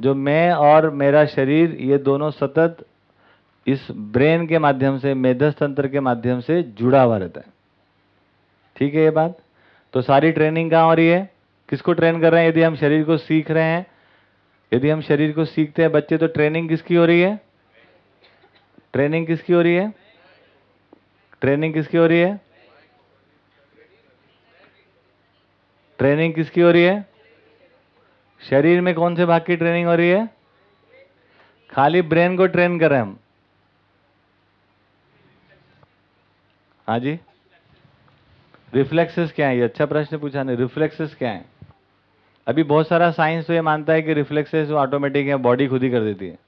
जो मैं और मेरा शरीर, ये दोनों सतत इस ब्रेन के माध्यम से मेधस तंत्र के माध्यम से जुड़ा हुआ रहता है। ठीक है ये बात? तो सारी ट्रेनिंग कहाँ हो रही है? किसको ट्रेन कर रहे हैं? यदि हम शरीर को सीख रहे हैं, यदि हम शरीर को सीखते हैं, बच्चे तो ट्रेनिंग किसकी हो रही है? ट्रेनिंग किसकी हो रही है? ट्रेनिंग किसकी हो रही है? ट्रेनिंग किसकी हो रही है? शरीर में कौन से भाग की ट्रेनिंग हो रही है? खाली ब्रेन को ट्रेन कर हम। हाँ जी? रिफ्लेक्सेस क्या है? ये अच्छा प्रश्न पूछा नहीं। रिफ्लेक्सेस क्या है? अभी बहुत सारा साइंस तो ये मानता है कि रिफ्लेक्सेस ऑटोमेटिक है बॉडी खुद ही कर देती है।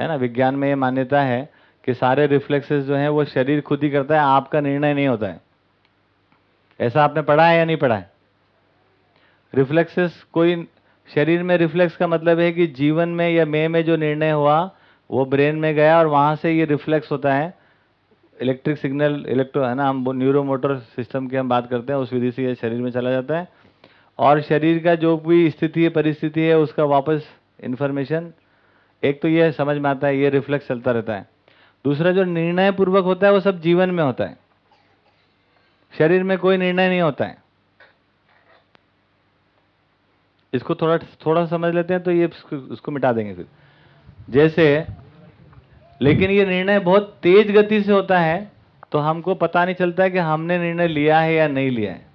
है ना? विज्ञान में ये मान्यता है कि सारे रिफ्लेक्सेस जो हैं वो शरीर खुद ही करता है, आपका निर्णय नहीं होता है। ऐसा आपने पढ़ा है या नहीं पढ़ा है? रिफ्लेक्सेस कोई शरीर में रिफ्लेक्स का मतलब है कि जीवन में या मे में जो निर्णय हुआ, वो ब्रेन में गया और वहाँ से ये रिफ्लेक्स होता है। इलेक्ट्रिक सिग्नल, इलेक्ट्रो, है ना, हम न्यूरो मोटर सिस्टम की हम बात करते हैं, उस विधि से ये शरीर में चला जाता है। और शरीर का जो भी स्थिति है, परिस्थिति है, उसका वापस इन्फॉर्मेशन एक तो ये समझ में आता है ये रिफ्लेक्स चलता रहता है। दूसरा जो निर्णय पूर्वक होता है, वो सब जीवन में होता है। शरीर में कोई निर्णय नहीं होता है। इसको थोड़ा थोड़ा समझ लेते हैं तो ये उसको मिटा देंगे फिर। जैसे, लेकिन ये निर्णय बहुत तेज गति से होता है तो हमको पता नहीं चलता है कि हमने निर्णय लिया है या नहीं लिया है।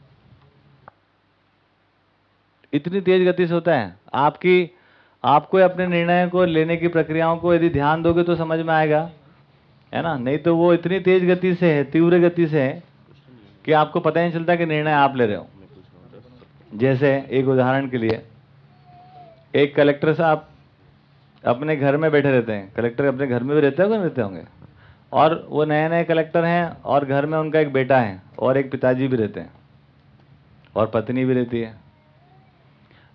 इतनी तेज गति से होता है। आपकी, आपको अपने निर्णय को, लेने की प्रक्रियाओं को यदि ध्यान दोगे तो समझ में आएगा, है ना? नहीं तो वो इतनी तेज गति से है, तीव्र गति से है, कि आपको पता नहीं चलता कि निर्णय आप ले रहे हो। जैसे एक उदाहरण के लिए, एक कलेक्टर साहब अपने घर में बैठे रहते हैं। कलेक्टर अपने घर में भी रहते होंगे रहते होंगे। और वो नए नए कलेक्टर हैं और घर में उनका एक बेटा है और एक पिताजी भी रहते हैं और पत्नी भी रहती है।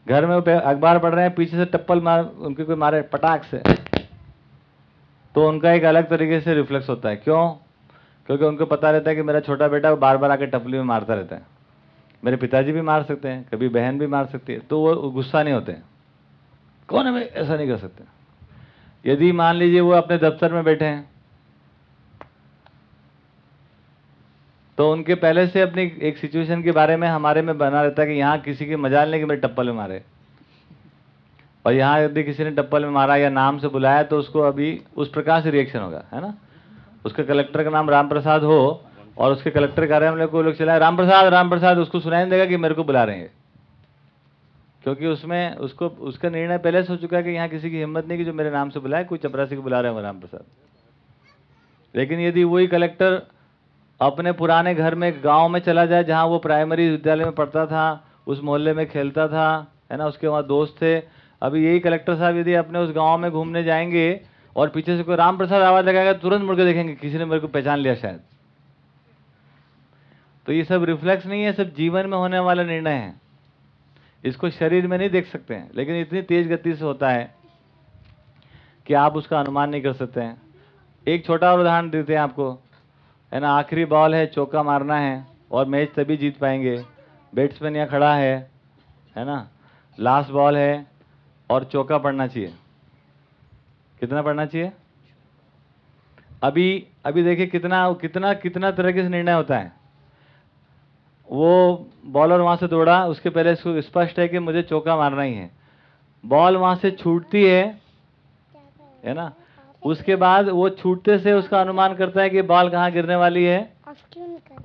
घर में अखबार पढ़ रहे हैं, पीछे से टप्पल मार, उनके कोई मारे पटाख से। तो उनका एक अलग तरीके से रिफ्लेक्स होता है। क्यों? क्योंकि उनको पता रहता है कि मेरा छोटा बेटा बार बार आके टपली में मारता रहता है। मेरे पिताजी भी मार सकते हैं, कभी बहन भी मार सकती है तो वो गुस्सा नहीं होते कौन है ऐसा नहीं कर सकते। यदि मान लीजिए वो अपने दफ्तर में बैठे हैं तो उनके पहले से अपनी एक सिचुएशन के बारे में हमारे में बना रहता है कि यहाँ किसी की मजाल नहीं कि मेरे टप्पल में मारे। और यहाँ यदि किसी ने टप्पल में मारा या नाम से बुलाया तो उसको अभी उस प्रकार से रिएक्शन होगा, है ना? उसके कलेक्टर का नाम राम प्रसाद हो और उसके कलेक्टर कार्यालय को लोग चलाए राम प्रसाद राम प्रसाद, उसको सुनाई देगा कि मेरे को बुला रहे हैं। क्योंकि उसमें, उसको, उसका निर्णय पहले से हो चुका है कि यहाँ किसी की हिम्मत नहीं कि जो मेरे नाम से बुलाए, कोई चपरासी को बुला रहे हैं राम प्रसाद। लेकिन यदि वही कलेक्टर अपने पुराने घर में, गाँव में चला जाए, जहाँ वो प्राइमरी विद्यालय में पढ़ता था, उस मोहल्ले में खेलता था, है ना, उसके वहाँ दोस्त थे, अभी यही कलेक्टर साहब यदि अपने उस गाँव में घूमने जाएँगे और पीछे से कोई राम प्रसाद आवाज़ लगाएगा तुरंत मुड़ के देखेंगे, किसी ने मेरे को पहचान लिया शायद। तो ये सब रिफ्लेक्स नहीं है, सब जीवन में होने वाला निर्णय है। इसको शरीर में नहीं देख सकते हैं, लेकिन इतनी तेज गति से होता है कि आप उसका अनुमान नहीं कर सकते हैं। एक छोटा उदाहरण देते हैं आपको। है ना, आखिरी बॉल है, चौका मारना है और मैच तभी जीत पाएँगे। बैट्समैन यहाँ खड़ा है है ना? लास्ट बॉल है और चौका पड़ना चाहिए। कितना पड़ना चाहिए? अभी अभी देखिए कितना कितना कितना तरीके से निर्णय होता है। वो बॉलर वहाँ से दौड़ा, उसके पहले इसको स्पष्ट है कि मुझे चौका मारना ही है। बॉल वहाँ से छूटती है है ना? उसके बाद वो छूटते से उसका अनुमान करता है कि बॉल कहाँ गिरने वाली है।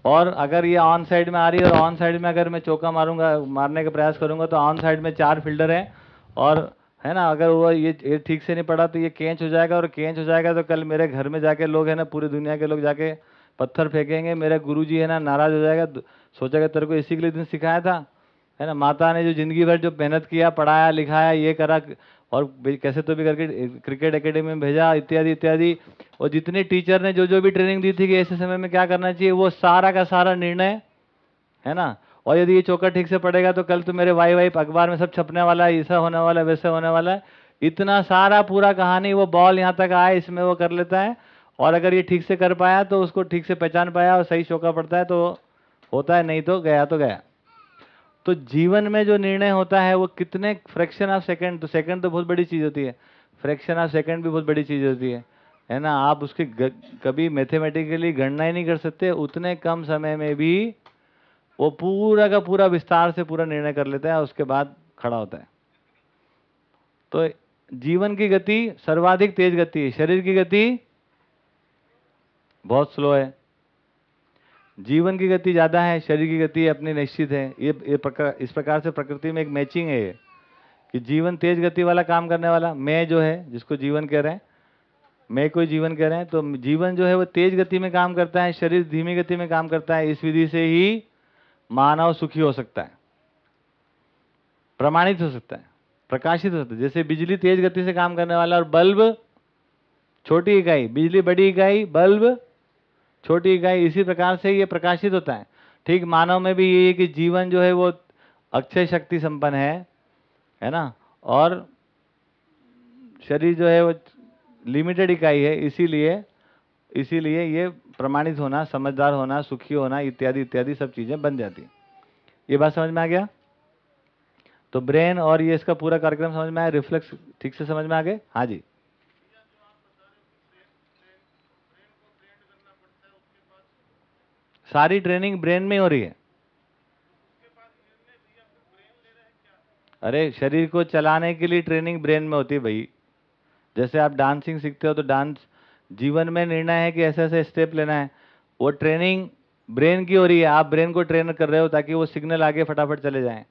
और अगर ये ऑन साइड में आ रही है और ऑन साइड में अगर मैं चौका मारूँगा, मारने का प्रयास करूँगा तो ऑन साइड में चार फील्डर हैं। और, है ना, अगर वो ये ठीक से नहीं पड़ा तो ये कैच हो जाएगा, और कैच हो जाएगा तो कल मेरे घर में जाके लोग, है ना, पूरी दुनिया के लोग जाके पत्थर फेंकेंगे, मेरा गुरुजी, है ना, नाराज़ हो जाएगा। सोचेगा तेरे को इसी के लिए दिन सिखाया था, है ना? माता ने जो ज़िंदगी भर जो मेहनत किया, पढ़ाया, लिखाया, ये करा, और कैसे तो भी करके क्रिकेट एकेडमी में भेजा, इत्यादि इत्यादि। और जितने टीचर ने जो जो भी ट्रेनिंग दी थी कि ऐसे समय में क्या करना चाहिए, वो सारा का सारा निर्णय, है ना? और यदि ये चौका ठीक से पड़ेगा तो कल तो मेरे वाई वाई अखबार में सब छपने वाला है, ऐसा होने वाला है, वैसे होने वाला है। इतना सारा पूरा कहानी, वो बॉल यहाँ तक आए इसमें वो कर लेता है। और अगर ये ठीक से कर पाया तो उसको ठीक से पहचान पाया और सही चौका पड़ता है तो होता है नहीं तो गया तो गया। तो जीवन में जो निर्णय होता है वो कितने फ्रैक्शन ऑफ़ सेकंड तो सेकंड तो बहुत बड़ी चीज़ होती है। फ्रैक्शन ऑफ़ सेकंड भी बहुत बड़ी चीज़ होती है। है ना? आप उसकी ग, कभी मैथमेटिकली गणना ही नहीं कर सकते उतने कम समय में भी वो पूरा का पूरा विस्तार से पूरा निर्णय कर लेता है उसके बाद खड़ा होता है। तो जीवन की गति सर्वाधिक तेज गति है शरीर की गति बहुत स्लो है। जीवन की गति ज़्यादा है, शरीर की गति अपनी निश्चित है। ये ये प्रकार इस प्रकार से प्रकृति में एक मैचिंग है कि जीवन तेज गति वाला काम करने वाला, मैं जो है, जिसको जीवन कह रहे हैं, मैं कोई जीवन कह रहे हैं तो जीवन जो है वो तेज गति में काम करता है, शरीर धीमी गति में काम करता है, इस विधि से ही मानव सुखी हो सकता है, प्रमाणित हो सकता है, प्रकाशित हो सकता है। जैसे बिजली तेज गति से काम करने वाला और बल्ब, छोटी इकाई, बिजली बड़ी इकाई, बल्ब छोटी इकाई इसी प्रकार से ये प्रकाशित होता है। ठीक, मानव में भी ये है कि जीवन जो है वो अक्षय शक्ति संपन्न है है ना? और शरीर जो है वो लिमिटेड इकाई है, इसीलिए इसीलिए ये प्रमाणित होना, समझदार होना, सुखी होना, इत्यादि इत्यादि सब चीज़ें बन जाती ये बात समझ में आ गया? तो ब्रेन और ये इसका पूरा कार्यक्रम समझ में आया? रिफ्लेक्स ठीक से समझ में आ गए? हाँ जी। सारी ट्रेनिंग ब्रेन में हो रही है। अरे, शरीर को चलाने के लिए ट्रेनिंग ब्रेन में होती है भाई। जैसे आप डांसिंग सीखते हो तो डांस जीवन में निर्णय है कि ऐसे ऐसे स्टेप लेना है। वो ट्रेनिंग ब्रेन की हो रही है। आप ब्रेन को ट्रेन कर रहे हो ताकि वो सिग्नल आगे फटाफट चले जाएँ।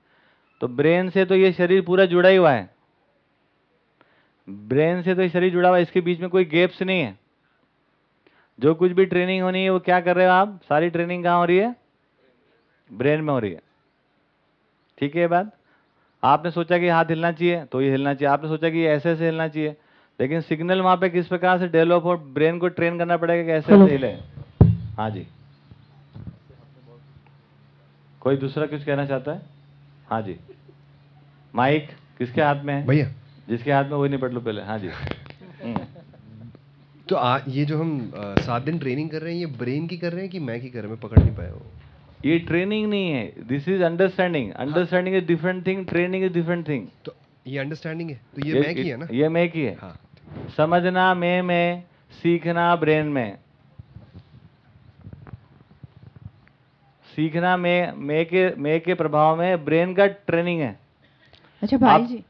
तो ब्रेन से तो ये शरीर पूरा जुड़ा ही हुआ है। ब्रेन से तो ये शरीर जुड़ा हुआ है। इसके बीच में कोई गैप्स नहीं है। जो कुछ भी ट्रेनिंग होनी है वो क्या कर रहे हो आप? सारी ट्रेनिंग कहाँ हो रही है? ब्रेन में हो रही है। ठीक है बात? आपने सोचा कि हाथ हिलना चाहिए तो ये हिलना चाहिए। आपने सोचा कि ऐसे ऐसे हिलना चाहिए। लेकिन सिग्नल वहाँ पे किस प्रकार से डेवलप हो ब्रेन को ट्रेन करना पड़ेगा कि ऐसे ऐसे हिले? हाँ जी। कोई दूसरा कुछ कहना चाहता है? हाँ जी। माइक किसके हाथ में है? भैया। जिसके हाथ में वही निपट लो पहले। हाँ जी। तो आ, ये जो हम सात दिन ट्रेनिंग कर रहे हैं ये ब्रेन की कर रहे हैं कि मैं की कर रहे हैं मैं पकड़ नहीं पाया वो ये ट्रेनिंग नहीं है this is understanding understanding is different thing training is different thing तो ये अंडरस्टैंडिंग है तो ये मैं की है ना? ये मैं की है। हाँ। समझना मैं में सीखना ब्रेन में। सीखना मैं मैं के मैं के प्रभाव में ब्रेन का ट्रेनिंग है। अच्छा भाई आप- जी।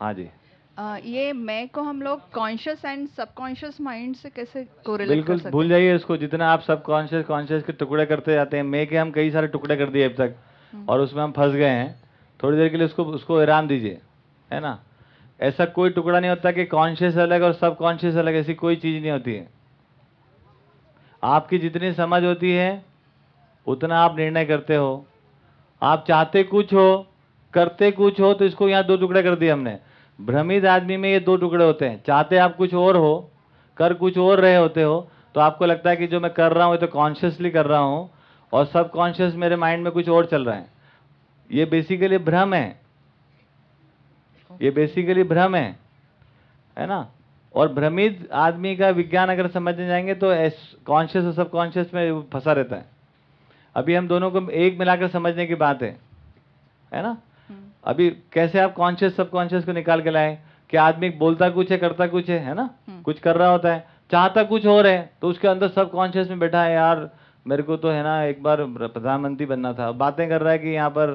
हाँ जी। ये मैं को हम लोग कॉन्शियस एंड सबकॉन्शियस माइंड से कैसे कोरिलेट कर बिल्कुल सकते भूल जाइए इसको। जितना आप सब कॉन्शियस कॉन्शियस के टुकड़े करते जाते हैं मैं के हम कई सारे टुकड़े कर दिए अब तक और उसमें हम फंस गए हैं थोड़ी देर के लिए उसको उसको आराम दीजिए है ना? ऐसा कोई टुकड़ा नहीं होता कि कॉन्शियस अलग और सब कॉन्शियस अलग ऐसी कोई चीज़ नहीं होती है। आपकी जितनी समझ होती है उतना आप निर्णय करते हो। आप चाहते कुछ हो करते कुछ हो तो इसको यहाँ दो टुकड़े कर दिए हमने। भ्रमित आदमी में ये दो टुकड़े होते हैं। चाहते आप कुछ और हो, कर कुछ और रहे होते हो तो आपको लगता है कि जो मैं कर रहा हूँ, ये तो कॉन्शियसली कर रहा हूँ और सब कॉन्शियस मेरे माइंड में कुछ और चल रहा है। ये बेसिकली भ्रम है। ये बेसिकली भ्रम है। है ना? और भ्रमित आदमी का विज्ञान अगर समझने जाएँगे तो कॉन्शियस और सब कॉन्शियस में फंसा रहता है। अभी हम दोनों को एक मिलाकर समझने की बात है। है ना? अभी कैसे आप कॉन्शियस सब कॉन्शियस को निकाल के लाए? कि आदमी बोलता कुछ है करता कुछ है है ना? कुछ कर रहा होता है चाहता कुछ और है तो उसके अंदर सब कॉन्शियस में बैठा है यार मेरे को तो है ना एक बार प्रधानमंत्री बनना था बातें कर रहा है कि यहाँ पर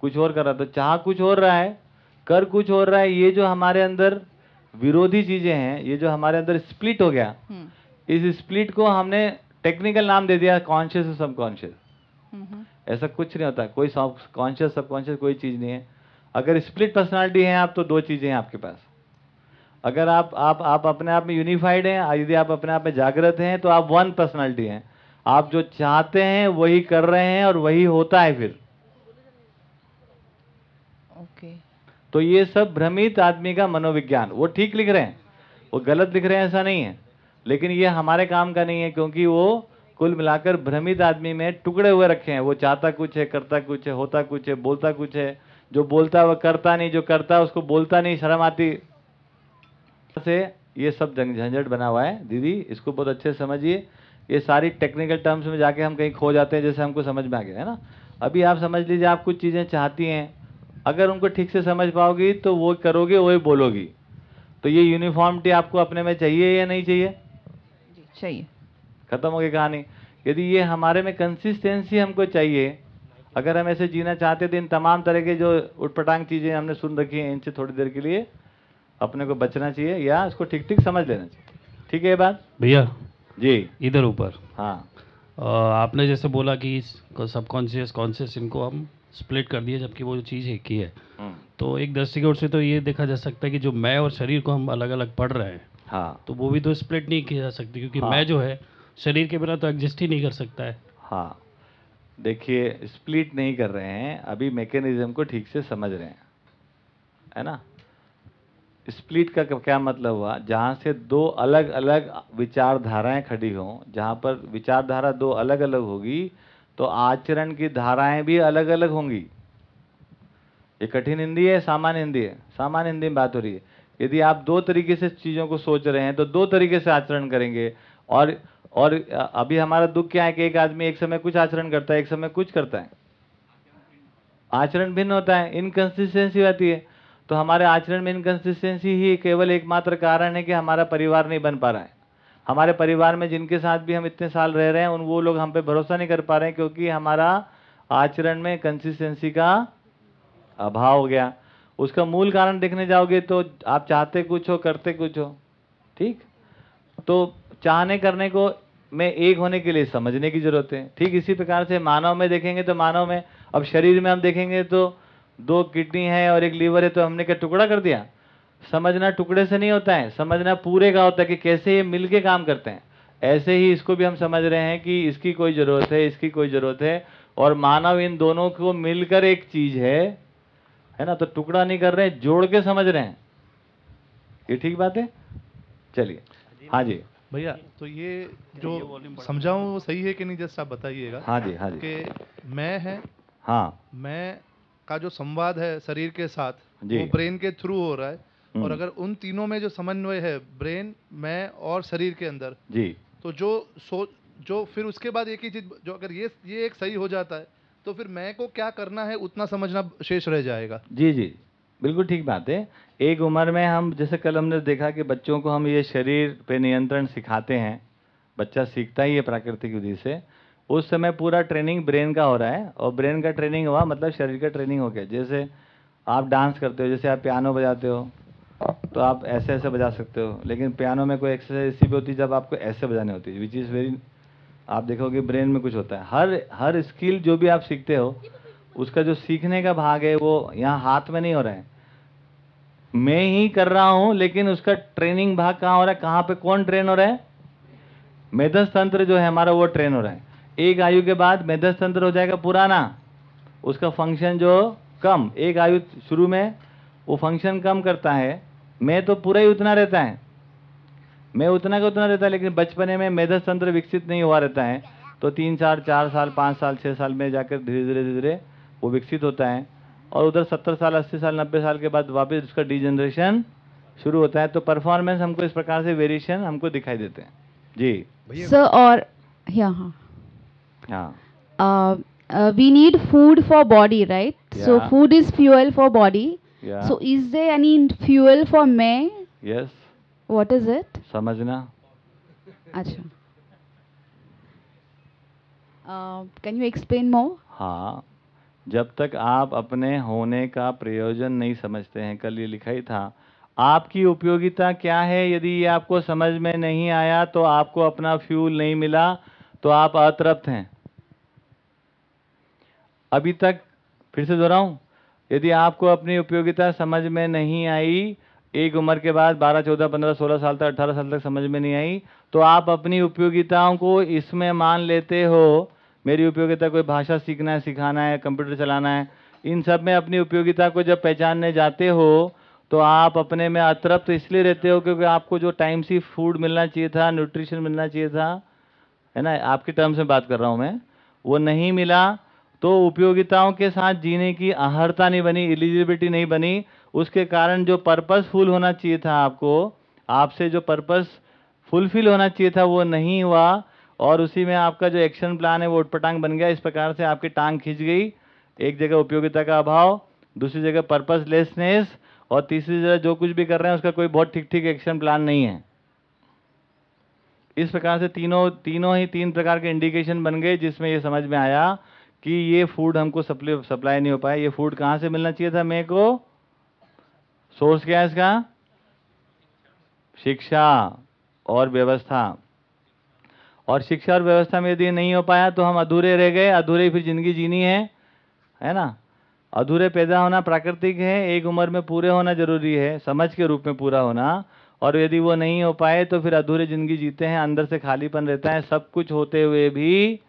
कुछ और कर रहा है। तो चाह कुछ और रहा है कर कुछ और रहा है ये जो हमारे अंदर विरोधी चीज़ें हैं ये जो हमारे अंदर स्प्लिट हो गया हम्म, इस स्प्लिट को हमने टेक्निकल नाम दे दिया कॉन्शियस और सबकॉन्शियस हम्म, हम्म, ऐसा कुछ नहीं होता। कोई कॉन्शियस सबकॉन्शियस कोई चीज़ नहीं है। अगर स्प्लिट पर्सनालिटी है आप तो दो चीज़ें हैं आपके पास। अगर आप आप आप अपने आप में यूनिफाइड हैं यदि आप अपने आप में जागृत हैं तो आप वन पर्सनालिटी हैं। आप जो चाहते हैं वही कर रहे हैं और वही होता है फिर। Okay okay. तो ये सब भ्रमित आदमी का मनोविज्ञान। वो ठीक लिख रहे हैं। वो गलत लिख रहे हैं ऐसा नहीं है। लेकिन ये हमारे काम का नहीं है क्योंकि वो कुल मिलाकर भ्रमित आदमी में टुकड़े हुए रखे हैं। वो चाहता कुछ है, करता कुछ है, होता कुछ है, बोलता कुछ है। जो बोलता है वह करता नहीं। जो करता है, उसको बोलता नहीं। शर्म आती। से ये सब झंझट बना हुआ है। दीदी, इसको बहुत अच्छे से समझिए। ये सारी टेक्निकल टर्म्स में जाके हम कहीं खो जाते हैं, जैसे हमको समझ में आ गया, है ना? अभी आप समझ लीजिए, आप कुछ चीज़ें चाहती हैं। अगर उनको ठीक से समझ पाओगी तो वो करोगे वही बोलोगी। तो ये यूनिफॉर्मिटी आपको अपने में चाहिए या नहीं चाहिए? चाहिए। खत्म हो गई कहानी। यदि ये हमारे में कंसिस्टेंसी हमको चाहिए अगर हम ऐसे जीना चाहते तो इन तमाम तरह के जो उटपटांग चीज़ें हमने सुन रखी हैं इनसे थोड़ी देर के लिए अपने को बचना चाहिए या इसको ठीक ठीक समझ लेना चाहिए। ठीक है ये बात? भैया जी। इधर ऊपर। हाँ। आपने जैसे बोला कि सबकॉन्शियस कॉन्शियस इनको हम स्प्लिट कर दिए जबकि वो जो चीज़ एक ही है। हम्म, तो एक दृष्टिकोण से तो ये देखा जा सकता है कि जो मैं और शरीर को हम अलग अलग पढ़ रहे हैं हाँ। तो वो भी तो स्प्लिट नहीं किया जा सकती क्योंकि हाँ। मैं जो है शरीर के बिना तो एग्जिस्ट ही नहीं कर सकता है। हाँ। देखिए स्प्लिट नहीं कर रहे हैं, अभी मैकेनिज्म को ठीक से समझ रहे हैं। है ना? स्प्लिट का क्या मतलब हुआ? जहाँ से दो अलग अलग विचारधाराएँ खड़ी हों, जहाँ पर विचारधारा दो अलग अलग होगी तो आचरण की धाराएँ भी अलग अलग होंगी। ये कठिन हिंदी है, सामान्य हिंदी है? सामान्य हिंदी में बात हो रही है। यदि आप दो तरीके से चीज़ों को सोच रहे हैं तो दो तरीके से आचरण करेंगे। और और अभी हमारा दुख क्या है कि एक आदमी एक समय कुछ आचरण करता है, एक समय कुछ करता है। आचरण भिन्न होता है इनकन्सिस्टेंसी आती है। तो हमारे आचरण में इनकन्सिस्टेंसी ही केवल एकमात्र कारण है कि हमारा परिवार नहीं बन पा रहा है। हमारे परिवार में जिनके साथ भी हम इतने साल रह रहे हैं, उन वो लोग हम पे भरोसा नहीं कर पा रहे हैं क्योंकि हमारा आचरण में कंसिस्टेंसी का अभाव हो गया। उसका मूल कारण देखने जाओगे तो आप चाहते कुछ हो, करते कुछ हो, ठीक? तो चाहने करने को में एक होने के लिए समझने की ज़रूरत है। ठीक इसी प्रकार से मानव में देखेंगे तो मानव में, अब शरीर में हम देखेंगे तो दो किडनी है और एक लीवर है तो हमने क्या टुकड़ा कर दिया? समझना टुकड़े से नहीं होता है, समझना पूरे का होता है कि कैसे ये मिलके काम करते हैं। ऐसे ही इसको भी हम समझ रहे हैं कि इसकी कोई ज़रूरत है, इसकी कोई ज़रूरत है, और मानव इन दोनों को मिलकर एक चीज़ है है ना? तो टुकड़ा नहीं कर रहे, जोड़ के समझ रहे हैं। ये ठीक बात है? चलिए। हाँ जी। भैया तो ये जो समझाऊं वो सही है कि नहीं जस्ट आप बताइएगा? हाँ जी हाँ जी। कि मैं है हाँ। मैं का जो संवाद है शरीर के साथ वो ब्रेन के थ्रू हो रहा है। हम्म। और अगर उन तीनों में जो समन्वय है ब्रेन मैं और शरीर के अंदर जी। तो जो सो जो फिर उसके बाद एक ही चीज़ जो अगर ये ये एक सही हो जाता है तो फिर मैं को क्या करना है उतना समझना शेष रह जाएगा। जी जी। बिल्कुल ठीक बात है। एक उम्र में हम, जैसे कल हमने देखा कि बच्चों को हम ये शरीर पे नियंत्रण सिखाते हैं, बच्चा सीखता ही है प्राकृतिक विधि से, उस समय पूरा ट्रेनिंग ब्रेन का हो रहा है और ब्रेन का ट्रेनिंग हुआ मतलब शरीर का ट्रेनिंग हो गया। जैसे आप डांस करते हो, जैसे आप पियानो बजाते हो तो आप ऐसे ऐसे बजा सकते हो, लेकिन पियानो में कोई एक्सरसाइज ऐसी भी होती है जब आपको ऐसे बजानी होती है विच इज़ वेरी आप देखोगे ब्रेन में कुछ होता है। हर हर स्किल जो भी आप सीखते हो उसका जो सीखने का भाग है, वो यहाँ हाथ में नहीं हो रहा है। मैं ही कर रहा हूँ, लेकिन उसका ट्रेनिंग भाग कहाँ हो रहा है? कहाँ पे कौन ट्रेन हो रहा है? मेधस तंत्र जो है, हमारा वो ट्रेन हो रहा है। एक आयु के बाद मेधस तंत्र हो जाएगा पुराना। उसका फ़ंक्शन जो कम, एक आयु शुरू में, वो फ़ंक्शन कम करता है। मैं तो पूरा ही उतना रहता है। मैं उतना का उतना रहता है, लेकिन बचपने में मेधस तंत्र विकसित नहीं हुआ रहता है। तो तीन चार चार साल, पाँच साल छः साल में जाकर धीरे धीरे धीरे धीरे वो विकसित होता है और उधर 70 साल 80 साल 90 साल के बाद वापस उसका डीजनरेशन शुरू होता है। तो परफॉर्मेंस हमको इस प्रकार से वेरिएशन हमको दिखाई देते हैं। जी। सर और we need food for body right so food is fuel for body so is there any fuel for me yes what is it समझना। अच्छा। कैन यू एक्सप्लेन मोर हाँ। जब तक आप अपने होने का प्रयोजन नहीं समझते हैं कल ये लिखा ही था आपकी उपयोगिता क्या है? यदि ये आपको समझ में नहीं आया तो आपको अपना फ्यूल नहीं मिला तो आप अतृप्त हैं। अभी तक फिर से दोहराऊं यदि आपको अपनी उपयोगिता समझ में नहीं आई एक उम्र के बाद 12, 14, 15, 16 साल तक 18 साल तक समझ में नहीं आई तो आप अपनी उपयोगिताओं को इसमें मान लेते हो मेरी उपयोगिता कोई भाषा सीखना है, सिखाना है, कंप्यूटर चलाना है, इन सब में अपनी उपयोगिता को जब पहचानने जाते हो तो आप अपने में अतृप्त इसलिए रहते हो क्योंकि आपको जो टाइम से फ़ूड मिलना चाहिए था न्यूट्रिशन मिलना चाहिए था, है ना? आपके टर्म में बात कर रहा हूँ मैं। वो नहीं मिला तो उपयोगिताओं के साथ जीने की आहरता नहीं बनी एलिजिबिलिटी नहीं बनी। उसके कारण जो पर्पसफुल होना चाहिए था आपको, आपसे जो पर्पस फुलफिल होना चाहिए था, वो नहीं हुआ। और उसी में आपका जो एक्शन प्लान है, वो उटपटांग बन गया। इस प्रकार से आपकी टांग खींच गई। एक जगह उपयोगिता का अभाव, दूसरी जगह पर्पसलेसनेस और तीसरी जगह जो कुछ भी कर रहे हैं, उसका कोई बहुत ठीक ठीक एक्शन प्लान नहीं है। इस प्रकार से तीनों तीनों ही तीन प्रकार के इंडिकेशन बन गए, जिसमें ये समझ में आया कि ये फ़ूड हमको सप्लाई सप्लाई नहीं हो पाया। ये फ़ूड कहाँ से मिलना चाहिए था? मेरे को? सोर्स क्या है इसका? शिक्षा और व्यवस्था। और शिक्षा और व्यवस्था में यदि नहीं हो पाया तो हम अधूरे रह गए। अधूरे फिर ज़िंदगी जीनी है। है ना? अधूरे पैदा होना प्राकृतिक है। एक उम्र में पूरे होना ज़रूरी है। समझ के रूप में पूरा होना। और यदि वो नहीं हो पाए तो फिर अधूरे ज़िंदगी जीते हैं। अंदर से खालीपन रहता है। सब कुछ होते हुए भी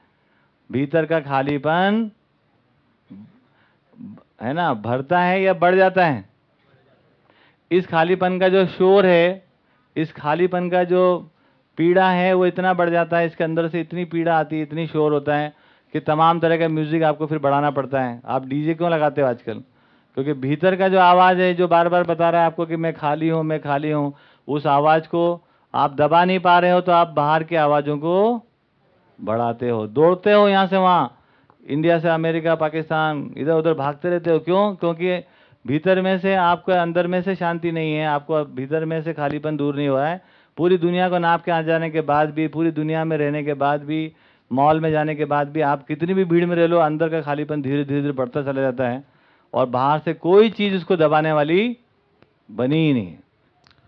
भीतर का खालीपन है ना, भरता है या बढ़ जाता है। इस खालीपन का जो शोर है, इस खालीपन का जो पीड़ा है, वो इतना बढ़ जाता है, इसके अंदर से इतनी पीड़ा आती है, इतनी शोर होता है, कि तमाम तरह का म्यूज़िक आपको फिर बढ़ाना पड़ता है। आप डीजे क्यों लगाते हो आजकल? क्योंकि भीतर का जो आवाज़ है, जो बार बार बता रहा है आपको कि मैं खाली हूँ, मैं खाली हूँ, उस आवाज़ को आप दबा नहीं पा रहे हो तो आप बाहर की आवाज़ों को बढ़ाते हो। दौड़ते हो यहाँ से वहाँ। इंडिया से अमेरिका, पाकिस्तान इधर उधर भागते रहते हो। क्यों? क्योंकि भीतर में से आपको अंदर में से शांति नहीं है, आपको भीतर में से खालीपन दूर नहीं हुआ है। पूरी दुनिया को नाप के आ जाने के बाद भी, पूरी दुनिया में रहने के बाद भी, मॉल में जाने के बाद भी, आप कितनी भी भीड़ में रह लो, अंदर का खालीपन धीरे धीरे धीरे बढ़ता चला जाता है और बाहर से कोई चीज़ उसको दबाने वाली बनी ही नहीं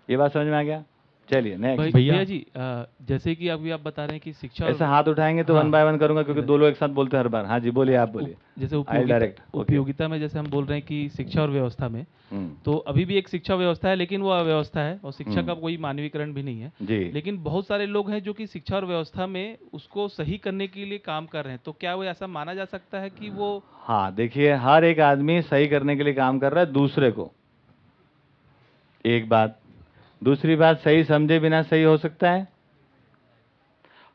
ये बात समझ में आ गया? चलिए नेक्स्ट भैया जी अ, जैसे कि अभी आप बता रहे हैं कि शिक्षा और- ऐसा हाथ उठाएँगे तो हाँ। वन बाय वन करूँगा क्योंकि दो लोग एक साथ बोलते हैं हर बार। हाँ जी बोलिए आप बोलिए। जैसे I'll उपयोगिता उपयोगिता में जैसे हम बोल रहे हैं कि शिक्षा और व्यवस्था में हम्म, तो अभी भी एक शिक्षा व्यवस्था है लेकिन वो अव्यवस्था है और शिक्षा हम्म। का कोई मानवीकरण भी नहीं है। जी। लेकिन बहुत सारे लोग हैं जो कि शिक्षा और व्यवस्था में उसको सही करने के लिए काम कर रहे हैं। तो क्या वो ऐसा माना जा सकता है कि वो हाँ देखिए हर एक आदमी सही करने के लिए काम कर रहा है दूसरे को। एक बात दूसरी बात सही समझे बिना सही हो सकता है।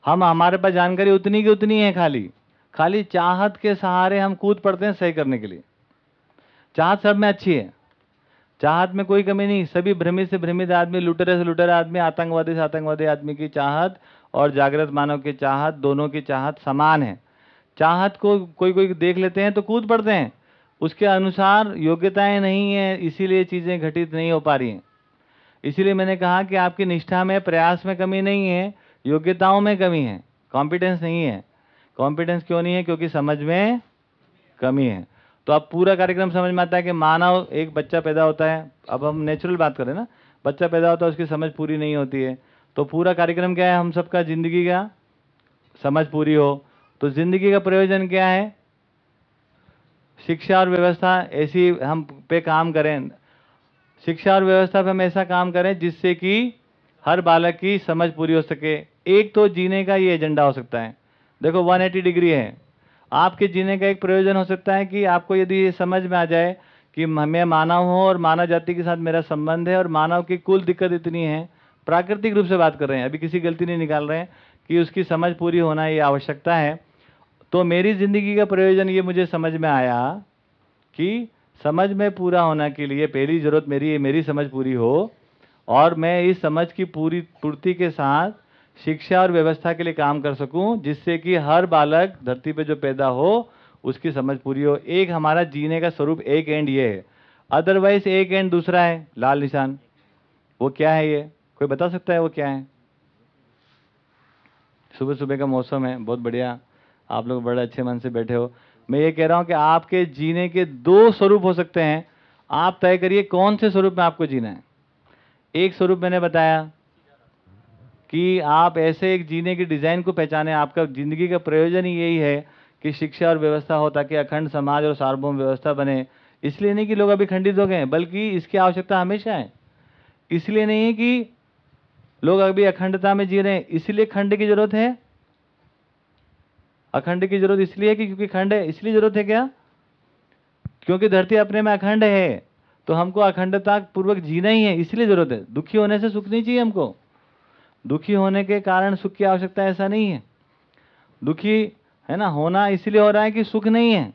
हम हमारे पास जानकारी उतनी की उतनी है खाली। खाली चाहत के सहारे हम कूद पड़ते हैं सही करने के लिए। चाहत सब में अच्छी है। चाहत में कोई कमी नहीं। सभी भ्रमित से भ्रमित आदमी, लुटेरे से लुटेरा आदमी, आतंकवादी से आतंकवादी आदमी की चाहत और जागृत मानव की चाहत, दोनों की चाहत समान है। चाहत को कोई कोई देख लेते हैं तो कूद पड़ते हैं। उसके अनुसार योग्यताएँ नहीं है, इसीलिए चीज़ें घटित नहीं हो पा रही हैं। इसीलिए मैंने कहा कि आपकी निष्ठा में, प्रयास में कमी नहीं है, योग्यताओं में कमी है। कॉम्पिटेंस नहीं है। कॉम्पिटेंस क्यों नहीं है? क्योंकि समझ में कमी है। तो अब पूरा कार्यक्रम समझ में आता है कि मानव एक बच्चा पैदा होता है। अब हम नेचुरल बात करें ना, बच्चा पैदा होता है, उसकी समझ पूरी नहीं होती है। तो पूरा कार्यक्रम क्या है? हम सबका ज़िंदगी का समझ पूरी हो। तो ज़िंदगी का प्रयोजन क्या है? शिक्षा और व्यवस्था, ऐसी हम पे काम करें। शिक्षा और व्यवस्था पर हम ऐसा काम करें जिससे कि हर बालक की समझ पूरी हो सके। एक तो जीने का ये एजेंडा हो सकता है। देखो 180 डिग्री है। आपके जीने का एक प्रयोजन हो सकता है कि आपको यदि ये समझ में आ जाए कि मैं मानव हूँ और मानव जाति के साथ मेरा संबंध है और मानव की कुल दिक्कत इतनी है। प्राकृतिक रूप से बात कर रहे हैं। अभी किसी गलती नहीं निकाल रहे हैं कि उसकी समझ पूरी होना ये आवश्यकता है। तो मेरी ज़िंदगी का प्रयोजन ये मुझे समझ में आया कि समझ में पूरा होना के लिए पहली ज़रूरत मेरी मेरी समझ पूरी हो और मैं इस समझ की पूरी पूर्ति के साथ शिक्षा और व्यवस्था के लिए काम कर सकूँ, जिससे कि हर बालक धरती पे जो पैदा हो, उसकी समझ पूरी हो। एक हमारा जीने का स्वरूप, एक एंड ये है। अदरवाइज़ एक एंड दूसरा है, लाल निशान। वो क्या है ये? कोई बता सकता है वो क्या है? सुबह सुबह का मौसम है, बहुत बढ़िया। आप लोग बड़े अच्छे मन से बैठे हो। मैं ये कह रहा हूँ कि आपके जीने के दो स्वरूप हो सकते हैं। आप तय करिए कौन से स्वरूप में आपको जीना है। एक स्वरूप मैंने बताया कि आप ऐसे एक जीने की डिज़ाइन को पहचाने। आपका ज़िंदगी का प्रयोजन ही यही है कि शिक्षा और व्यवस्था हो ताकि अखंड समाज और सार्वभौम व्यवस्था बने। इसलिए नहीं कि लोग अभी खंडित हो गए बल्कि इसकी आवश्यकता हमेशा है। इसलिए नहीं है कि लोग अभी अखंडता में जी रहे हैं, इसलिए खंड की ज़रूरत है अखंड की ज़रूरत इसलिए है कि क्योंकि खंड है, इसलिए ज़रूरत है क्या? क्योंकि धरती अपने में अखंड है तो हमको अखंडता पूर्वक जीना ही है, इसलिए ज़रूरत है। दुखी होने से सुख नहीं चाहिए हमको। दुखी होने के कारण सुख की आवश्यकता ऐसा नहीं है। दुखी, है ना, होना इसलिए हो रहा है कि सुख नहीं है।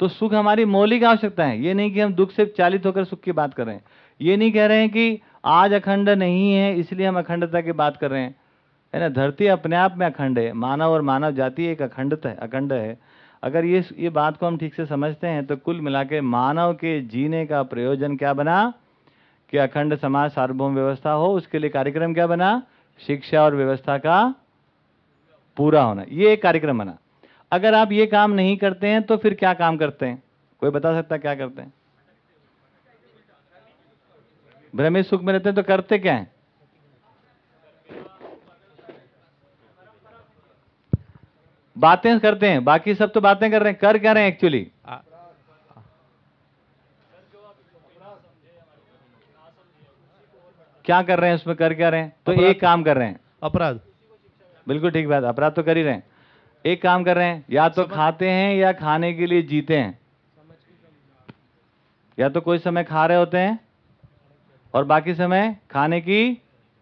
तो सुख हमारी मौलिक आवश्यकता है। ये नहीं कि हम दुख से चालित होकर सुख की बात कर रहे हैं। ये नहीं कह रहे हैं कि आज अखंड नहीं है, इसलिए हम अखंडता की बात कर रहे हैं। है ना, धरती अपने आप में अखंड है। मानव और मानव जाति एक अखंडत है, अखंड है। अगर ये ये बात को हम ठीक से समझते हैं तो कुल मिला के मानव के जीने का प्रयोजन क्या बना? कि अखंड समाज सार्वभौम व्यवस्था हो, उसके लिए कार्यक्रम क्या बना? शिक्षा और व्यवस्था का पूरा होना। ये एक कार्यक्रम बना। अगर आप ये काम नहीं करते हैं तो फिर क्या काम करते हैं? कोई बता सकता क्या करते हैं? भ्रमित सुख में रहते हैं तो करते क्या हैं? बातें करते हैं बाकी सब तो बातें कर रहे हैं कर क्या रहे हैं एक्चुअली क्या कर रहे हैं उसमें कर क्या रहे हैं? तो एक काम कर रहे हैं। अपराध। बिल्कुल ठीक बात अपराध तो कर ही रहे हैं। एक काम कर रहे हैं या तो खाते हैं या खाने के लिए जीते हैं। या तो कोई समय खा रहे होते हैं और बाकी समय खाने की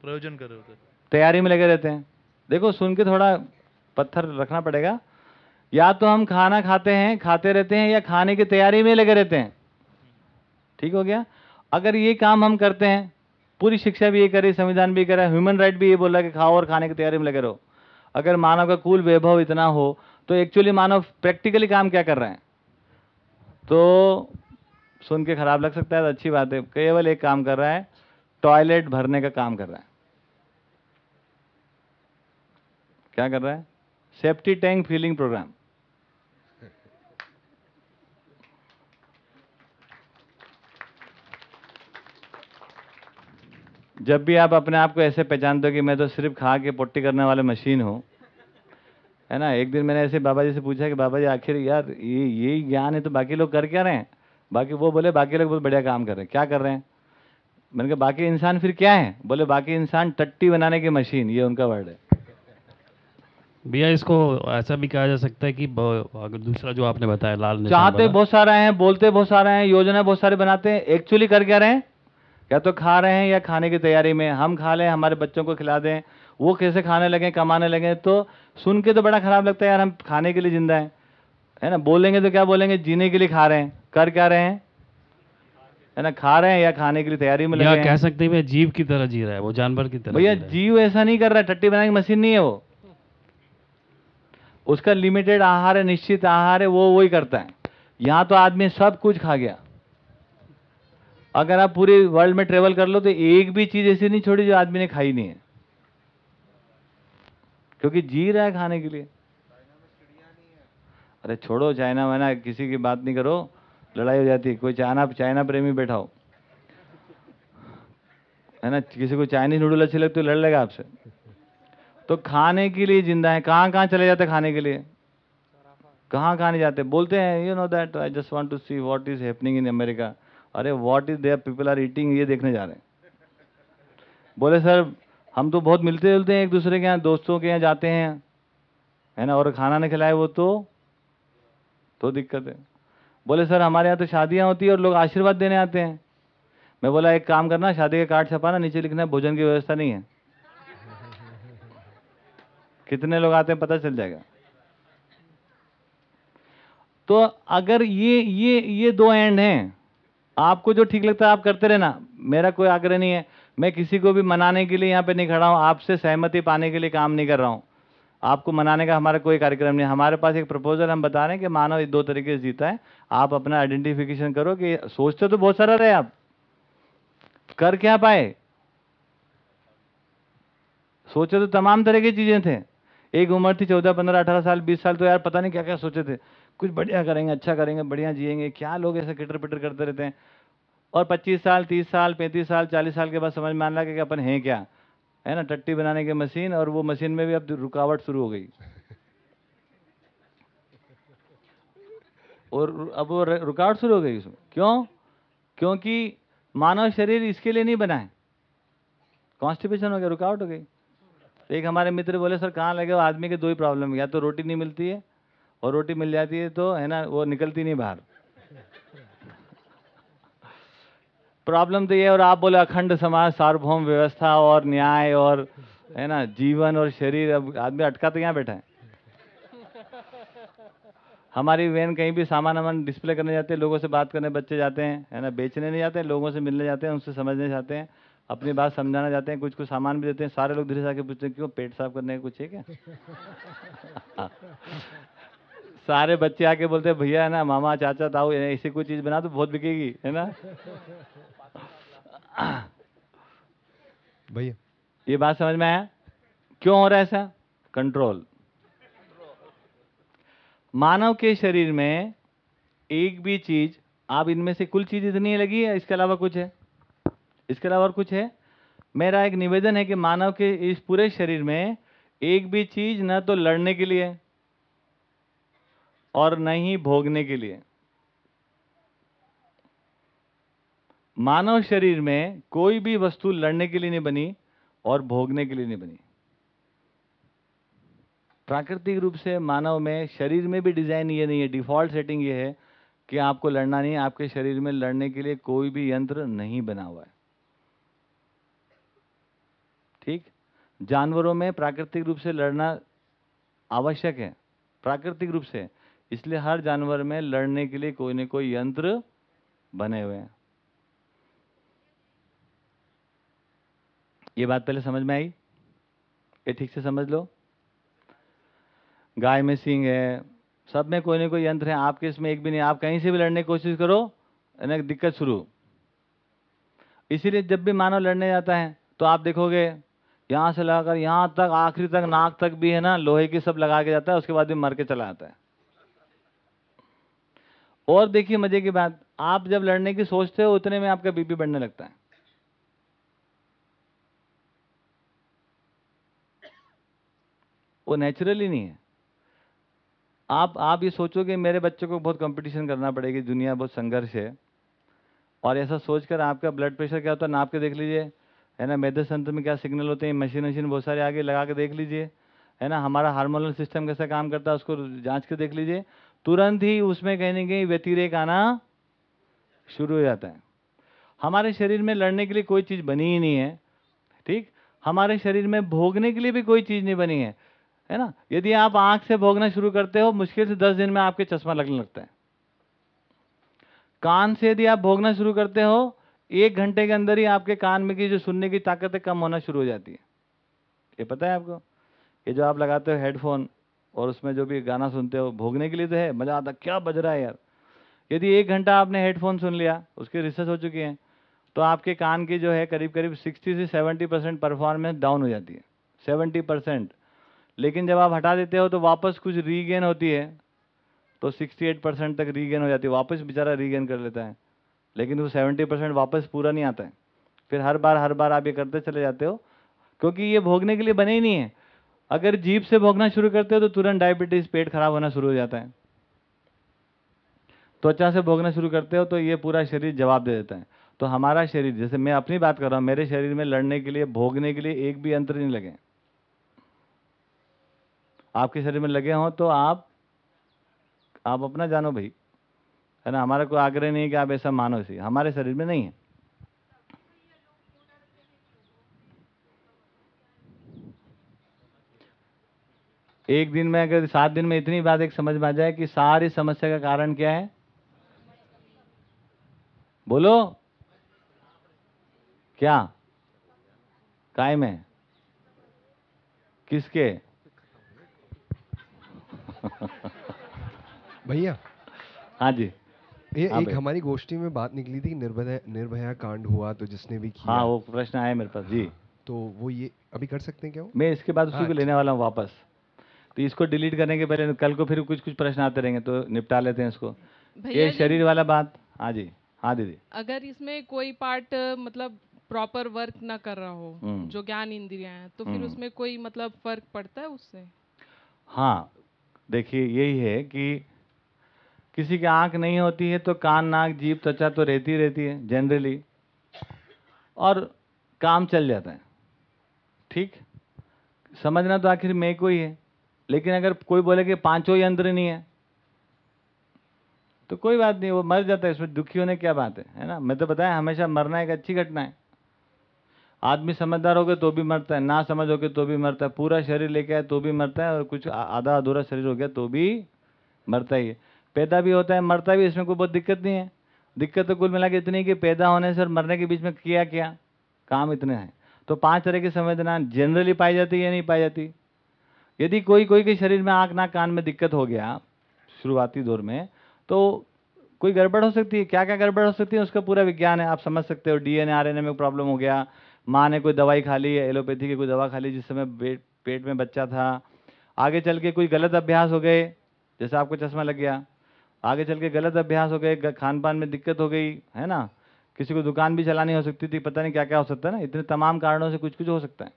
प्रयोजन कर रहे होते हैं। तैयारी में लगे रहते हैं। देखो सुन के थोड़ा पत्थर रखना पड़ेगा। या तो हम खाना खाते हैं, खाते रहते हैं या खाने की तैयारी में लगे रहते हैं। ठीक हो गया? अगर ये काम हम करते हैं, पूरी शिक्षा भी ये करे, संविधान भी करे ह्यूमन राइट भी ये बोल कि खाओ और खाने की तैयारी में लगे रहो। अगर मानव का कुल वैभव इतना हो तो एक्चुअली मानव प्रैक्टिकली काम क्या कर रहे हैं? तो सुन के खराब लग सकता है तो अच्छी बात है। केवल एक काम कर रहा है टॉयलेट भरने का काम कर रहा है। क्या कर रहा है? Safety tank filling program. जब भी आप अपने आप को ऐसे पहचानते हो कि मैं तो सिर्फ़ खा के पोट्टी करने वाले मशीन हूँ, है ना? एक दिन मैंने ऐसे बाबा जी से पूछा कि बाबा जी, आखिर यार ये यही ज्ञान है तो बाकी लोग कर क्या रहे हैं? बाकी वो बोले, बाकी लोग बहुत बढ़िया काम कर रहे हैं। क्या कर रहे हैं? मैंने कहा, बाकी इंसान फिर क्या है? बोले, बाकी इंसान टट्टी बनाने की मशीन, ये उनका वर्ड है। भैया इसको ऐसा भी कहा जा सकता है कि अगर दूसरा जो आपने बताया लाल चाहते बहुत सारा हैं बोलते बहुत सारे हैं योजना बहुत सारे बनाते हैं एक्चुअली कर क्या रहे हैं? या तो खा रहे हैं या खाने की तैयारी में। हम खा लें हमारे बच्चों को खिला दें वो कैसे खाने लगे कमाने लगे तो सुन के तो बड़ा खराब लगता है यार हम खाने के लिए ज़िंदा हैं। है ना? बोलेंगे तो क्या बोलेंगे? जीने के लिए खा रहे हैं। कर क्या रहे हैं? है ना? खा रहे हैं या खाने के लिए तैयारी में लगे कह सकते हैं जीव की तरह जी रहा है वो जानवर की तरह भैया। जीव ऐसा नहीं कर रहा है टट्टी बनाने की मशीन नहीं है वो। उसका लिमिटेड आहार है, निश्चित आहार है, वो वही करता है। यहाँ तो आदमी सब कुछ खा गया। अगर आप पूरे वर्ल्ड में ट्रेवल कर लो तो एक भी चीज़ ऐसी नहीं छोड़ी जो आदमी ने खाई नहीं है। क्योंकि जी रहा है खाने के लिए। अरे छोड़ो, चाइना वाइना, किसी की बात नहीं करो। लड़ाई हो जाती कोई चाइना चाइना प्रेमी बैठा हो है ना? किसी को चाइनीज़ नूडल अच्छे लगते तो लड़ लेगा आपसे। तो खाने के लिए ज़िंदा है। कहाँ कहाँ चले जाते खाने के लिए? कहाँ कहाँ नहीं जाते? बोलते हैं you know that I just want to see what is happening in America अरे what is there people are eating ये देखने जा रहे हैं। बोले, सर, हम तो बहुत मिलते जुलते हैं एक दूसरे के यहाँ, दोस्तों के यहाँ जाते हैं। है ना? और खाना नहीं खिलाए वो तो? तो दिक्कत है। बोले, सर, हमारे यहाँ तो शादियाँ होती है और लोग आशीर्वाद देने आते हैं। मैं बोला, एक काम करना, शादी का कार्ड छपाना, नीचे लिखना है भोजन की व्यवस्था नहीं है। कितने लोग आते हैं पता चल जाएगा। तो अगर ये ये ये दो एंड हैं, आपको जो ठीक लगता है आप करते रहना। मेरा कोई आग्रह नहीं है। मैं किसी को भी मनाने के लिए यहाँ पे नहीं खड़ा हूँ। आपसे सहमति पाने के लिए काम नहीं कर रहा हूँ। आपको मनाने का हमारा कोई कार्यक्रम नहीं हमारे पास एक प्रपोजल हम बता रहे हैं कि मानव इस दो तरीके से जीता है। आप अपना आइडेंटिफिकेशन करो कि सोचते तो बहुत सारा रहे आप। कर क्या पाए? सोचे तो तमाम तरह की चीज़ें थे। एक उम्र थी, चौदह, पंद्रह, अठारह साल, बीस साल तो यार पता नहीं क्या क्या सोचे थे। कुछ बढ़िया करेंगे अच्छा करेंगे, बढ़िया जिएँगे, क्या लोग ऐसे किटर पिटर करते रहते हैं। और पच्चीस साल, तीस साल, पैंतीस साल, चालीस साल के बाद समझ में आने लगा कि अपन हैं क्या? है ना, टट्टी बनाने की मशीन और वो मशीन में भी अब रुकावट शुरू हो गई। और अब वो रुकावट शुरू हो गई उसमें। क्यों? क्योंकि मानव शरीर इसके लिए नहीं बना है। कॉन्स्टिपेशन हो गया, रुकावट हो गई। एक हमारे मित्र बोले, सर, कहाँ लगे हो? आदमी के दो ही प्रॉब्लम है। या तो रोटी नहीं मिलती है और रोटी मिल जाती है तो है ना, वो निकलती नहीं बाहर। प्रॉब्लम तो ये और आप बोले, अखंड समाज, सार्वभौम व्यवस्था और न्याय और, है ना, जीवन और शरीर, अब आदमी अटका तो यहाँ बैठा है? हमारी वैन कहीं भी सामान वामान डिस्प्ले करने जाते हैं, लोगों से बात करने, बच्चे जाते हैं, है ना, बेचने नहीं जाते, लोगों से मिलने जाते हैं, उनसे समझने जाते हैं। अपनी बात समझाना चाहते हैं कुछ कुछ सामान भी देते हैं सारे लोग धीरे से आके पूछते हैं क्यों पेट साफ़ करने का कुछ है क्या? सारे बच्चे आके बोलते हैं भैया है ना मामा चाचा ताऊ ऐसी कोई चीज़ बना तो बहुत बिकेगी है ना? भैया। ये बात समझ में आया? क्यों हो रहा है ऐसा? कंट्रोल मानव के शरीर में एक भी चीज़ आप इनमें से कुल चीज़ इतनी लगी है इसके अलावा कुछ है? इसके अलावा और कुछ है? मेरा एक निवेदन है कि मानव के इस पूरे शरीर में एक भी चीज़ न तो लड़ने के लिए और न ही भोगने के लिए। मानव शरीर में कोई भी वस्तु लड़ने के लिए नहीं बनी और भोगने के लिए नहीं बनी। प्राकृतिक रूप से मानव में शरीर में भी डिज़ाइन ये नहीं है, डिफ़ॉल्ट सेटिंग ये है कि आपको लड़ना नहीं, आपके शरीर में लड़ने के लिए कोई भी यंत्र नहीं बना हुआ है। ठीक? जानवरों में प्राकृतिक रूप से लड़ना आवश्यक है। प्राकृतिक रूप से। इसलिए हर जानवर में लड़ने के लिए कोई ना कोई यंत्र बने हुए हैं। ये बात पहले समझ में आई? ये ठीक से समझ लो? गाय में सींग है। सब में कोई ना कोई यंत्र है। आपके इसमें एक भी नहीं। आप कहीं से भी लड़ने की कोशिश करो ना दिक्कत शुरू। इसीलिए जब भी मानव लड़ने जाता है तो आप देखोगे यहाँ से लगाकर यहाँ तक, आखिरी तक, नाक तक भी है ना, लोहे की सब लगा के जाता है, उसके बाद भी मर के चला आता है। और देखिए मज़े की बात, आप जब लड़ने की सोचते हो, उतने में आपका बीपी बढ़ने लगता है। वो नेचुरली नहीं है। आप आप ये सोचोगे, मेरे बच्चे को बहुत कंपटीशन करना पड़ेगी, दुनिया बहुत संघर्ष है। और ऐसा सोचकर आपका ब्लड प्रेशर क्या होता है, नाप के देख लीजिए। है ना? मेदे तंत्र में क्या सिग्नल होते हैं? मशीन वशीन बहुत सारे आगे लगा के देख लीजिए। है ना? हमारा हार्मोनल सिस्टम कैसा काम करता है उसको जाँच के देख लीजिए। तुरंत ही उसमें कहीं ना कहीं व्यतिरेक आना शुरू हो जाता है। हमारे शरीर में लड़ने के लिए कोई चीज़ बनी ही नहीं है, ठीक? हमारे शरीर में भोगने के लिए भी कोई चीज़ नहीं बनी है है ना? यदि आप आँख से भोगना शुरू करते हो, मुश्किल से दस दिन में आपके चश्मा लगने लगता है। कान से यदि आप भोगना शुरू करते हो एक घंटे के अंदर ही आपके कान में की जो सुनने की ताकत है कम होना शुरू हो जाती है। ये पता है आपको? ये जो आप लगाते हो हेडफोन और उसमें जो भी गाना सुनते हो, भोगने के लिए तो है, मज़ा आता क्या बज रहा है यार? यदि एक घंटा आपने हेडफोन सुन लिया, उसकी रिसर्च हो चुकी है तो आपके कान की जो है करीब करीब सिक्सटी से सेवेंटी परसेंट परफॉर्मेंस डाउन हो जाती है। सेवेंटी परसेंट लेकिन जब आप हटा देते हो तो वापस कुछ रीगेन होती है तो 68 परसेंट तक रीगेन हो जाती है। वापस बेचारा रीगेन कर लेता है। लेकिन वो 70 परसेंट वापस पूरा नहीं आता है। फिर हर बार हर बार आप ये करते चले जाते हो, क्योंकि ये भोगने के लिए बने ही नहीं है। अगर जीप से भोगना शुरू करते हो तो तुरंत डायबिटीज़, पेट खराब होना शुरू हो जाता है। त्वचा से भोगना शुरू करते हो तो ये पूरा शरीर जवाब दे देता है। तो हमारा शरीर, जैसे मैं अपनी बात कर रहा हूँ, मेरे शरीर में लड़ने के लिए, भोगने के लिए एक भी यंत्र नहीं लगे। आपके शरीर में लगे हों तो आप आप अपना जानो भाई। है ना? हमारा कोई आग्रह नहीं है कि आप ऐसा मानो इसी। हमारे शरीर में नहीं है। एक दिन में अगर सात दिन में इतनी बात एक समझ में आ जाए कि सारी समस्या का कारण क्या है? बोलो। क्या? काय में किसके? भैया। हाँ जी। ये हाँ एक भाई। हमारी गोष्ठी में बात निकली थी निर्भया निर्भया कांड हुआ तो जिसने भी किया हाँ वो प्रश्न आया मेरे पास जी तो वो ये अभी कर सकते हैं क्या वो मैं इसके बाद उसी को अच्छा। लेने वाला हूँ वापस तो इसको डिलीट करने के पहले कल को फिर कुछ कुछ प्रश्न आते रहेंगे तो निपटा लेते हैं इसको ये शरीर वाला बात हाँ जी हाँ दीदी अगर इसमें कोई पार्ट मतलब प्रॉपर वर्क ना कर रहा हो हम्म। जो ज्ञान इंद्रियाँ हैं तो फिर हम्म। उसमें कोई मतलब फ़र्क पड़ता है उससे हाँ देखिए यही है कि किसी की आँख नहीं होती है तो कान, नाक जीप त्वचा तो रहती रहती है जनरली और काम चल जाता है। ठीक? समझना तो आखिर मैं को ही है। लेकिन अगर कोई बोले कि पाँचों यंत्र नहीं है तो कोई बात नहीं, वो मर जाता है इसमें दुखी होने क्या बात है है ना? मैं तो बताया, हमेशा मरना एक अच्छी घटना है। आदमी समझदार हो गया तो भी मरता है, ना समझ हो गया तो भी मरता है, पूरा शरीर लेके आए तो भी मरता है, और कुछ आधा अधूरा शरीर हो गया तो भी मरता ही है। पैदा भी होता है, मरता भी, इसमें कोई बहुत दिक्कत नहीं है। दिक्कत तो कुल मिला के इतनी कि पैदा होने से और मरने के बीच में किया क्या? काम इतने हैं। तो पाँच तरह की संवेदना जनरली पाई जाती है या नहीं पाई जाती? यदि कोई कोई के शरीर में आँख, नाक, कान में दिक्कत हो गया, शुरुआती दौर में तो कोई गड़बड़ हो सकती है? क्या क्या गड़बड़ हो सकती है? उसका पूरा विज्ञान है। आप समझ सकते हो डीएनए आरएनए में प्रॉब्लम हो गया। माँ ने कोई दवाई खा ली एलोपैथी की कोई दवा खा ली, जिस समय पेट पेट में बच्चा था। आगे चल के कोई गलत अभ्यास हो गए, जैसे आपको चश्मा लग गया। आगे चल के गलत अभ्यास हो गए खान पान में दिक्कत हो गई, है ना? किसी को दुकान भी चलानी हो सकती थी, पता नहीं क्या क्या हो सकता है ना? इतने तमाम कारणों से कुछ कुछ हो सकता है।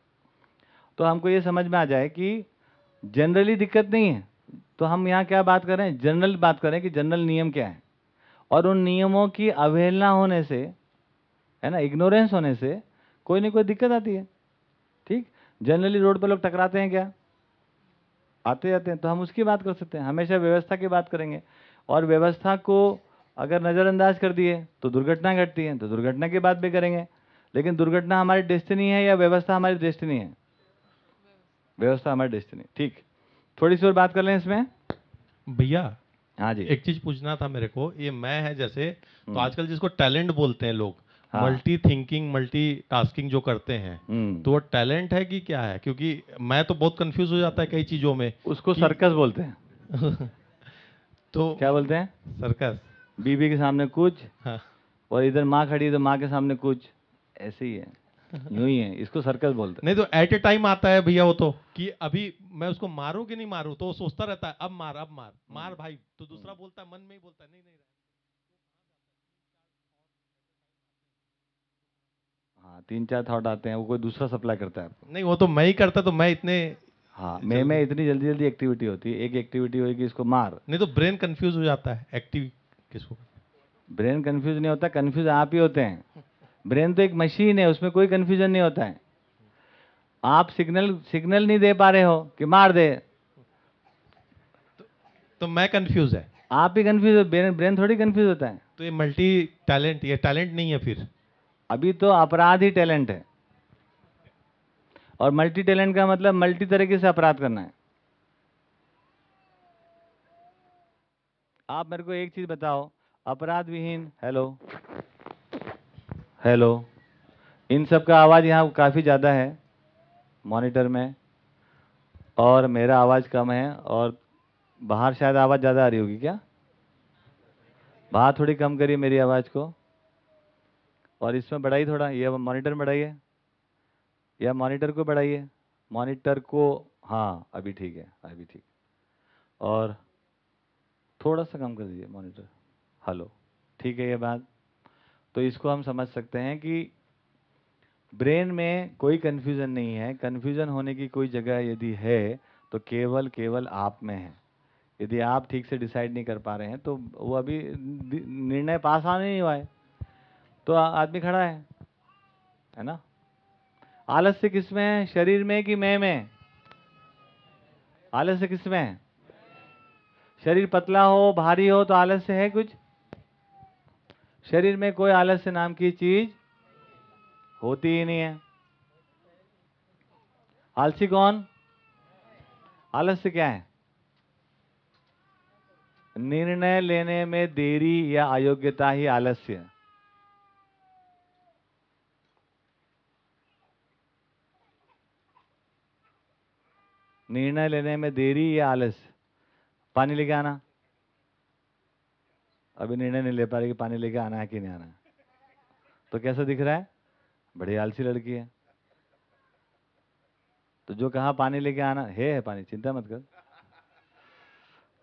तो हमको ये समझ में आ जाए कि जनरली दिक्कत नहीं है। तो हम यहाँ क्या बात करें? जनरल बात करें कि जनरल नियम क्या है? और उन नियमों की अवहेलना होने से, है ना? इग्नोरेंस होने से कोई ना कोई दिक्कत आती है। ठीक? जनरली रोड पर लोग टकराते हैं क्या? आते जाते हैं। तो हम उसकी बात कर सकते हैं। हमेशा व्यवस्था की बात करेंगे। और व्यवस्था को अगर नज़रअंदाज कर दिए तो दुर्घटना घटती है तो दुर्घटना की बात भी करेंगे। लेकिन दुर्घटना हमारी डेस्टिनी है या व्यवस्था हमारी डेस्टिनी है? व्यवस्था हमारी डेस्टिनी ठीक। थोड़ी सी और बात कर लें इसमें। भैया हाँ जी। एक चीज़ पूछना था मेरे को ये मैं है जैसे तो हम्म। आजकल जिसको टैलेंट बोलते हैं लोग। मल्टी थिंकिंग मल्टी टास्किंग जो करते हैं हम्म, तो वो टैलेंट है कि क्या है? क्योंकि मैं तो बहुत कंफ्यूज हो जाता है कई चीज़ों में उसको सर्कस बोलते हैं। तो क्या बोलते हैं? सर्कस। बीबी के सामने कुछ हाँ। और इधर माँ खड़ी है तो माँ के सामने कुछ। ऐसे ही है। यूँ ही है। इसको सर्कस बोलते हैं। नहीं तो एट ए टाइम आता है भैया वो तो कि अभी मैं उसको मारूं कि नहीं मारूं? तो वो सोचता रहता है अब मार अब मार। मार भाई। तो दूसरा बोलता है मन में ही बोलता है नहीं नहीं हाँ तीन चार थॉट आते हैं वो कोई दूसरा सप्लाई करता है आपको। नहीं वो तो मैं ही करता तो मैं इतने हाँ मैं में इतनी जल्दी जल्दी एक्टिविटी होती है एक एक्टिविटी होगी इसको मार। नहीं तो ब्रेन कंफ्यूज हो जाता है एक्टिव किसको? ब्रेन कंफ्यूज नहीं होता कंफ्यूज आप ही होते हैं। ब्रेन तो एक मशीन है उसमें कोई कंफ्यूजन नहीं होता है। आप सिग्नल सिग्नल नहीं दे पा रहे हो कि मार दे। तो मैं कंफ्यूज है। आप ही कंफ्यूज हो ब्रेन ब्रेन थोड़ी कंफ्यूज होता है। तो ये मल्टी टैलेंट ये टैलेंट नहीं है फिर? अभी तो अपराध ही टैलेंट है। और मल्टी टैलेंट का मतलब मल्टी तरीके से अपराध करना है। आप मेरे को एक चीज़ बताओ अपराध विहीन हेलो हेलो इन सब का आवाज़ यहाँ काफ़ी ज़्यादा है मॉनिटर में, और मेरा आवाज़ कम है, और बाहर शायद आवाज़ ज़्यादा आ रही होगी क्या? बाहर थोड़ी कम करिए मेरी आवाज़ को। और इसमें बढ़ाइए थोड़ा, ये मॉनिटर में बढ़ाइए। या मॉनिटर को बढ़ाइए। मॉनिटर को हाँ अभी ठीक है, अभी ठीक। और थोड़ा सा कम कर दीजिए मॉनिटर। हेलो, ठीक है ये बात? तो इसको हम समझ सकते हैं कि ब्रेन में कोई कन्फ्यूज़न नहीं है। कन्फ्यूज़न होने की कोई जगह यदि है तो केवल केवल आप में है। यदि आप ठीक से डिसाइड नहीं कर पा रहे हैं तो वो अभी निर्णय पास आने नहीं हुआ है। तो आदमी खड़ा है है ना? आलस्य किसमें है? शरीर में कि मैं में? आलस्य किसमें है? शरीर पतला हो, भारी हो तो आलस्य है कुछ? शरीर में कोई आलस्य नाम की चीज़ होती ही नहीं है। आलसी कौन? आलस्य क्या है? निर्णय लेने में देरी या अयोग्यता ही आलस्य। है निर्णय लेने में देरी या आलस? पानी लेके आना। अभी निर्णय नहीं ले पा रही कि पानी लेके आना है कि नहीं आना है। तो कैसा दिख रहा है? बड़ी आलसी लड़की है। तो जो कहा पानी लेके आना, है है पानी, चिंता मत कर।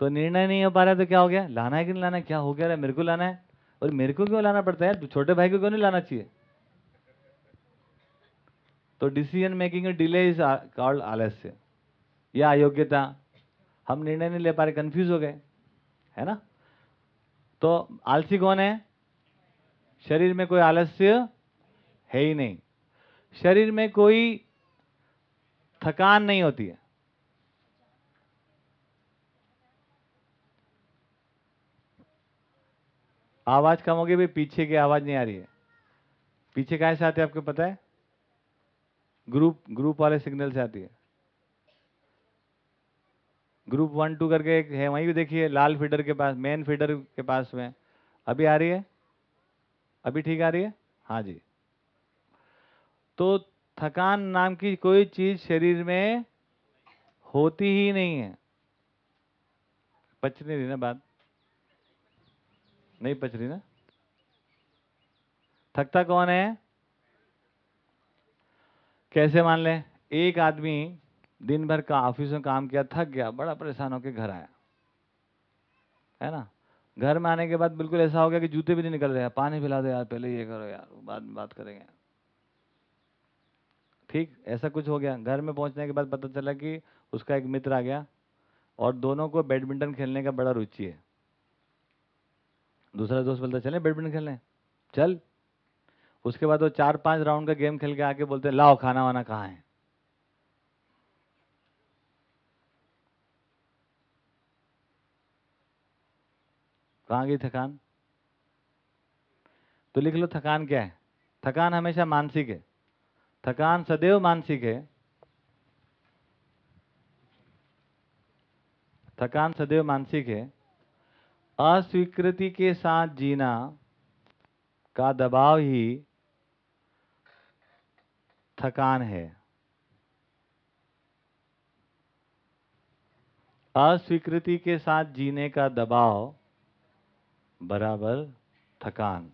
तो निर्णय नहीं हो पा रहा तो क्या हो गया? लाना है कि नहीं लाना है? क्या हो गया मेरे को लाना है। और मेरे को क्यों लाना पड़ता है छोटे भाई को क्यों नहीं लाना चाहिए? तो decision making delay is called आलस्य। या अयोग्यता, हम निर्णय नहीं ले पा रहे कंफ्यूज हो गए, है ना? तो आलसी कौन है? शरीर में कोई आलस्य है ही नहीं। शरीर में कोई थकान नहीं होती है। आवाज़ कम होगी भाई, पीछे की आवाज़ नहीं आ रही है। पीछे कहा से आती है आपको पता है? ग्रुप ग्रुप वाले सिग्नल से आती है। ग्रुप वन, टू करके एक है, वहीं भी देखिए, लाल फीडर के पास मेन फीडर के पास में। अभी आ रही है? अभी ठीक आ रही है? हाँ जी। तो थकान नाम की कोई चीज़ शरीर में होती ही नहीं है। पच नहीं रही ना बात? नहीं पच रही ना? थकता कौन है? कैसे मान लें? एक आदमी दिन भर का ऑफ़िस में काम किया, थक गया, बड़ा परेशान होकर घर आया। है ना? घर में आने के बाद बिल्कुल ऐसा हो गया कि जूते भी नहीं निकल रहे हैं। पानी पिला दो यार, पहले ये करो यार बाद में बात करेंगे। ठीक, ऐसा कुछ हो गया। घर में पहुँचने के बाद पता चला कि उसका एक मित्र आ गया और दोनों को बैडमिंटन खेलने का बड़ा रुचि है। दूसरा दोस्त बोलता, चले बैडमिंटन खेलने? चल। उसके बाद वो चार पाँच राउंड का गेम खेल के आके बोलते, लाओ, खाना वाना कहाँ है? कहाँ गई थकान? तो लिख लो थकान क्या है? थकान हमेशा मानसिक है। थकान सदैव मानसिक है। थकान सदैव मानसिक है। अस्वीकृति के साथ जीना का दबाव ही थकान है। अस्वीकृति के साथ जीने का दबाव बराबर थकान।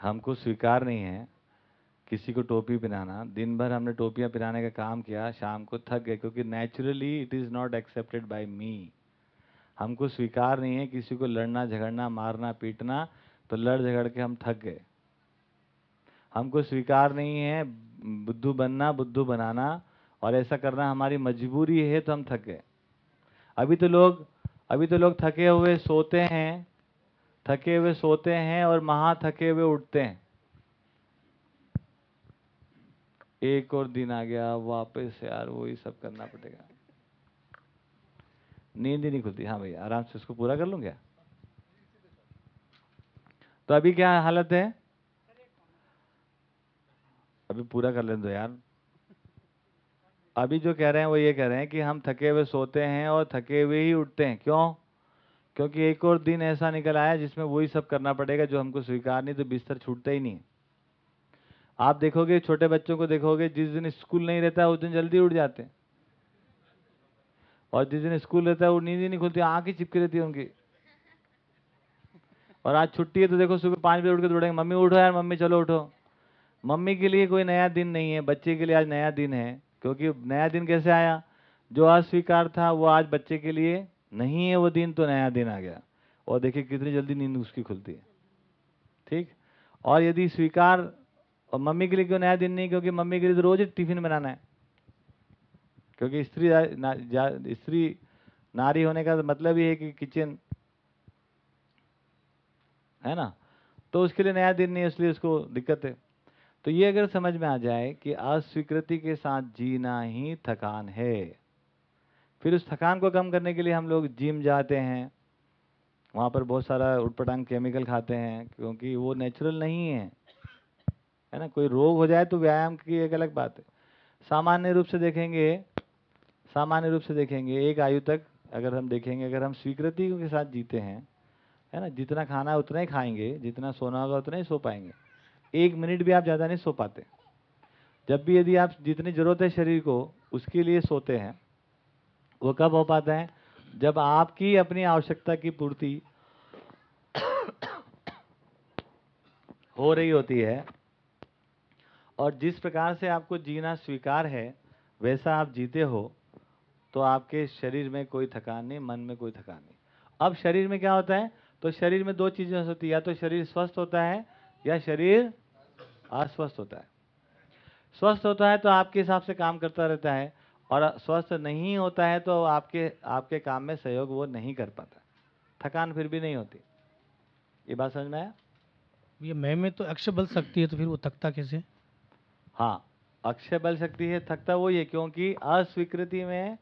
हमको स्वीकार नहीं है किसी को टोपी पहनाना दिन भर हमने टोपियाँ पहनाने का काम किया, शाम को थक गए, क्योंकि naturally it is not accepted by me हमको स्वीकार नहीं है किसी को लड़ना, झगड़ना, मारना, पीटना तो लड़ झगड़ के हम थक गए। हमको स्वीकार नहीं है बुद्धू बनना, बुद्धू बनाना, और ऐसा करना हमारी मजबूरी है तो हम थक गए। अभी तो लोग अभी तो लोग थके हुए सोते हैं, थके हुए सोते हैं और महा थके हुए उठते हैं। एक और दिन आ गया, वापस यार वही सब करना पड़ेगा। नींद ही नहीं खुलती। हाँ भैया, आराम से उसको पूरा कर लूँ क्या तो अभी क्या हालत है? अभी पूरा कर लें दो यार। अभी जो कह रहे हैं, वो ये कह रहे हैं कि हम थके हुए सोते हैं और थके हुए ही उठते हैं। क्यों? क्योंकि एक और दिन ऐसा निकल आया जिसमें वही सब करना पड़ेगा जो हमको स्वीकार नहीं तो बिस्तर छूटता ही नहीं आप देखोगे, छोटे बच्चों को देखोगे, जिस दिन स्कूल नहीं रहता, उस दिन जल्दी उठ जाते और जिस दिन स्कूल रहता है, वो नींद ही नहीं खुलती, आँख ही चिपकी रहती है उनकी। और आज छुट्टी है तो देखो, सुबह पाँच बजे उठ के दौड़ेंगे, मम्मी, उठो यार, मम्मी, चलो उठो। मम्मी के लिए कोई नया दिन नहीं है, बच्चे के लिए आज नया दिन है। क्योंकि नया दिन कैसे आया? जो अस्वीकार था वो आज बच्चे के लिए नहीं है वो दिन तो नया दिन आ गया। और देखिए कितनी जल्दी नींद उसकी खुलती है। ठीक? और यदि स्वीकार और मम्मी के लिए क्यों नया दिन नहीं? क्योंकि मम्मी के लिए तो रोज टिफ़िन बनाना है। क्योंकि स्त्री ना, स्त्री नारी होने का मतलब ही है कि किचन है ना? तो उसके लिए नया दिन नहीं इसलिए उसको दिक्कत है। तो ये अगर समझ में आ जाए कि अस्वीकृति के साथ जीना ही थकान है। फिर उस थकान को कम करने के लिए हम लोग जिम जाते हैं। वहाँ पर बहुत सारा उटपटांग केमिकल खाते हैं, क्योंकि वो नेचुरल नहीं है। है ना? कोई रोग हो जाए तो व्यायाम की एक अलग बात है। सामान्य रूप से देखेंगे, सामान्य रूप से देखेंगे, एक आयु तक अगर हम देखेंगे, अगर हम स्वीकृति के साथ जीते हैं, है ना? जितना खाना है उतना ही खाएँगे, जितना सोना होगा उतना ही सो पाएँगे। एक मिनट भी आप ज़्यादा नहीं सो पाते। जब भी यदि आप जितनी ज़रूरत है शरीर को, उसके लिए सोते हैं, वो कब हो पाता है? जब आपकी अपनी आवश्यकता की पूर्ति हो रही होती है, और जिस प्रकार से आपको जीना स्वीकार है, वैसा आप जीते हो तो आपके शरीर में कोई थकान नहीं, मन में कोई थकान नहीं। अब शरीर में क्या होता है? तो शरीर में दो चीज़ें होती है, या तो शरीर स्वस्थ होता है, या शरीर अस्वस्थ होता है। स्वस्थ होता है तो आपके हिसाब से काम करता रहता है और स्वस्थ नहीं होता है तो आपके आपके काम में सहयोग वो नहीं कर पाता। थकान फिर भी नहीं होती। ये बात समझ में आया? ये मैं में तो अक्षय बल सकती है तो फिर वो थकता कैसे? हाँ अक्षय बल शक्ति है थकता वो ये क्योंकि अस्वीकृति में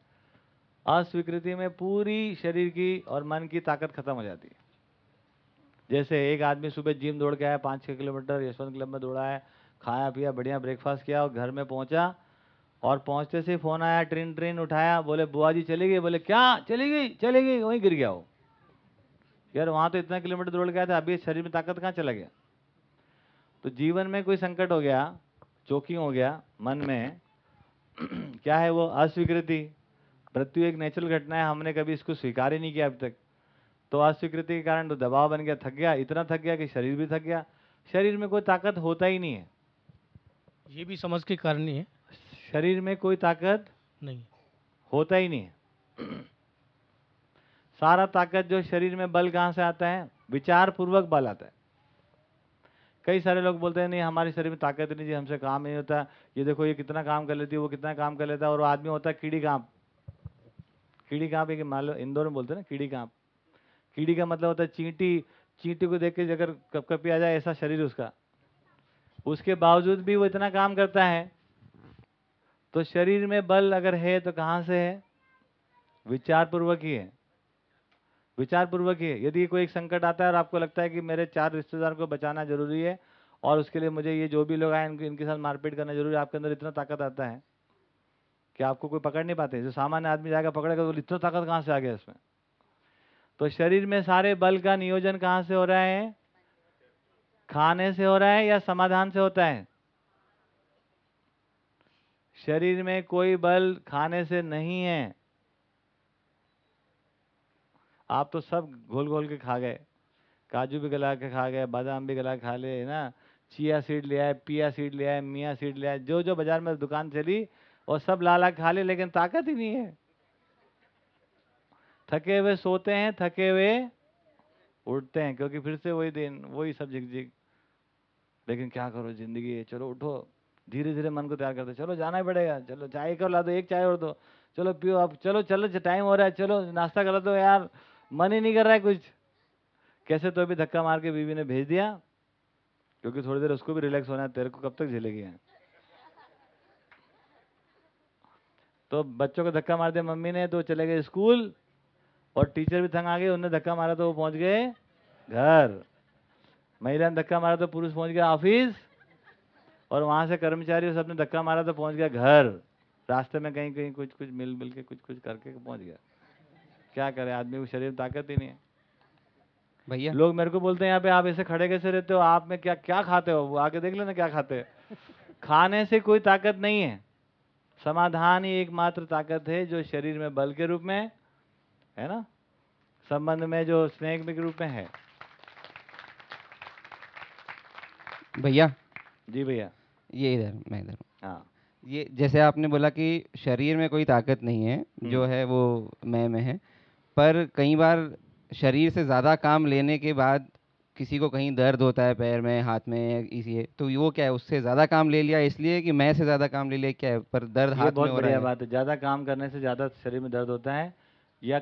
अस्वीकृति में पूरी शरीर की और मन की ताकत खत्म हो जाती है। जैसे एक आदमी सुबह जिम दौड़ के आया, पाँच छः किलोमीटर यशवंत क्लब में दौड़ा है, खाया पिया, बढ़िया ब्रेकफास्ट किया और घर में पहुँचा और पहुँचते से फ़ोन आया, ट्रेन ट्रेन उठाया, बोले, बुआ जी चली गई, बोले, क्या? चली गई चली गई, वहीं गिर गया वो। यार, वहाँ तो इतना किलोमीटर दौड़ गया था अभी शरीर में ताकत कहाँ चला गया? तो जीवन में कोई संकट हो गया चोकिंग हो गया, मन में क्या है वो? अस्वीकृति। मृत्यु एक नेचुरल घटना है, हमने कभी इसको स्वीकार ही नहीं किया अभी तक। तो अस्वीकृति के कारण तो दबाव बन गया थक गया इतना थक गया कि शरीर भी थक गया। शरीर में कोई ताकत होता ही नहीं है। ये भी समझ के करनी है। शरीर में कोई ताकत नहीं। होता ही नहीं है। सारा ताकत जो शरीर में बल कहाँ से आता है? विचार पूर्वक बल आता है। कई सारे लोग बोलते हैं नहीं हमारे शरीर में ताकत नहीं जी हमसे काम नहीं होता। ये देखो ये कितना काम कर लेती है वो कितना काम कर लेता है और आदमी होता है कीड़ी काँप कीड़ी काँप एक मान लो इंदौर में बोलते हैं ना कीड़ी काँप कीड़ी का मतलब होता है चींटी चींटी को देख के अगर कप कपी आ जाए ऐसा शरीर उसका। उसके बावजूद भी वो इतना काम करता है। तो शरीर में बल अगर है तो कहाँ से है? विचार पूर्वक ही है। विचार पूर्वक ही है। यदि कोई एक संकट आता है और आपको लगता है कि मेरे चार रिश्तेदार को बचाना ज़रूरी है और उसके लिए मुझे ये जो भी लोग आए इनके इनके साथ मारपीट करना ज़रूरी है, आपके अंदर इतना ताकत आता है कि आपको कोई पकड़ नहीं पाते? जो सामान्य आदमी जाएगा पकड़ेगा तो इतना ताकत कहाँ से आ गया इसमें? तो शरीर में सारे बल का नियोजन कहाँ से हो रहा है? खाने से हो रहा है या समाधान से होता है? शरीर में कोई बल खाने से नहीं है। आप तो सब घोल घोल के खा गए। काजू भी गला के खा गए, बादाम भी गला खा ले ना? चिया सीड ले आए, पिया सीड ले आए, मिया सीड ले आए जो जो बाज़ार में दुकान चली और सब ला ला खा ले लेकिन ताकत ही नहीं है। थके हुए सोते हैं, थके हुए उठते हैं, क्योंकि फिर से वही दिन, वही सब झिकझिक लेकिन क्या करो, ज़िंदगी है। चलो उठो। धीरे धीरे मन को तैयार करते चलो जाना ही पड़ेगा। चलो चाय कर ला दो, एक चाय और दो। चलो पियो अब चलो चलो टाइम हो रहा है। चलो, नाश्ता कर दो यार। मन ही नहीं कर रहा है कुछ। कैसे तो अभी धक्का मार के बीवी ने भेज दिया, क्योंकि थोड़ी देर उसको भी रिलैक्स होना है। तेरे को कब तक झेलेगी है तो बच्चों को धक्का मार दिया मम्मी ने तो चले गए स्कूल। और टीचर भी थंग आ गए उन्होंने धक्का मारा तो वो पहुँच गए घर। महिला ने धक्का मारा तो पुरुष पहुँच गया ऑफ़िस और वहाँ से कर्मचारी सबने धक्का मारा तो पहुँच गया घर। रास्ते में कहीं कहीं कुछ कुछ मिल मिल के कुछ कुछ करके पहुँच गया। क्या करे? आदमी को शरीर में ताकत ही नहीं है। भैया। लोग मेरे को बोलते हैं यहाँ पे आप ऐसे खड़े कैसे रहते हो? आप में क्या क्या खाते हो? वो आके देख लेना क्या खाते हैं। खाने से कोई ताकत नहीं है। समाधान ही एकमात्र ताकत है जो शरीर में बल के रूप में है ना? संबंध में जो स्नेह के रूप में है। भैया? जी भैया। ये इधर मैं इधर हाँ। ये जैसे आपने बोला कि शरीर में कोई ताकत नहीं है जो है वो मैं में है पर कई बार शरीर से ज़्यादा काम लेने के बाद किसी को कहीं दर्द होता है पैर में हाथ में इसी है तो वो क्या है उससे ज़्यादा काम ले लिया इसलिए कि मैं से ज़्यादा काम ले लिया क्या है? पर दर्द हाथ में हो रहा है। बात है। ज़्यादा काम करने से ज़्यादा शरीर में दर्द होता है या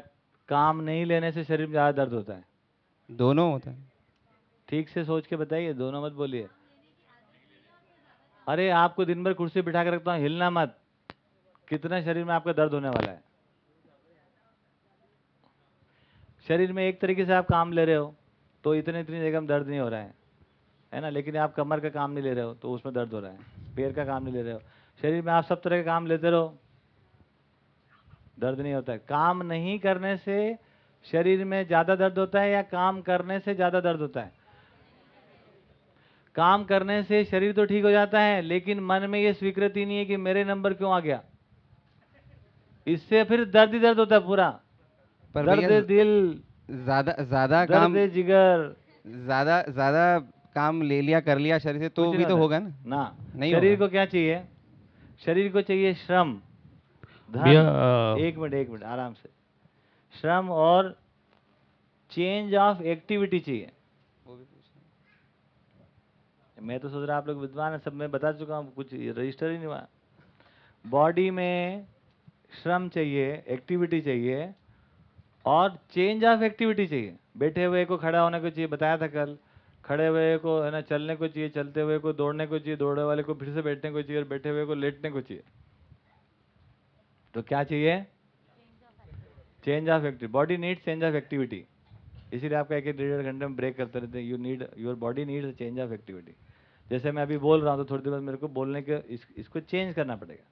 काम नहीं लेने से शरीर में ज़्यादा दर्द होता है। दोनों होता है। ठीक से सोच के बताइए दोनों मत बोलिए। अरे आपको दिन भर कुर्सी बिठा के रखता हूँ हिलना मत। कितना शरीर में आपका दर्द होने वाला है। शरीर में एक तरीके से आप काम ले रहे हो तो इतने इतनी जगह में दर्द नहीं हो रहा है। है ना? लेकिन आप कमर का काम नहीं ले रहे हो तो उसमें दर्द हो रहा है। पैर का काम नहीं ले रहे हो। शरीर में आप सब तरह के काम लेते रहो दर्द नहीं होता है। काम नहीं करने से शरीर में ज़्यादा दर्द होता है या काम करने से ज़्यादा दर्द होता है? काम करने से शरीर तो ठीक हो जाता है लेकिन मन में ये स्वीकृति नहीं है कि मेरे नंबर क्यों आ गया। इससे फिर दर्द ही दर्द होता है पूरा। पर दर्द दिल ज़्यादा ज़्यादा काम जिगर। ज़्यादा ज़्यादा काम ले लिया कर लिया शरीर से तो भी तो होगा ना? ना नहीं शरीर को क्या चाहिए? शरीर को चाहिए श्रम। भैया, एक मिनट एक मिनट आराम से। श्रम और चेंज ऑफ़ एक्टिविटी चाहिए। मैं तो सोच रहा आप लोग विद्वान है सब मैं बता चुका हूँ कुछ रजिस्टर ही नहीं हुआ। बॉडी में श्रम चाहिए एक्टिविटी चाहिए और चेंज ऑफ़ एक्टिविटी चाहिए। बैठे हुए को खड़ा होने को चाहिए बताया था कल। खड़े हुए को है ना चलने को चाहिए चलते हुए को दौड़ने को चाहिए दौड़ने वाले को फिर से बैठने को चाहिए और बैठे हुए को लेटने को चाहिए। तो क्या चाहिए? Change of activity body need change of activity इसीलिए आपका एक डेढ़ डेढ़ घंटे में ब्रेक करते रहते हैं। You need your body need change of activity जैसे मैं अभी बोल रहा हूँ तो थोड़ी देर बाद मेरे को बोलने के इस, इसको चेंज करना पड़ेगा।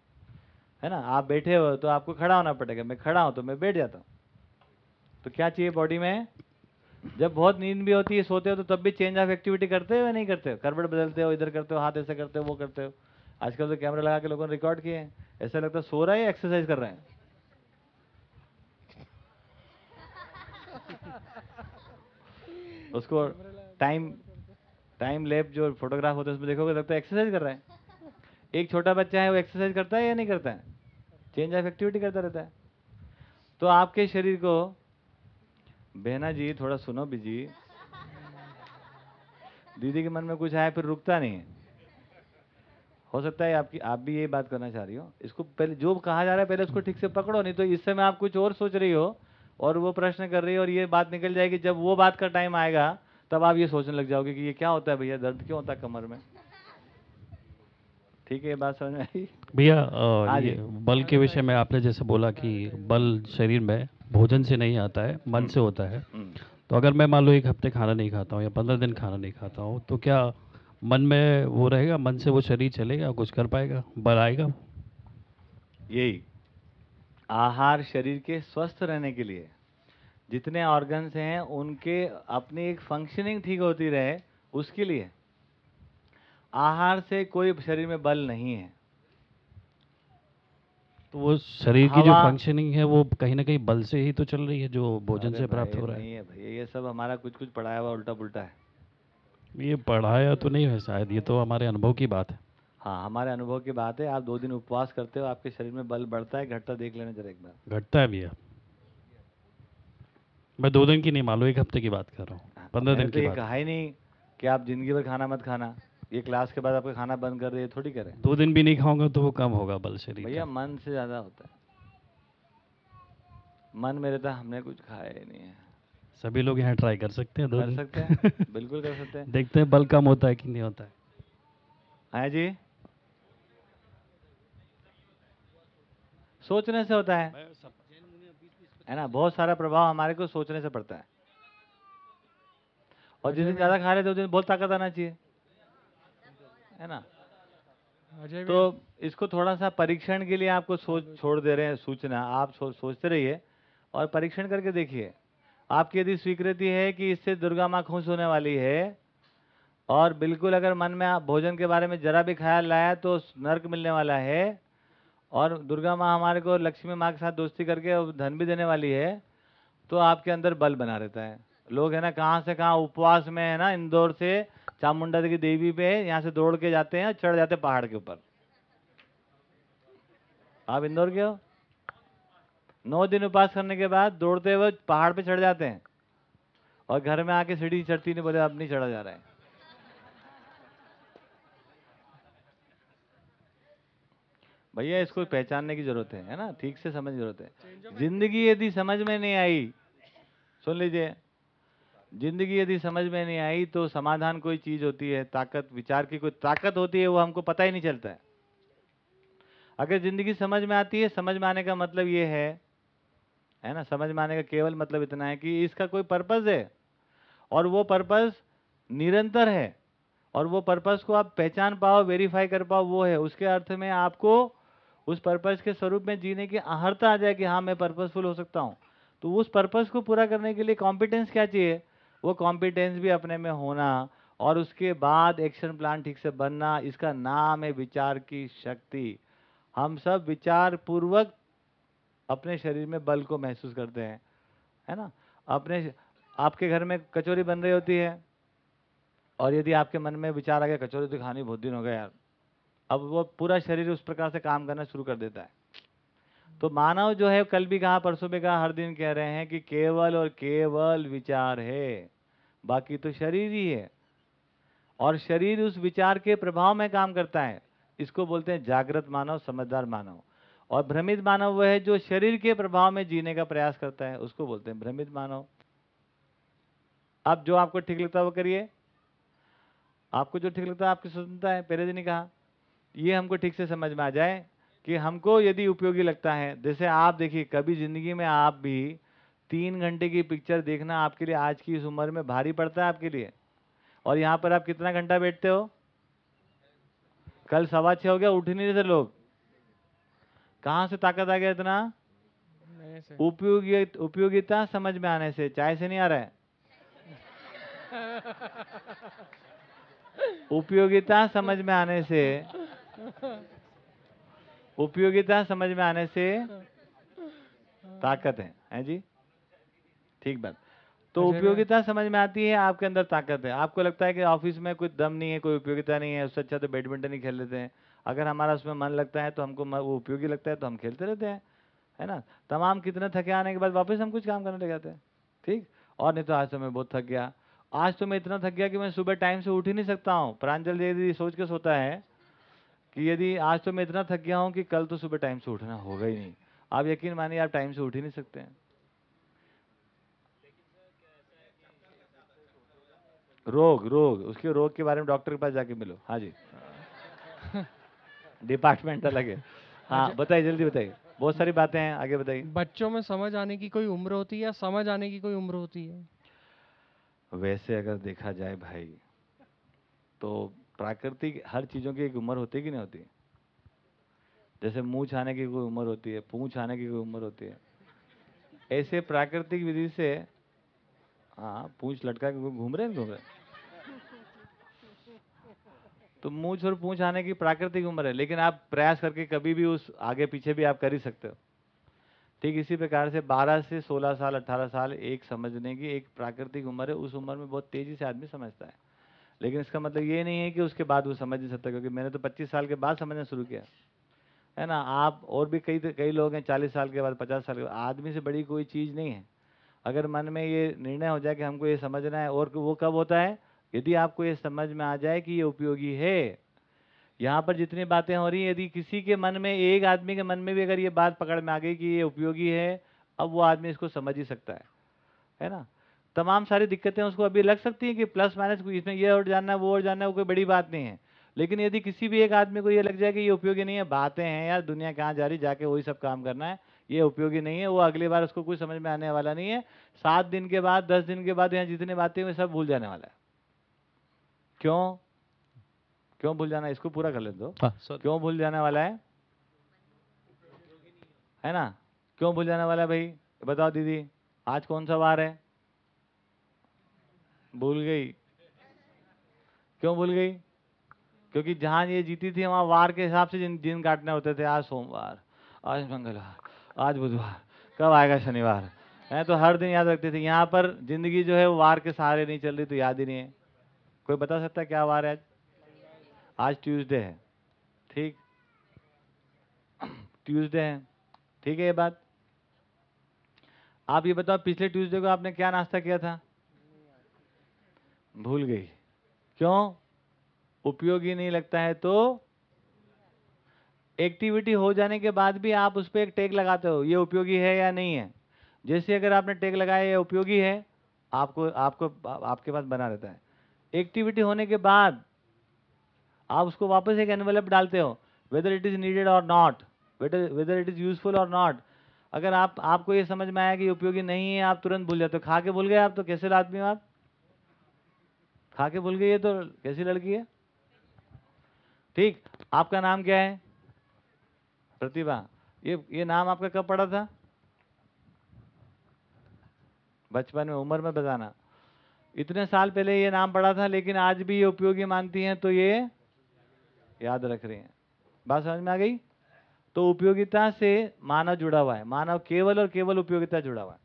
है ना? आप बैठे हो तो आपको खड़ा होना पड़ेगा। मैं खड़ा हूँ तो मैं बैठ जाता हूँ। तो क्या चाहिए बॉडी में? जब बहुत नींद भी होती है सोते हो तो तब भी चेंज ऑफ़ एक्टिविटी करते हो या नहीं करते हो? करवट बदलते हो इधर करते हो हाथ ऐसे करते हो वो करते हो। आजकल तो कैमरा लगा के लोगों ने रिकॉर्ड किए हैं। ऐसा लगता है सो रहा है या एक्सरसाइज कर रहे हैं? उसको टाइम टाइम लैप जो फोटोग्राफ होता है उसमें देखोगे लगता है एक्सरसाइज कर रहा है। एक छोटा बच्चा है वो एक्सरसाइज करता है या नहीं करता है? चेंज ऑफ़ एक्टिविटी करता रहता है। तो आपके शरीर को बहना जी थोड़ा सुनो बीजी। दीदी के मन में कुछ आया फिर रुकता नहीं है। हो सकता है आपकी आप भी ये बात करना चाह रही हो। इसको पहले जो कहा जा रहा है पहले उसको ठीक से पकड़ो नहीं तो इस समय आप कुछ और सोच रही हो और वो प्रश्न कर रही हो और ये बात निकल जाएगी। जब वो बात का टाइम आएगा तब आप ये सोचने लग जाओगे कि ये क्या होता है भैया? दर्द क्यों होता है कमर में? ठीक है ये बात समझ में आई? भैया हाँ। बल के विषय में आपने जैसे बोला कि बल शरीर में भोजन से नहीं आता है मन से होता है। हम्म। तो अगर मैं मान लो एक हफ़्ते खाना नहीं खाता हूँ या पंद्रह दिन खाना नहीं खाता हूँ तो क्या मन में वो रहेगा मन से वो शरीर चलेगा कुछ कर पाएगा बल आएगा। यही। आहार शरीर के स्वस्थ रहने के लिए। जितने ऑर्गन्स हैं उनके अपनी एक फंक्शनिंग ठीक होती रहे उसके लिए। आहार से कोई शरीर में बल नहीं है। तो वो शरीर की जो फंक्शनिंग है वो कहीं ना कहीं बल से ही तो चल रही है जो भोजन से प्राप्त हो रहा है। नहीं है भैया ये सब हमारा कुछ कुछ पढ़ाया हुआ उल्टा पुल्टा है। ये पढ़ाया तो नहीं है शायद ये तो हमारे अनुभव की बात है। हाँ हमारे अनुभव की बात है। आप दो दिन उपवास करते हो आपके शरीर में बल बढ़ता है घटता देख लेना जरा एक बार। घटता है भैया। मैं दो दिन की नहीं मान लो एक हफ़्ते की बात कर रहा हूँ पंद्रह दिन तो की ये कहा ही नहीं कि आप ज़िंदगी भर खाना मत खाना ये क्लास के बाद आपका खाना बंद कर दे थोड़ी करें। दो दिन भी नहीं खाऊँगा तो वो कम होगा बल शरीर भैया मन से ज़्यादा होता है। मन मेरे था हमने कुछ खाया ही नहीं है। सभी लोग यहाँ ट्राई कर सकते हैं दो कर सकते हैं बिल्कुल कर सकते हैं। देखते हैं बल कम होता है कि नहीं होता है। हाँ जी। सोचने से होता है। है ना बहुत सारा प्रभाव हमारे को सोचने से पड़ता है। और जिस दिन ज़्यादा खा रहे थे उस दिन बहुत ताकत आना चाहिए। है ना? तो इसको थोड़ा सा परीक्षण के लिए आपको सोच छोड़ दे रहे हैं सूचना। आप सो, सोचते रहिए और परीक्षण करके देखिए। आपकी यदि स्वीकृति है कि इससे दुर्गा माँ खुश होने वाली है, और बिल्कुल अगर मन में आप भोजन के बारे में जरा भी ख्याल लाया तो नर्क मिलने वाला है, और दुर्गा माँ हमारे को लक्ष्मी माँ के साथ दोस्ती करके धन भी देने वाली है तो आपके अंदर बल बना रहता है। लोग है ना, कहाँ से कहाँ उपवास में है ना, इंदौर से चामुंडा की देवी पे यहाँ से दौड़ के जाते हैं चढ़ जाते हैं पहाड़ के ऊपर। आप इंदौर के हो? नौ दिन उपवास करने के बाद दौड़ते हुए पहाड़ पे चढ़ जाते हैं। और घर में आके सीढ़ी चढ़ती नहीं बोले अब नहीं चढ़ा जा रहा है। भैया इसको पहचानने की ज़रूरत है है ना? ठीक से समझ ज़रूरत है। ज़िंदगी यदि समझ में नहीं आई सुन लीजिए ज़िंदगी यदि समझ में नहीं आई तो समाधान कोई चीज़ होती है ताकत विचार की कोई ताकत होती है वो हमको पता ही नहीं चलता है। अगर ज़िंदगी समझ में आती है समझ में आने का मतलब ये है है ना? समझ में आने का केवल मतलब इतना है कि इसका कोई पर्पज है। और वो पर्पज निरंतर है। और वो पर्पज को आप पहचान पाओ वेरीफाई कर पाओ, वो है। उसके अर्थ में आपको उस पर्पज के स्वरूप में जीने की आहरता आ जाए कि हाँ मैं पर्पजफुल हो सकता हूँ। तो उस पर्पज को पूरा करने के लिए कॉम्पिटेंस क्या चाहिए? वो कॉम्पिटेंस भी अपने में होना और उसके बाद एक्शन प्लान ठीक से बनना। इसका नाम है विचार की शक्ति। हम सब विचार पूर्वक अपने शरीर में बल को महसूस करते हैं, है ना? अपने आपके घर में कचौरी बन रही होती है, और यदि आपके मन में विचार आ गया, कचौरी तो खानी बहुत दिन हो गया यार, अब वो पूरा शरीर उस प्रकार से काम करना शुरू कर देता है। तो मानव जो है, कल भी कहा, परसों भी कहा, हर दिन कह रहे हैं कि केवल और केवल विचार है, बाकी तो शरीर ही है। और शरीर उस विचार के प्रभाव में काम करता है, इसको बोलते हैं जागृत मानव, समझदार मानव। और भ्रमित मानव वह है जो शरीर के प्रभाव में जीने का प्रयास करता है, उसको बोलते हैं भ्रमित मानव। अब जो आपको ठीक लगता है वो करिए। आपको जो ठीक लगता है, आपकी स्वतंत्रता है पहले दिन ही कहा। ये हमको ठीक से समझ में आ जाए कि हमको यदि उपयोगी लगता है, जैसे आप देखिए, कभी ज़िंदगी में आप भी तीन घंटे की पिक्चर देखना आपके लिए आज की इस उम्र में भारी पड़ता है आपके लिए। और यहाँ पर आप कितना घंटा बैठते हो? कल सवा छः हो गया, उठ ही नहीं रहे थे लोग। कहाँ से ताकत आ गया इतना? उपयोगी उपयोगिता समझ में आने से। चाय से नहीं आ रहा है? उपयोगिता समझ में आने से। उपयोगिता समझ में आने से ताकत है। हैं जी? ठीक बात। तो उपयोगिता समझ में आती है आपके अंदर ताकत है। आपको लगता है कि ऑफ़िस में कोई दम नहीं है कोई उपयोगिता नहीं है उससे अच्छा तो बैडमिंटन ही खेल लेते हैं। अगर हमारा उसमें मन लगता है तो हमको वो उपयोगी लगता है तो हम खेलते रहते हैं, है ना? तमाम कितने थके आने के बाद वापस हम कुछ काम करने लग जाते हैं, ठीक? और नहीं तो आज तो मैं बहुत थक गया। आज तो मैं इतना थक गया कि मैं सुबह टाइम से उठ ही नहीं सकता हूँ। प्रांजल यदि सोच के सोता है कि यदि आज तो मैं इतना थक गया हूँ कि कल तो सुबह टाइम से उठना होगा ही नहीं। आप यकीन मानिए, आप टाइम से उठ ही नहीं सकते हैं। रोग रोग, उसके रोग के बारे में डॉक्टर के पास जाके मिलो। हाँ जी। डिपार्टमेंट अलग है। हाँ बताइए जल्दी बताइए। बहुत सारी बातें हैं आगे बताइए। बच्चों में समझ आने की कोई उम्र होती है या समझ आने की कोई उम्र होती है? वैसे अगर देखा जाए भाई तो प्राकृतिक हर चीज़ों की एक उम्र होती है कि नहीं होती? जैसे मूछ आने की कोई उम्र होती है पूंछ आने की कोई उम्र होती है। ऐसे प्राकृतिक विधि से हाँ पूंछ लटका के घूम रहे हैं घूम रहे हैं? तो मूछ और पूंछ आने की प्राकृतिक उम्र है, लेकिन आप प्रयास करके कभी भी उस आगे पीछे भी आप कर ही सकते हो। ठीक इसी प्रकार से 12 से 16 साल 18 साल एक समझने की एक प्राकृतिक उम्र है, उस उम्र में बहुत तेज़ी से आदमी समझता है। लेकिन इसका मतलब ये नहीं है कि उसके बाद वो समझ नहीं सकता, क्योंकि मैंने तो 25 साल के बाद समझना शुरू किया। है ना? आप और भी कई कई लोग हैं 40 साल के बाद 50 साल के बाद, आदमी से बड़ी कोई चीज़ नहीं है। अगर मन में ये निर्णय हो जाए कि हमको ये समझना है और वो कब होता है? यदि आपको ये समझ में आ जाए कि ये उपयोगी है, यहाँ पर जितनी बातें हो रही हैं, यदि किसी के मन में, एक आदमी के मन में भी अगर ये बात पकड़ में आ गई कि ये उपयोगी है, अब वो आदमी इसको समझ ही सकता है है ना? तमाम सारी दिक्कतें उसको अभी लग सकती हैं कि प्लस माइनस इसमें ये और जानना है, वो और जानना है, वो कोई बड़ी बात नहीं है। लेकिन यदि किसी भी एक आदमी को ये लग जाए कि ये उपयोगी नहीं है, बातें हैं यार, दुनिया कहाँ जा रही जाके वही सब काम करना है, ये उपयोगी नहीं है, वो अगली बार उसको कुछ समझ में आने वाला नहीं है, सात दिन के बाद, दस दिन के बाद यहाँ जितनी बातें हुई सब भूल जाने वाला है। क्यों क्यों भूल जाना इसको? पूरा कर ले दो। क्यों भूल जाने वाला है? है ना? क्यों भूल जाने वाला है भाई? बताओ दीदी आज कौन सा वार है? भूल गई। क्यों भूल गई? क्योंकि जहाँ ये जीती थी वहाँ वार के हिसाब से जिन दिन काटने होते थे आज सोमवार आज मंगलवार आज बुधवार कब आएगा शनिवार? है तो हर दिन याद रखते थे यहाँ पर ज़िंदगी जो है वो वार के सहारे नहीं चल रही तो याद ही नहीं है। कोई बता सकता है क्या वार है आज? आज ट्यूसडे है। ठीक? ट्यूसडे है। ठीक है ये बात? आप ये बताओ, पिछले ट्यूसडे को आपने क्या नाश्ता किया था? भूल गई। क्यों? उपयोगी नहीं लगता है तो? एक्टिविटी हो जाने के बाद भी आप उस पर एक टैग लगाते हो, ये उपयोगी है या नहीं है? जैसे अगर आपने टेक लगाया, ये उपयोगी है, आपको आपको, आपके पास बना रहता है। एक्टिविटी होने के बाद आप उसको वापस एक एनवेलप डालते हो whether it is needed or not whether whether it is useful or not अगर आप, आपको ये समझ में आया कि उपयोगी नहीं है, आप तुरंत भूल जाते हो। खा के भूल गए आप तो? कैसे आदमी हो आप? खा के भूल गई ये तो कैसी लड़की है? ठीक, आपका नाम क्या है? प्रतिभा। ये ये नाम आपका कब पड़ा था? बचपन में, उम्र में बताना। इतने साल पहले ये नाम पड़ा था, लेकिन आज भी ये उपयोगी मानती हैं तो ये याद रख रही हैं। बात समझ में आ गई? तो उपयोगिता से मानव जुड़ा हुआ है। मानव केवल और केवल उपयोगिता जुड़ा हुआ है।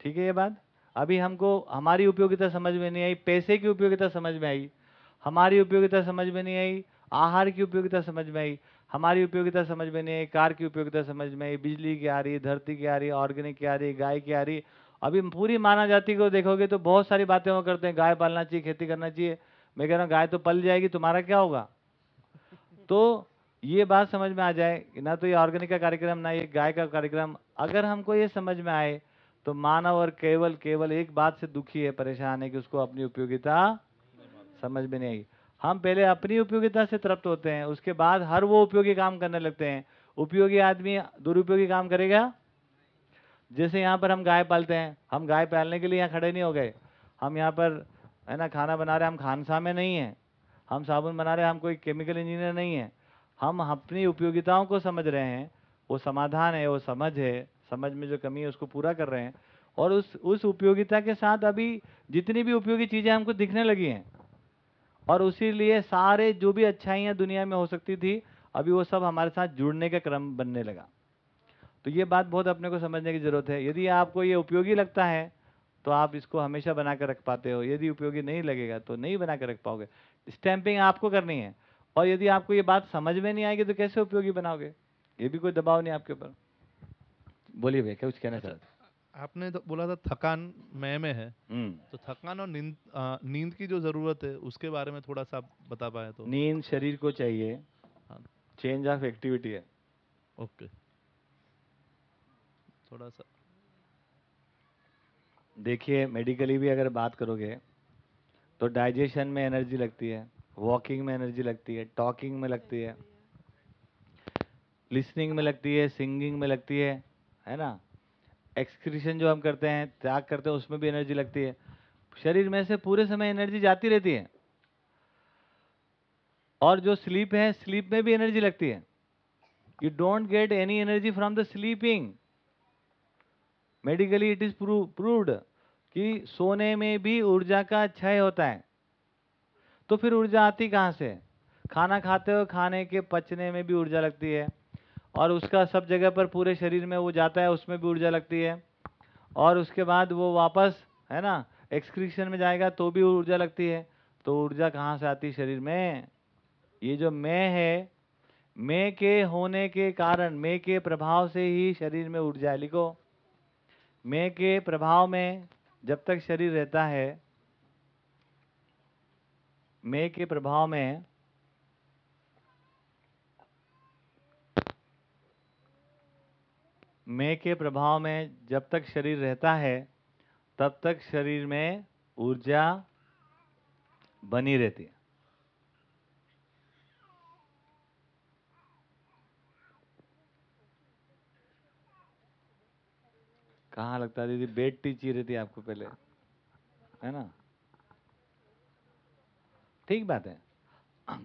ठीक है ये बात? अभी हमको, हमारी उपयोगिता समझ में नहीं आई, पैसे की उपयोगिता समझ में आई, हमारी उपयोगिता समझ में नहीं आई, आहार की उपयोगिता समझ में आई, हमारी उपयोगिता समझ में नहीं आई, कार की उपयोगिता समझ में आई, बिजली की आ रही, धरती की आ रही, ऑर्गेनिक की आ रही, गाय की आ रही अभी पूरी मानव जाति को देखोगे तो बहुत सारी बातें वो करते हैं। गाय पालना चाहिए, खेती करना चाहिए। मैं कह रहा हूँ, गाय तो पल जाएगी, तुम्हारा क्या होगा? तो ये बात समझ में आ जाए ना तो ये ऑर्गेनिक का कार्यक्रम, ना ये गाय का कार्यक्रम। अगर हमको ये समझ में आए तो मानव और केवल केवल एक बात से दुखी है, परेशान है कि उसको अपनी उपयोगिता समझ में नहीं आई। हम पहले अपनी उपयोगिता से तृप्त होते हैं, उसके बाद हर वो उपयोगी काम करने लगते हैं। उपयोगी आदमी दुरुपयोगी काम करेगा? जैसे यहाँ पर हम गाय पालते हैं, हम गाय पालने के लिए यहाँ खड़े नहीं हो गए। हम यहाँ पर, है ना, खाना बना रहे हम खानसा में नहीं हैं। हम साबुन बना रहे हम कोई केमिकल इंजीनियर नहीं है। हम अपनी उपयोगिताओं को समझ रहे हैं, वो समाधान है, वो समझ है, समझ में जो कमी है उसको पूरा कर रहे हैं। और उस उस उपयोगिता के साथ अभी जितनी भी उपयोगी चीज़ें हमको दिखने लगी हैं, और उसी लिए सारे जो भी अच्छाइयाँ दुनिया में हो सकती थी, अभी वो सब हमारे साथ जुड़ने का क्रम बनने लगा। तो ये बात बहुत अपने को समझने की ज़रूरत है। यदि आपको ये उपयोगी लगता है तो आप इसको हमेशा बना कर रख पाते हो। यदि उपयोगी नहीं लगेगा तो नहीं बना कर रख पाओगे। स्टैंपिंग आपको करनी है। और यदि आपको ये बात समझ में नहीं आएगी तो कैसे उपयोगी बनाओगे? ये भी कोई दबाव नहीं आपके ऊपर। बोलिए भैया कुछ कहना चाहते आपने तो बोला था थकान मैं में है। हम्म। तो थकान और नींद नींद की जो ज़रूरत है उसके बारे में थोड़ा सा बता पाए तो। नींद शरीर को चाहिए। हाँ। चेंज ऑफ़ एक्टिविटी है। ओके। थोड़ा सा देखिए मेडिकली भी अगर बात करोगे तो डाइजेशन में एनर्जी लगती है वॉकिंग में एनर्जी लगती है टॉकिंग में लगती है लिसनिंग में लगती है सिंगिंग में लगती है है ना? एक्सक्रीशन जो हम करते हैं, त्याग करते हैं, उसमें भी एनर्जी लगती है। शरीर में से पूरे समय एनर्जी जाती रहती है। और जो स्लीप है स्लीप में भी एनर्जी लगती है। You don't get any energy from the sleeping medically it is proved कि सोने में भी ऊर्जा का क्षय होता है। तो फिर ऊर्जा आती कहाँ से? खाना खाते हो, खाने के पचने में भी ऊर्जा लगती है और उसका सब जगह पर पूरे शरीर में वो जाता है, उसमें भी ऊर्जा लगती है और उसके बाद वो वापस, है ना एक्सक्रीशन में जाएगा तो भी ऊर्जा लगती है। तो ऊर्जा कहाँ से आती है शरीर में? ये जो मैं है, मैं के होने के कारण, मैं के प्रभाव से ही शरीर में ऊर्जा है। लिखो मैं के प्रभाव में जब तक शरीर रहता है मैं के प्रभाव में मैं के प्रभाव में जब तक शरीर रहता है, तब तक शरीर में ऊर्जा बनी रहती है। कहाँ लगता दीदी? बेड टी चाहिए रहती है आपको पहले, है ना? ठीक बात है।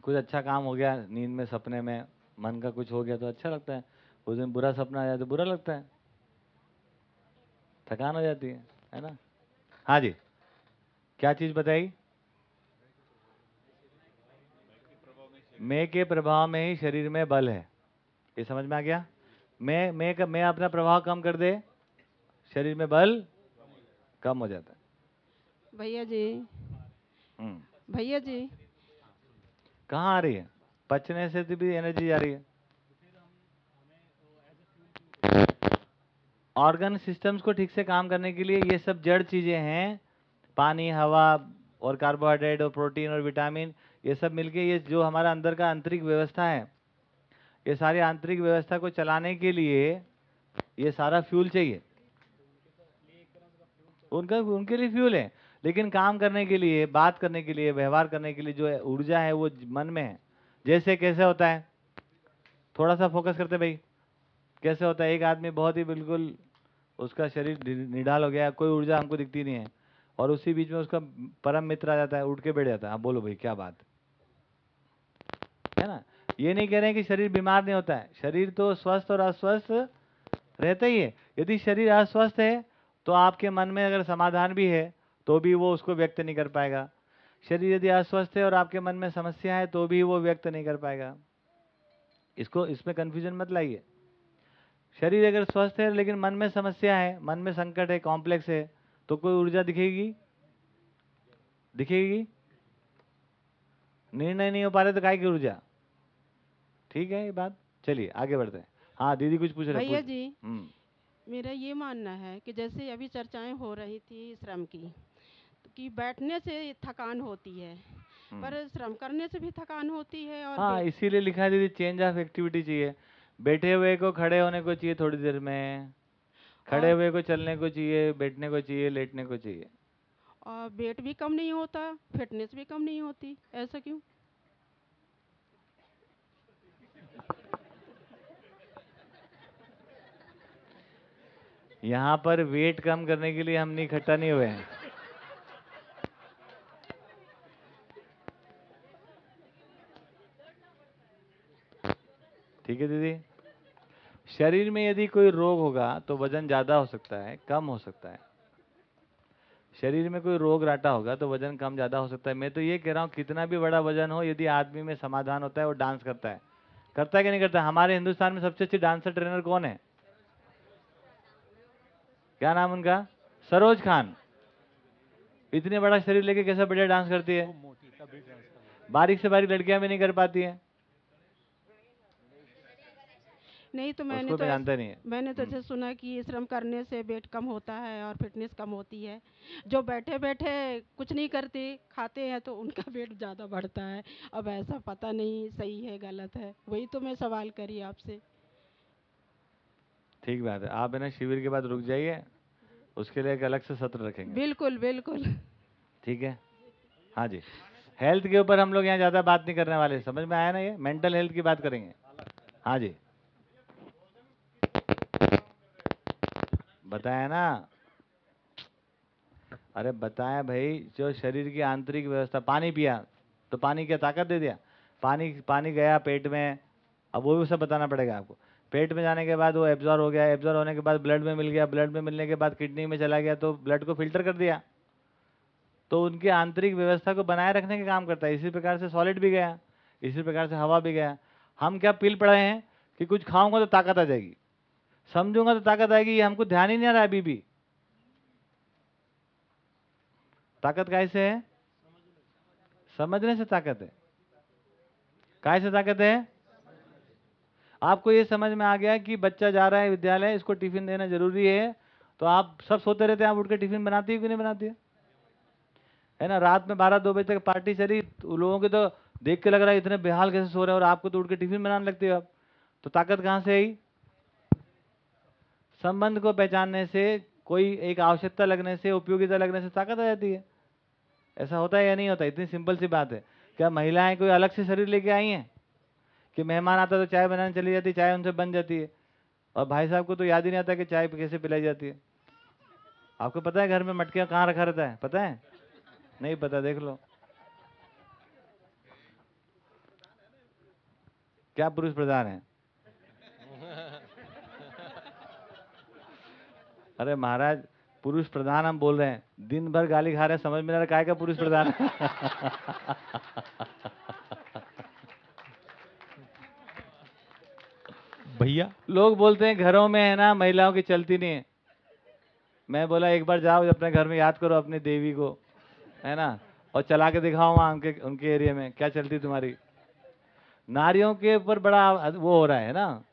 कुछ अच्छा काम हो गया, नींद में, सपने में, मन का कुछ हो गया तो अच्छा लगता है। उस दिन बुरा सपना आ जाए तो बुरा लगता है। थकान हो जाती है है ना? हाँ जी। क्या चीज़ बताई? मैं के प्रभाव में ही शरीर में बल है। ये समझ में आ गया? मैं मैं मैं अपना प्रभाव कम कर दे। शरीर में बल कम हो जाता है। भैया जी। हम्म। भैया जी। कहाँ आ रही है? पचने से तो भी एनर्जी जा रही है। ऑर्गन सिस्टम्स को ठीक से काम करने के लिए ये सब जड़ चीज़ें हैं। पानी हवा और कार्बोहाइड्रेट और प्रोटीन और विटामिन ये सब मिलके ये जो हमारा अंदर का आंतरिक व्यवस्था है ये सारी आंतरिक व्यवस्था को चलाने के लिए ये सारा फ्यूल चाहिए। उनका, उनके लिए फ्यूल है। लेकिन काम करने के लिए, बात करने के लिए, व्यवहार करने के लिए जो है, ऊर्जा है, वो मन में है। जैसे कैसे होता है? थोड़ा सा फोकस करते भाई। कैसे होता है? एक आदमी बहुत ही बिल्कुल उसका शरीर निडाल हो गया, कोई ऊर्जा हमको दिखती नहीं है। और उसी बीच में उसका परम मित्र आ जाता है, उठ के बैठ जाता है। हाँ बोलो भाई, क्या बात? है ना? ये नहीं कह रहे हैं कि शरीर बीमार नहीं होता है। शरीर तो स्वस्थ और अस्वस्थ रहता ही है। यदि शरीर अस्वस्थ है तो आपके मन में अगर समाधान भी है तो भी वो उसको व्यक्त नहीं कर पाएगा। शरीर यदि अस्वस्थ है और आपके मन में समस्या है तो भी वो व्यक्त नहीं कर पाएगा। इसको इसमें कन्फ्यूज़न मत लाइए। शरीर अगर स्वस्थ है लेकिन मन में समस्या है मन में संकट है कॉम्प्लेक्स है तो कोई ऊर्जा दिखेगी? दिखेगी? निर्णय नहीं हो पा रहे तो काय की ऊर्जा? ठीक है ये बात। चलिए आगे बढ़ते हैं। हाँ दीदी कुछ पूछ रहे भैया जी हम्म। मेरा ये मानना है कि जैसे अभी चर्चाएँ हो रही थी श्रम की तो कि बैठने से थकान होती है पर श्रम करने से भी थकान होती है और हाँ इसीलिए लिखा है दीदी चेंज ऑफ़ एक्टिविटी चाहिए। बैठे हुए को खड़े होने को चाहिए थोड़ी देर में खड़े हुए को चलने को चाहिए बैठने को चाहिए लेटने को चाहिए। और वेट भी कम नहीं होता फिटनेस भी कम नहीं होती ऐसा क्यों? यहाँ पर वेट कम करने के लिए हम नहीं, इकट्ठा नहीं हुए हैं। ठीक है दीदी? शरीर में यदि कोई रोग होगा तो वज़न ज़्यादा हो सकता है, कम हो सकता है। शरीर में कोई रोग राटा होगा तो वज़न कम ज़्यादा हो सकता है। मैं तो ये कह रहा हूँ, कितना भी बड़ा वज़न हो, यदि आदमी में समाधान होता है, वो डांस करता है। करता है कि नहीं करता? हमारे हिंदुस्तान में सबसे अच्छी डांसर ट्रेनर कौन है? क्या नाम उनका? सरोज खान। इतने बड़ा शरीर लेके कैसे बढ़िया डांस करती है? बारीक से बारीक लड़कियाँ भी नहीं कर पाती हैं। नहीं तो मैंने तो जानता नहीं है। मैंने तो ऐसे सुना कि श्रम करने से वेट कम होता है और फिटनेस कम होती है। जो बैठे बैठे कुछ नहीं करते खाते हैं तो उनका वेट ज़्यादा बढ़ता है। अब ऐसा पता नहीं सही है गलत है। वही तो मैं सवाल करी आपसे। ठीक बात है। आप है ना शिविर के बाद रुक जाइए। उसके लिए एक अलग से सत्र रखेंगे। बिल्कुल बिल्कुल। ठीक है? हाँ जी। हेल्थ के ऊपर हम लोग यहाँ ज़्यादा बात नहीं करने वाले समझ में आया ना ये? मेंटल हेल्थ की बात करेंगे। हाँ जी। बताया ना? अरे बताया भाई जो शरीर की आंतरिक व्यवस्था पानी पिया तो पानी क्या ताकत दे दिया। पानी पानी गया पेट में अब वो भी सब बताना पड़ेगा आपको। पेट में जाने के बाद वो एब्जॉर्व हो गया एब्जॉर्व होने के बाद ब्लड में मिल गया ब्लड में मिलने के बाद किडनी में चला गया तो ब्लड को फ़िल्टर कर दिया। तो उनकी आंतरिक व्यवस्था को बनाए रखने का काम करता है। इसी प्रकार से सॉलिड भी गया, इसी प्रकार से हवा भी गया। हम क्या पील पड़े हैं कि कुछ खाऊँगा तो ताकत आ जाएगी। समझूँगा तो ताकत आएगी, ये हमको ध्यान ही नहीं आ रहा अभी भी। ताकत कैसे है? समझने से ताकत है। काय से ताकत है? आपको ये समझ में आ गया कि बच्चा जा रहा है विद्यालय, इसको टिफ़िन देना ज़रूरी है। तो आप सब सोते रहते हैं, आप उठ के टिफ़िन बनाती है कि नहीं बनाती है? है ना? रात में बारह, दो बजे तक पार्टी चली तो लोगों के तो देख के लग रहा है, इतने बेहाल कैसे सो रहे हैं और आपको तो उठ के टिफ़िन बनाने लगते हो आप। तो ताकत कहाँ से आई? संबंध को पहचानने से, कोई एक आवश्यकता लगने से, उपयोगिता लगने से ताकत आ जाती है। ऐसा होता है या नहीं होता? इतनी सिंपल सी बात है। क्या महिलाएँ कोई अलग से शरीर लेके आई हैं? कि मेहमान आता तो चाय बनाने चली जाती चाय उनसे बन जाती है। और भाई साहब को तो याद ही नहीं आता कि चाय कैसे पिलाई जाती है। आपको पता है घर में मटकियाँ कहाँ रखा रहता है? पता है? नहीं पता, देख लो। क्या पुरुष प्रधान है? अरे महाराज, पुरुष प्रधान हम बोल रहे हैं। दिन भर गाली खा रहे हैं, समझ में आ रहा काय का पुरुष प्रधान भैया। लोग बोलते हैं घरों में है ना महिलाओं की चलती नहीं है। मैं बोला एक बार जाओ अपने घर में याद करो अपनी देवी को है ना और चला के दिखाओ वहाँ उनके उनके एरिया में क्या चलती तुम्हारी? नारियों के ऊपर बड़ा वो हो रहा है ना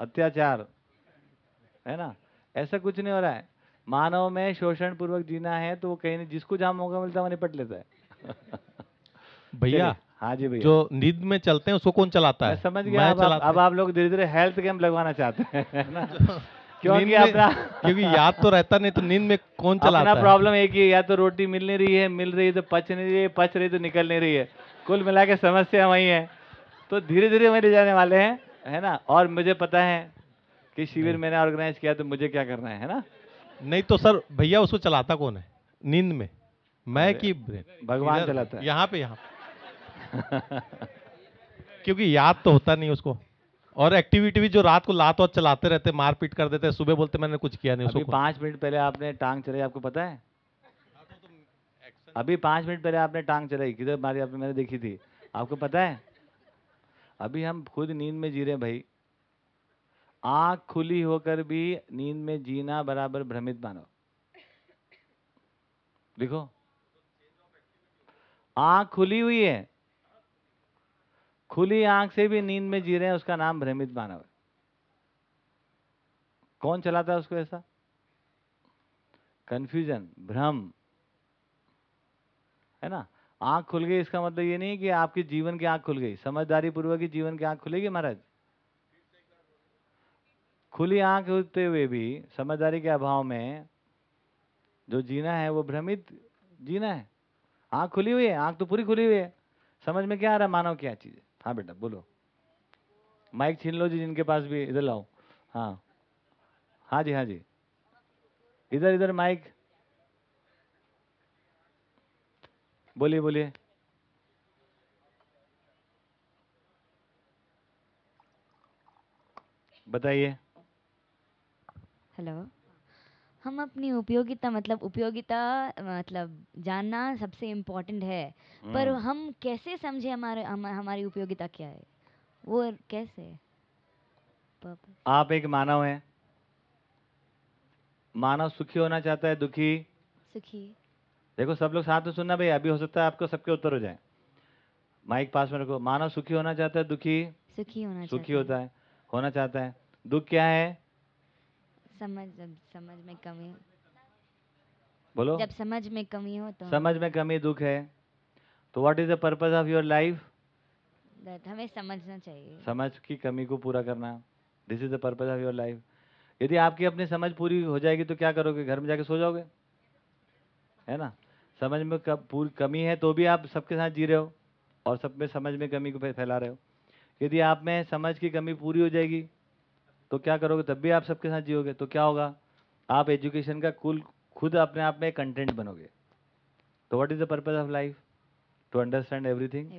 अत्याचार है ना ऐसा कुछ नहीं हो रहा है। मानव में शोषण पूर्वक जीना है तो वो कहीं नहीं जिसको जहाँ मौका मिलता है वो निपट लेता है। भैया हाँ जी भैया। जो नींद में चलते हैं उसको कौन चलाता है? समझ गया मैं अब आप, चलाता अब आप लोग धीरे धीरे हेल्थ कैंप लगवाना चाहते हैं क्योंकि नींद अपना क्योंकि याद तो रहता नहीं तो नींद में कौन चलाता अपना है? प्रॉब्लम एक ही है या तो रोटी मिल नहीं रही है मिल रही है तो पच नहीं रही है पच रही तो निकल नहीं रही है। कुल मिला के समस्या वही है। तो धीरे धीरे वहीं जाने वाले हैं है ना? और मुझे पता है कि शिविर मैंने ऑर्गेनाइज किया तो मुझे क्या करना है है ना? नहीं तो सर भैया उसको चलाता कौन है? नींद में। मैं की भगवान चलाता है। यहाँ पे यहाँ। क्योंकि याद तो होता नहीं उसको। और एक्टिविटी भी जो रात को लात वात चलाते रहते मारपीट कर देते सुबह बोलते मैंने कुछ किया नहीं अभी उसको पाँच मिनट पहले आपने टांग चलाई आपको पता है? अभी पाँच मिनट पहले आपने टांग चलाई किधर मारी आपने मैंने देखी थी। आपको पता है? अभी हम खुद नींद में जी रहे हैं भाई। आँख खुली होकर भी नींद में जीना बराबर भ्रमित मानो। देखो। आँख खुली हुई है। खुली आँख से भी नींद में जी रहे हैं, उसका नाम भ्रमित मानव है। कौन चलाता है उसको ऐसा? कंफ्यूजन भ्रम। है ना? आँख खुल गई, इसका मतलब ये नहीं कि आपके जीवन की आँख खुल गई। समझदारी पूर्वक ही जीवन की आँख खुलेगी महाराज? खुली आँख होते हुए भी समझदारी के अभाव में जो जीना है, वो भ्रमित जीना है। आँख खुली हुई है, आँख तो पूरी खुली हुई है। समझ में क्या आ रहा है? मानव क्या चीज़ है? हाँ बेटा, बोलो। माइक छीन लो जी, जिनके पास भी, इधर लाओ। हाँ। हाँ जी हाँ जी। इधर इधर माइक। बोलिए बोलिए। बताइए। हेलो। हम अपनी उपयोगिता मतलब उपयोगिता मतलब जानना सबसे इम्पोर्टेंट है। पर हम्म। हम कैसे समझे हमारे हम, हमारी उपयोगिता क्या है? वो कैसे. आप एक मानव हैं। मानव सुखी होना चाहता है दुखी? सुखी। देखो सब लोग साथ में सुनना भाई अभी हो सकता है आपको सबके उत्तर हो जाए। माइक पास में रखो। मानव सुखी होना चाहता है दुखी? सुखी होना सुखी चाहते हैं। होता है होना चाहता है। दुख क्या है? समझ जब समझ में कमी हो। बोलो। जब समझ में कमी हो तो समझ में कमी दुख है। तो what is the purpose of your life हमें समझना चाहिए। समझ की कमी को पूरा करना। This is the purpose of your life यदि आपकी अपनी समझ पूरी हो जाएगी तो क्या करोगे? घर में जाके सो जाओगे? है ना? समझ में पूरी कमी है तो भी आप सबके साथ जी रहे हो और सब में समझ में कमी को फैला रहे हो। यदि आप में समझ की कमी पूरी हो जाएगी तो क्या करोगे? तब भी आप सबके साथ जियोगे तो क्या होगा? आप एजुकेशन का कुल खुद अपने आप में कंटेंट बनोगे। तो what is the purpose of life to understand everything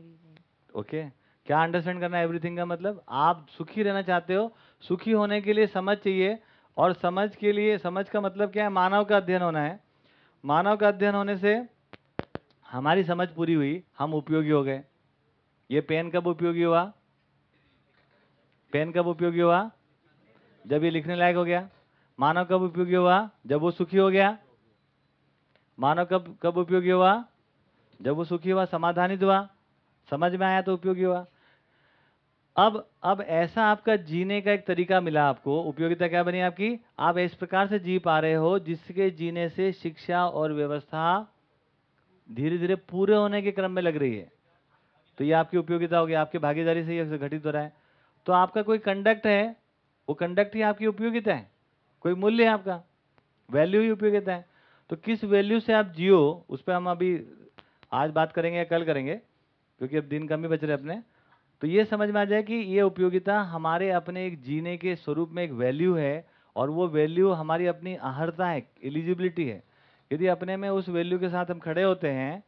okay क्या अंडरस्टैंड करना एवरीथिंग का मतलब? आप सुखी रहना चाहते हो सुखी होने के लिए समझ चाहिए और समझ के लिए समझ का मतलब क्या है? मानव का अध्ययन होना है। मानव का अध्ययन होने से हमारी समझ पूरी हुई हम उपयोगी हो गए। ये पेन कब उपयोगी हुआ? पेन कब उपयोगी हुआ? जब ये लिखने लायक हो गया, मानव कब उपयोगी हुआ? जब वो सुखी हो गया। मानव कब कब उपयोगी हुआ? जब वो सुखी हुआ, समाधानित हुआ। समझ में आया तो उपयोगी हुआ। अब अब ऐसा आपका जीने का एक तरीका मिला आपको। उपयोगिता क्या बनी आपकी? आप इस प्रकार से जी पा रहे हो, जिसके जीने से शिक्षा और व्यवस्था धीरे धीरे पूरे होने के क्रम में लग रही है। तो ये आपकी उपयोगिता होगी, आपकी भागीदारी से ये घटित हो रहा है। तो आपका कोई कंडक्ट है वो कंडक्ट ही आपकी उपयोगिता है। कोई मूल्य है आपका? वैल्यू ही उपयोगिता है। तो किस वैल्यू से आप जियो, उस पर हम अभी आज बात करेंगे या कल करेंगे, क्योंकि अब दिन कम ही बच रहे अपने। तो ये समझ में आ जाए कि ये उपयोगिता हमारे अपने एक जीने के स्वरूप में एक वैल्यू है और वो वैल्यू हमारी अपनी आहरता है एलिजिबिलिटी है। यदि अपने में उस वैल्यू के साथ हम खड़े होते हैं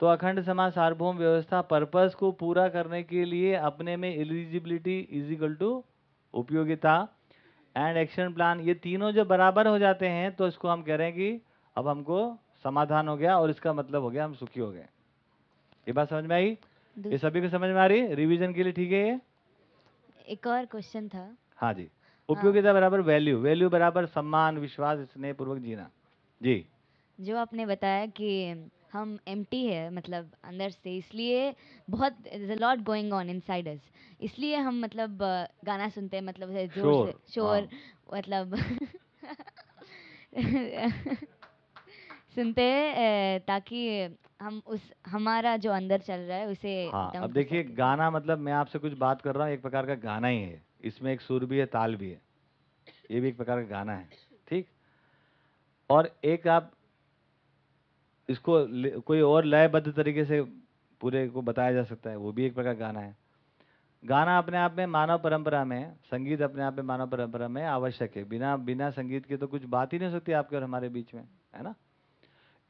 तो अखंड समाज, सार्वभौम व्यवस्था पर्पस को पूरा करने के लिए अपने में एलिजिबिलिटी इज़ इक्वल टू उपयोगिता एंड एक्शन प्लान ये तीनों जब बराबर हो जाते हैं तो इसको हम कह रहे हैं कि अब हमको समाधान हो गया और इसका मतलब हो गया हम सुखी हो गए। ये बात समझ में आई? ये सभी को समझ में आ रही? रिवीजन के लिए ठीक है ये? एक और क्वेश्चन था। हाँ जी। उपयोगिता हाँ। बराबर वैल्यू वैल्यू बराबर सम्मान विश्वास स्नेह पूर्वक जीना। जी। जो आपने बताया कि हम एम्प्टी है मतलब अंदर से इसलिए बहुत is a lot going on inside us इसलिए हम मतलब अ, गाना सुनते हैं मतलब ऐसे ज़ोर शोर, से शोर हाँ। मतलब सुनते हैं अ, ताकि हम उस हमारा जो अंदर चल रहा है उसे हाँ अब कर देखिए सकें। गाना मतलब मैं आपसे कुछ बात कर रहा हूँ एक प्रकार का गाना ही है इसमें एक सुर भी है ताल भी है ये भी एक प्रकार का गाना है ठीक और एक आप इसको कोई और लयबद्ध तरीके से पूरे को बताया जा सकता है, वो भी एक प्रकार गाना है। गाना अपने आप में मानव परंपरा में, संगीत अपने आप में मानव परंपरा में आवश्यक है। बिना बिना संगीत के तो कुछ बात ही नहीं सकती आपके और हमारे बीच में, है ना?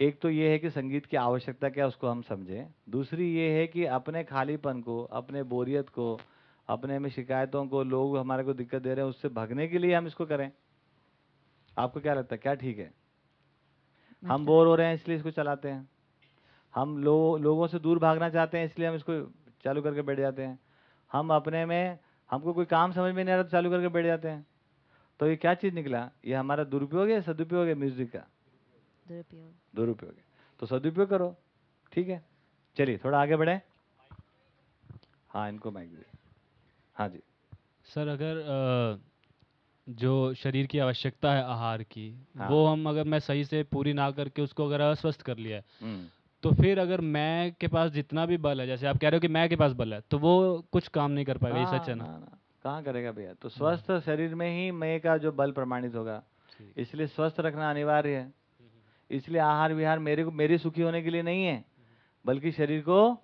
एक तो ये है कि संगीत की आवश्यकता क्या उसको हम समझें। दूसरी ये है कि अपने खालीपन को, अपने बोरियत को, अपने में शिकायतों को लोग हमारे को दिक्कत दे रहे हैं, उससे भगने के लिए हम इसको करें। आपको क्या लगता है, क्या ठीक है? हम बोर हो रहे हैं इसलिए इसको चलाते हैं। हम लो, लोगों से दूर भागना चाहते हैं इसलिए हम इसको चालू करके बैठ जाते हैं। हम अपने में हमको कोई काम समझ में नहीं आ रहा तो चालू करके बैठ जाते हैं। तो ये क्या चीज़ निकला? ये हमारा दुरुपयोग है सदुपयोग है म्यूज़िक का? दुरुपयोग। दुरुपयोग है। तो सदुपयोग करो ठीक है? चलिए थोड़ा आगे बढ़े। हाँ इनको माइक दे। हाँ जी। सर अगर अ, जो शरीर की आवश्यकता है आहार की हाँ। वो हम अगर मैं सही से पूरी ना करके उसको अगर अस्वस्थ कर लिया है हम्म। तो फिर अगर मैं के पास जितना भी बल है जैसे आप कह रहे हो कि मैं के पास बल है तो वो कुछ काम नहीं कर पाएगा ये सच है ना? ना, ना, कहाँ करेगा भैया? तो स्वस्थ शरीर में ही मैं का जो बल प्रमाणित होगा। इसलिए स्वस्थ रखना अनिवार्य है। इसलिए आहार विहार मेरे को मेरी सुखी होने के लिए नहीं है बल्कि शरीर को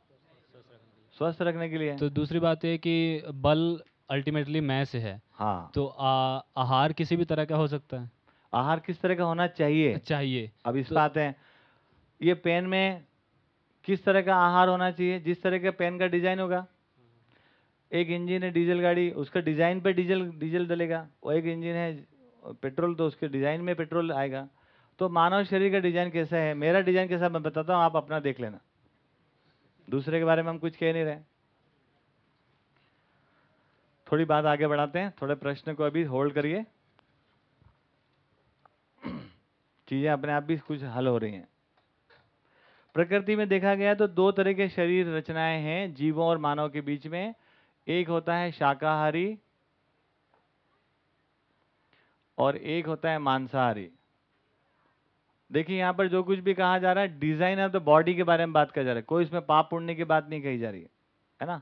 स्वस्थ रखने के लिए। है। तो दूसरी बात ये कि बल अल्टीमेटली मैं से है। हाँ। तो आ, आहार किसी भी तरह का हो सकता है। आहार किस तरह का होना चाहिए? चाहिए। अब इस तो- आते हैं ये पेन में किस तरह का आहार होना चाहिए? जिस तरह का पेन का डिज़ाइन होगा। एक इंजन है डीजल गाड़ी उसका डिज़ाइन पे डीजल डीजल डलेगा। वो एक इंजन है पेट्रोल तो उसके डिज़ाइन में पेट्रोल आएगा। तो मानव शरीर का डिज़ाइन कैसा है? मेरा डिज़ाइन कैसा मैं बताता हूँ आप अपना देख लेना। दूसरे के बारे में हम कुछ कह नहीं रहे। थोड़ी बात आगे बढ़ाते हैं, थोड़े प्रश्न को अभी होल्ड करिए। चीज़ें अपने आप भी कुछ हल हो रही हैं। प्रकृति में देखा गया तो दो तरह के शरीर रचनाएँ हैं, जीवों और मानव के बीच में। एक होता है शाकाहारी और एक होता है मांसाहारी। देखिए, यहाँ पर जो कुछ भी कहा जा रहा है डिज़ाइन ऑफ़ द बॉडी के बारे में बात कहा जा रहा है। कोई इसमें पाप पुण्य की बात नहीं कही जा रही, है ना?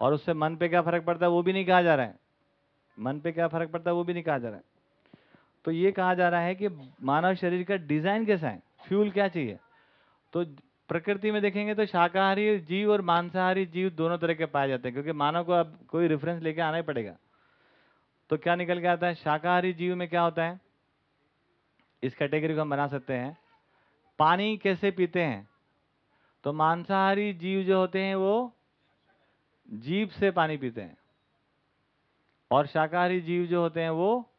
और उससे मन पे क्या फ़र्क पड़ता है, वो भी नहीं कहा जा रहा है। मन पे क्या फ़र्क पड़ता है, वो भी नहीं कहा जा रहा है। तो ये कहा जा रहा है कि मानव शरीर का डिज़ाइन कैसा है? फ्यूल क्या चाहिए? तो प्रकृति में देखेंगे तो शाकाहारी जीव और मांसाहारी जीव दोनों तरह के पाए जाते हैं, क्योंकि मानव को अब कोई रेफरेंस लेके आना ही पड़ेगा। तो क्या निकल के आता है? शाकाहारी जीव में क्या होता है? इस कैटेगरी को हम बना सकते हैं। पानी कैसे पीते हैं? तो मांसाहारी जीव जो होते हैं, वो जीभ से पानी पीते हैं। और शाकाहारी जीव जो होते हैं, वो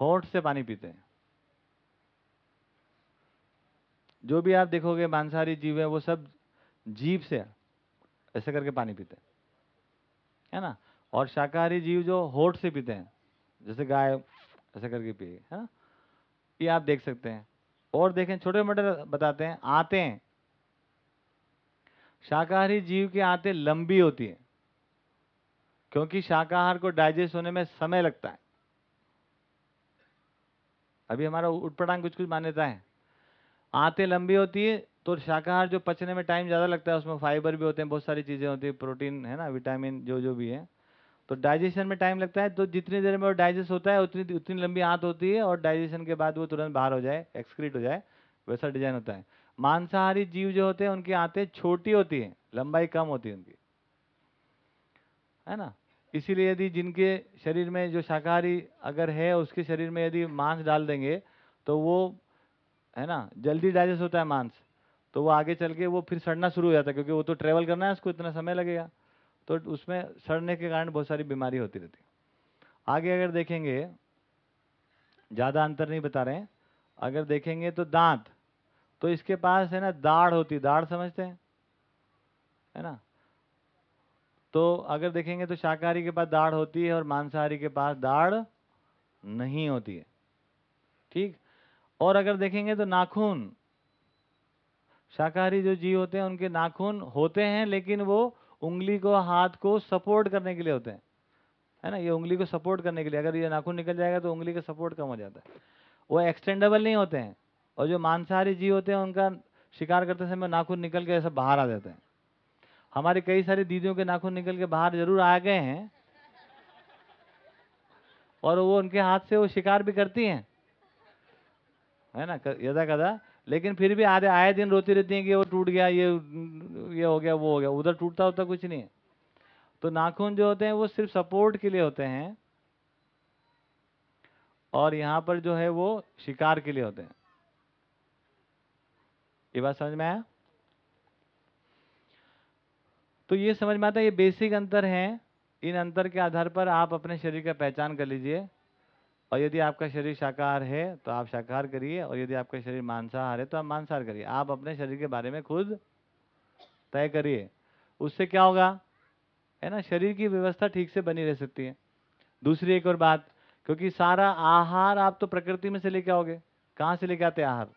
होठ से पानी पीते हैं। जो भी आप देखोगे, मांसाहारी जीव है, वो सब जीभ से ऐसे करके पानी पीते हैं। है ना? और शाकाहारी जीव जो होठ से पीते हैं, जैसे गाय ऐसे करके पिए, है ना? ये आप देख सकते हैं। और देखें छोटे मोटे बताते हैं, आते हैं। शाकाहारी जीव की आंतें लंबी होती है, क्योंकि शाकाहार को डाइजेस्ट होने में समय लगता है। अभी हमारा उठपटांग कुछ कुछ मान्यता है। आंतें लंबी होती है तो शाकाहार जो पचने में टाइम ज़्यादा लगता है, उसमें फाइबर भी होते हैं, बहुत सारी चीज़ें होती है प्रोटीन है ना विटामिन जो जो भी है। तो डाइजेशन में टाइम लगता है तो जितनी देर में वो डाइजेस्ट होता है, उतनी उतनी लंबी आंत होती है, और डाइजेशन के बाद वो तुरंत बाहर हो जाए एक्सक्रीट हो जाए, वैसा डिज़ाइन होता है। मांसाहारी जीव जो होते हैं, उनकी आंतें छोटी होती हैं, लंबाई कम होती है उनकी। है ना? इसीलिए यदि जिनके शरीर में जो शाकाहारी अगर है, उसके शरीर में यदि मांस डाल देंगे तो वो, है ना, जल्दी डाइजेस्ट होता है मांस। तो वो आगे चल के वो फिर सड़ना शुरू हो जाता है, क्योंकि वो तो ट्रेवल करना है, उसको इतना समय लगेगा। तो उसमें सड़ने के कारण बहुत सारी बीमारी होती रहती है। आगे अगर देखेंगे, ज़्यादा अंतर नहीं बता रहे हैं, अगर देखेंगे तो दांत। तो इसके पास है ना, दाढ़ होती दाढ़ समझते हैं? है ना? तो अगर देखेंगे तो शाकाहारी के पास दाढ़ होती है और मांसाहारी के पास दाढ़ नहीं होती है। ठीक? और अगर देखेंगे तो नाखून। शाकाहारी जो जीव होते हैं, उनके नाखून होते हैं, लेकिन वो उंगली को, हाथ को सपोर्ट करने के लिए होते हैं। है ना? ये उंगली को सपोर्ट करने के लिए। अगर ये नाखून निकल जाएगा तो उंगली का सपोर्ट कम हो जाता है। वो एक्सटेंडेबल नहीं होते हैं। और जो मांसाहारी जीव होते हैं, उनका शिकार करते समय नाखून निकल के ऐसा बाहर आ जाते हैं। हमारे कई सारी दीदियों के नाखून निकल के बाहर ज़रूर आ गए हैं, और वो उनके हाथ से वो शिकार भी करती हैं, है ना यदा कदा। लेकिन फिर भी आधे, आए दिन रोती रहती हैं कि वो टूट गया, ये ये हो गया, वो हो गया, उधर टूटता होता कुछ नहीं है। तो नाखून जो होते हैं, वो सिर्फ़ सपोर्ट के लिए होते हैं, और यहाँ पर जो है वो शिकार के लिए होते हैं। ये बात समझ में आया? तो ये समझ में आता है, ये बेसिक अंतर है। इन अंतर के आधार पर आप अपने शरीर का पहचान कर लीजिए। और यदि आपका शरीर शाकाहार है तो आप शाकाहार करिए। और यदि आपका शरीर मांसाहार है तो आप मांसाहार करिए। आप अपने शरीर के बारे में खुद तय करिए। उससे क्या होगा? है ना, शरीर की व्यवस्था ठीक से बनी रह सकती है। दूसरी एक और बात, क्योंकि सारा आहार आप तो प्रकृति में से लेके आओगे। कहाँ से लेके आते आहार?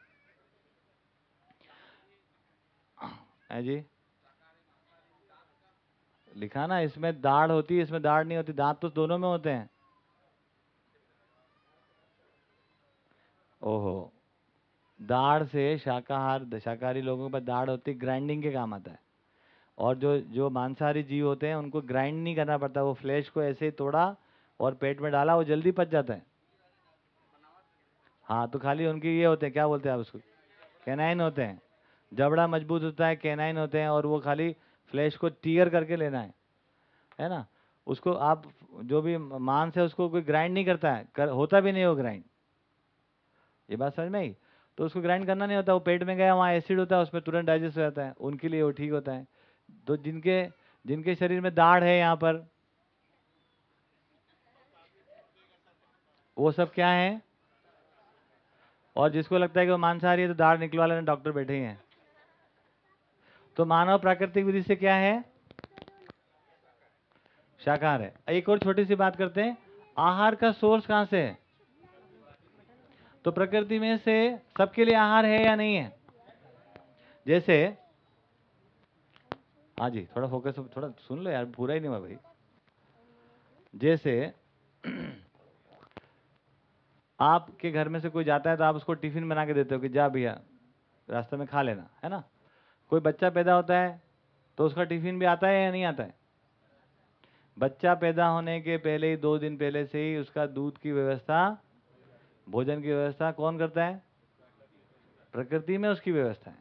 है जी? लिखा ना, इसमें दाढ़ होती है इसमें दाढ़ नहीं होती, दांत तो दोनों में होते हैं। ओहो, दाढ़ से शाकाहार, शाकाहारी लोगों के पास दाढ़ होती ग्राइंडिंग के काम आता है। और जो जो मांसाहारी जीव होते हैं, उनको ग्राइंड नहीं करना पड़ता, वो फ्लैश को ऐसे ही तोड़ा और पेट में डाला, वो जल्दी पच जाता है। हाँ तो खाली उनके ये होते हैं, क्या बोलते हैं आप उसको? कैनाइन होते हैं। जबड़ा मज़बूत होता है कैनाइन होते हैं और वो खाली फ्लैश को टीयर करके लेना है। है ना? उसको आप जो भी मांस है उसको कोई ग्राइंड नहीं करता है। कर, होता भी नहीं वो ग्राइंड ये बात समझ में आई? तो उसको ग्राइंड करना नहीं होता वो पेट में गया वहाँ एसिड होता है उसमें तुरंत डाइजेस्ट हो जाता है। उनके लिए वो ठीक होता है। तो जिनके जिनके शरीर में दाढ़ है यहाँ पर वो सब क्या है? और जिसको लगता है कि वो मांसाहारी है तो दाढ़ निकलवा लेने डॉक्टर बैठे ही हैं। तो मानव प्राकृतिक विधि से क्या है? शाकाहार है। एक और छोटी सी बात करते हैं। आहार का सोर्स कहाँ से है? तो प्रकृति में से सबके लिए आहार है या नहीं है? जैसे हाँ जी, थोड़ा फोकस थोड़ा सुन लो यार, पूरा ही नहीं हुआ भाई। जैसे, आपके घर में से कोई जाता है तो आप उसको टिफ़िन बना के देते हो कि जा भैया, रास्ते में खा लेना, है ना? कोई बच्चा पैदा होता है तो उसका टिफ़िन भी आता है या नहीं आता है? बच्चा पैदा होने के पहले ही, दो दिन पहले से ही उसका दूध की व्यवस्था, भोजन की व्यवस्था कौन करता है? प्रकृति में उसकी व्यवस्था है।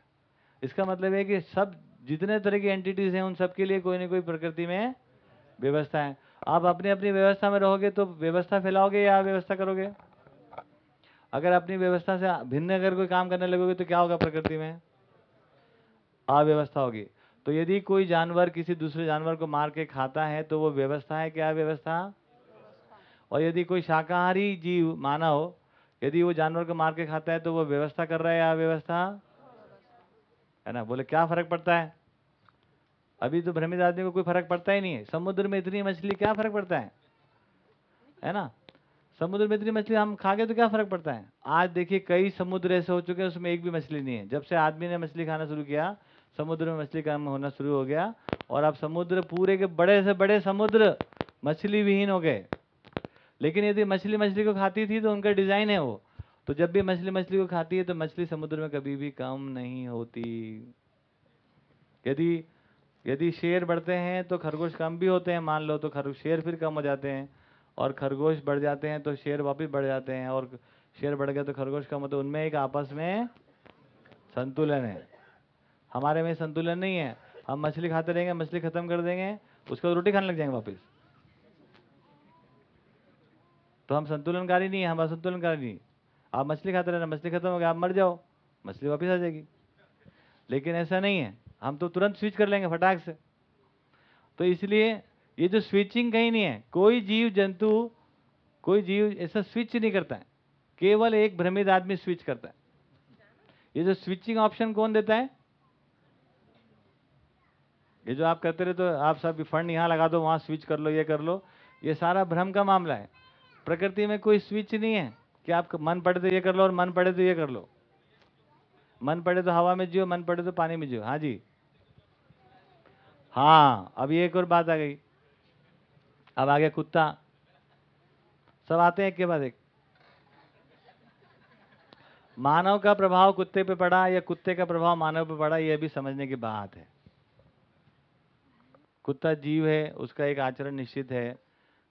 इसका मतलब है कि सब, जितने तरह की एंटिटीज हैं, उन सब के लिए कोई ना कोई प्रकृति में व्यवस्था है। आप अपनी अपनी व्यवस्था में रहोगे तो व्यवस्था फैलाओगे या व्यवस्था करोगे? अगर अपनी व्यवस्था से भिन्न अगर कोई काम करने लगोगे तो क्या होगा प्रकृति में? अव्यवस्था होगी। तो यदि कोई जानवर किसी दूसरे जानवर को मार के खाता है तो वो व्यवस्था है क्या व्यवस्था? और यदि कोई शाकाहारी जीव मानव यदि वो जानवर को मार के खाता है तो वो व्यवस्था कर रहा है या व्यवस्था है ना? बोले, क्या फ़र्क पड़ता है? अभी तो भ्रमित आदमी को कोई फ़र्क पड़ता ही नहीं है। समुद्र में इतनी मछली, क्या फ़र्क पड़ता है? है ना? समुद्र में इतनी मछली हम खा गए तो क्या फ़र्क पड़ता है? आज देखिए, कई समुद्र ऐसे हो चुके हैं, उसमें एक भी मछली नहीं है। जब से आदमी ने मछली खाना शुरू किया समुद्र में मछली काम होना शुरू हो गया और अब समुद्र पूरे के बड़े से बड़े समुद्र मछली विहीन हो गए। लेकिन यदि मछली मछली को खाती थी तो उनका डिज़ाइन है वो। तो जब भी मछली मछली को खाती है तो मछली समुद्र में कभी भी कम नहीं होती। यदि यदि शेर बढ़ते हैं तो खरगोश कम भी होते हैं, मान लो तो खर शेर फिर कम हो जाते हैं। और खरगोश बढ़ जाते हैं तो शेर वापिस बढ़ जाते हैं और शेर बढ़ गए तो खरगोश कम होते उनमें एक आपस में संतुलन है। हमारे में संतुलन नहीं है। हम मछली खाते रहेंगे, मछली खत्म कर देंगे, उसके बाद रोटी खाने लग जाएँगे वापस। तो हम संतुलनकारी नहीं है, हम असंतुलनकारी नहीं। आप मछली खाते रहना, मछली खत्म हो गया, आप मर जाओ, मछली वापस आ जाएगी। लेकिन ऐसा नहीं है, हम तो तुरंत स्विच कर लेंगे फटाक से। तो इसलिए ये जो स्विचिंग कहीं नहीं है, कोई जीव जंतु, कोई जीव ऐसा स्विच नहीं करता है। केवल एक भ्रमित आदमी स्विच करता है। ये जो स्विचिंग ऑप्शन कौन देता है? ये जो आप करते रहे तो आप सब फंड यहाँ लगा दो, वहाँ स्विच कर लो, ये कर लो। ये सारा भ्रम का मामला है। प्रकृति में कोई स्विच नहीं है कि आप मन पड़े तो ये कर लो और मन पड़े तो ये कर लो। मन पड़े तो हवा में जियो, मन पड़े तो पानी में जियो। हाँ जी। हाँ अब ये एक और बात आ गई। अब आ गया कुत्ता। सब आते हैं एक के बाद एक। मानव का प्रभाव कुत्ते पे पड़ा या कुत्ते का प्रभाव मानव पे पड़ा, ये भी समझने की बात है। कुत्ता जीव है उसका एक आचरण निश्चित है।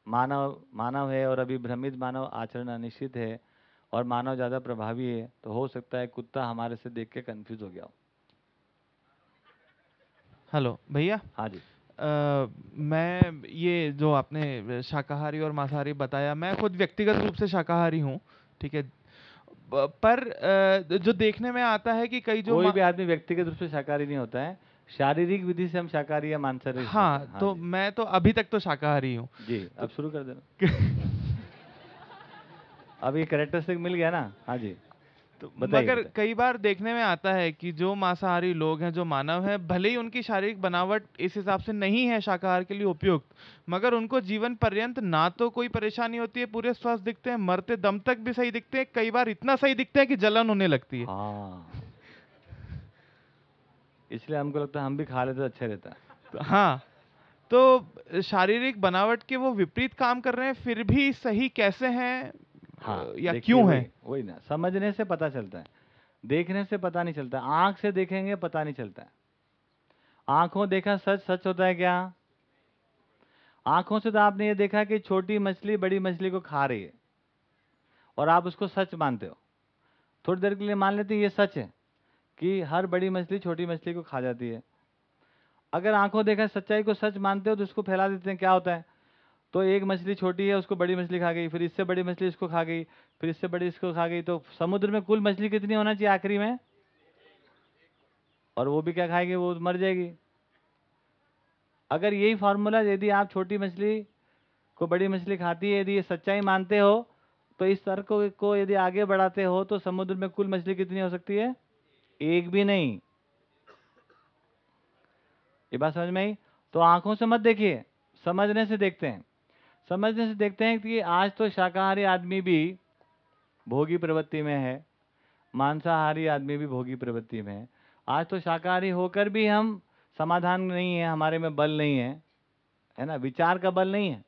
मानव मानव है और अभी भ्रमित मानव आचरण अनिश्चित है और मानव ज़्यादा प्रभावी है तो हो सकता है कुत्ता हमारे से देख के कंफ्यूज हो गया हो। हेलो भैया? हाँ जी। अ, मैं ये जो आपने शाकाहारी और मांसाहारी बताया मैं खुद व्यक्तिगत रूप से शाकाहारी हूँ ठीक है? पर अ, जो देखने में आता है कि कई जो कोई भी आदमी व्यक्तिगत रूप से शाकाहारी नहीं होता है शारीरिक विधि से हम शाकाहारी या मांसाहारी हो हाँ। तो मैं तो अभी तक तो शाकाहारी हूँ। जी तो, अब शुरू कर देना। अब ये करेक्टरिस्टिक मिल गया ना? हाँ जी। तो मगर कई बार देखने में आता है कि जो मांसाहारी लोग हैं जो मानव हैं भले ही उनकी शारीरिक बनावट इस हिसाब से नहीं है शाकाहार के लिए उपयुक्त मगर उनको जीवन पर्यंत ना तो कोई परेशानी होती है पूरे स्वस्थ दिखते हैं मरते दम तक भी सही दिखते हैं कई बार इतना सही दिखते हैं कि जलन होने लगती है। हाँ। इसलिए हमको लगता है हम भी खा लेते तो अच्छा रहता। तो हाँ तो शारीरिक बनावट के वो विपरीत काम कर रहे हैं फिर भी सही कैसे हैं? हाँ या क्यों है? वही ना समझने से पता चलता है देखने से पता नहीं चलता आँख से देखेंगे पता नहीं चलता है। आँखों देखा सच सच होता है क्या? आँखों से तो आपने ये देखा कि छोटी मछली बड़ी मछली को खा रही है और आप उसको सच मानते हो। थोड़ी देर के लिए मान लेते ये सच है। कि हर बड़ी मछली छोटी मछली को खा जाती है। अगर आँखों देखा सच्चाई को सच मानते हो तो उसको फैला देते हैं क्या होता है? तो एक मछली छोटी है उसको बड़ी मछली खा गई फिर इससे बड़ी मछली इसको खा गई फिर इससे बड़ी इसको खा गई तो समुद्र में कुल मछली कितनी होना चाहिए आखिरी में? और वो भी क्या खाएगी? वो मर जाएगी। अगर यही फार्मूला यदि आप छोटी मछली को बड़ी मछली खाती है यदि ये सच्चाई मानते हो तो इस तर्क को, यदि आगे बढ़ाते हो तो समुद्र में कुल मछली कितनी हो सकती है? एक भी नहीं। ये बात समझ में आई? तो आँखों से मत देखिए, समझने से देखते हैं। समझने से देखते हैं कि आज तो शाकाहारी आदमी भी भोगी प्रवृत्ति में है, मांसाहारी आदमी भी भोगी प्रवृत्ति में है। आज तो शाकाहारी होकर भी हम समाधान नहीं है, हमारे में बल नहीं है है ना? विचार का बल नहीं है।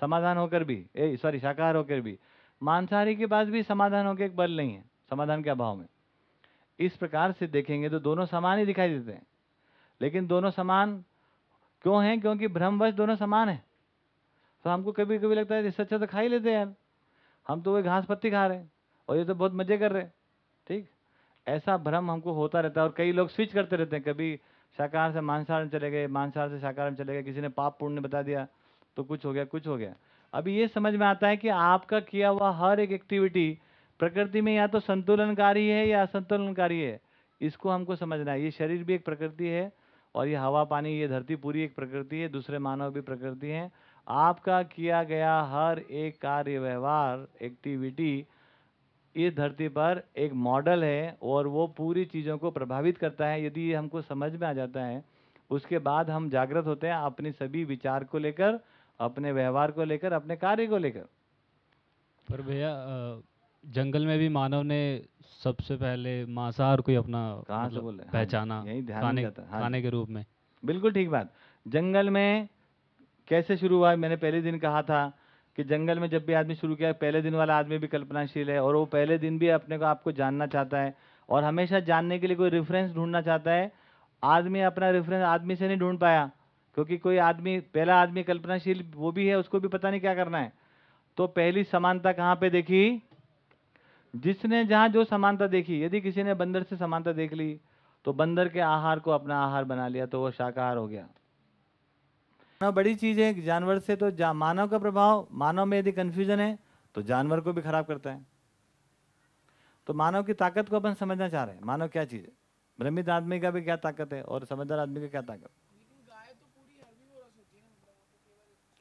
समाधान होकर भी, ए सॉरी शाकाहार होकर भी। मांसाहारी के पास भी समाधान होकर एक बल नहीं है। समाधान के अभाव में? इस प्रकार से देखेंगे तो दोनों समान ही दिखाई देते हैं। लेकिन दोनों समान क्यों हैं? क्योंकि भ्रमवश दोनों समान है। तो हमको कभी कभी लगता है इससे अच्छा तो खा ही लेते हैं यार। हम तो वही घास पत्ती खा रहे हैं और ये तो बहुत मज़े कर रहे हैं। ठीक? ऐसा भ्रम हमको होता रहता है और कई लोग स्विच करते रहते हैं। कभी शाकाहार से मांसाहार में चले गए, मांसाहार से शाकाहार में चले गए, किसी ने पाप पुण्य बता दिया तो कुछ हो गया, कुछ हो गया। अभी ये समझ में आता है कि आपका किया हुआ हर एक एक्टिविटी प्रकृति में या तो संतुलनकारी है या असंतुलनकारी है, इसको हमको समझना है। ये शरीर भी एक प्रकृति है और ये हवा, पानी, ये धरती पूरी एक प्रकृति है, दूसरे मानव भी प्रकृति हैं। आपका किया गया हर एक कार्य, व्यवहार एक्टिविटी इस धरती पर एक मॉडल है और वो पूरी चीज़ों को प्रभावित करता है। यदि ये हमको समझ में आ जाता है, उसके बाद हम जागृत होते हैं अपने सभी विचार को लेकर, अपने व्यवहार को लेकर, अपने कार्य को लेकर। पर भैया जंगल में भी मानव ने सबसे पहले मांसाहार को ही अपना कहाँ से मतलब बोल रहे हैं? हाँ, पहचाना यही ध्यान खाने जाता। है, हाँ खाने के रूप में। बिल्कुल ठीक बात। जंगल में कैसे शुरू हुआ? मैंने पहले दिन कहा था कि जंगल में जब भी आदमी शुरू किया पहले दिन वाला आदमी भी कल्पनाशील है और वो पहले दिन भी अपने को आपको जानना चाहता है और हमेशा जानने के लिए कोई रेफरेंस ढूंढना चाहता है। आदमी अपना रेफरेंस आदमी से नहीं ढूंढ पाया क्योंकि कोई आदमी पहला आदमी कल्पनाशील वो भी है उसको भी पता नहीं क्या करना है। तो पहली समानता कहाँ पे देखी? जिसने जहाँ जो समानता देखी यदि किसी ने बंदर से समानता देख ली तो बंदर के आहार को अपना आहार बना लिया तो वो शाकाहार हो गया। मानव बड़ी चीज़ है जानवर से तो जा, मानव का प्रभाव मानव में यदि कंफ्यूजन है तो जानवर को भी खराब करता है। तो मानव की ताकत को अपन समझना चाह रहे हैं। मानव क्या चीज़ है? भ्रमित आदमी का भी क्या ताकत है और समझदार आदमी का क्या ताकत?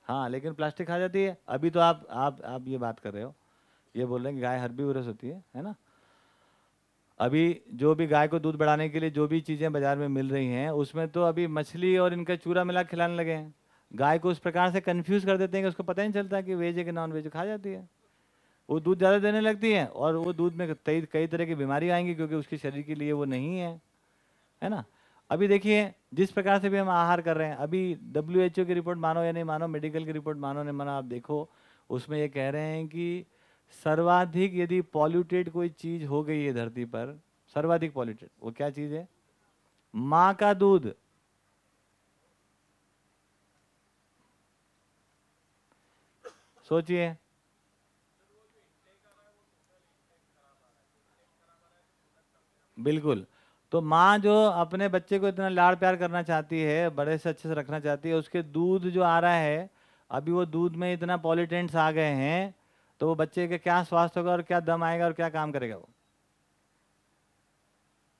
हाँ लेकिन प्लास्टिक खा जाती है। अभी तो आप आप आप ये बात कर रहे हो। ये बोल रहे हैं गाय हर्बीवोरस होती है है ना? अभी जो भी गाय को दूध बढ़ाने के लिए जो भी चीज़ें बाज़ार में मिल रही हैं, उसमें तो अभी मछली और इनका चूरा मिला खिलाने लगे हैं। गाय को उस प्रकार से कन्फ्यूज़ कर देते हैं कि उसको पता नहीं चलता कि वेज है कि नॉन वेज खा जाती है। वो दूध ज़्यादा देने लगती है और वो दूध में कई कई तरह की बीमारी आएँगी क्योंकि उसके शरीर के लिए वो नहीं है है ना? अभी देखिए, जिस प्रकार से भी हम आहार कर रहे हैं, अभी ओ की रिपोर्ट मानो या नहीं मानो मेडिकल की रिपोर्ट मानो नहीं मानो, आप देखो, उसमें ये कह रहे हैं कि सर्वाधिक यदि पॉल्यूटेड कोई चीज़ हो गई है धरती पर, सर्वाधिक पॉल्यूटेड वो क्या चीज़ है? माँ का दूध। सोचिए। बिल्कुल। तो माँ जो अपने बच्चे को इतना लाड़ प्यार करना चाहती है, बड़े से अच्छे से रखना चाहती है, उसके दूध जो आ रहा है, अभी वो दूध में इतना पॉलिटेंट्स आ गए हैं तो वो बच्चे का क्या स्वास्थ्य होगा और क्या दम आएगा और क्या काम करेगा वो?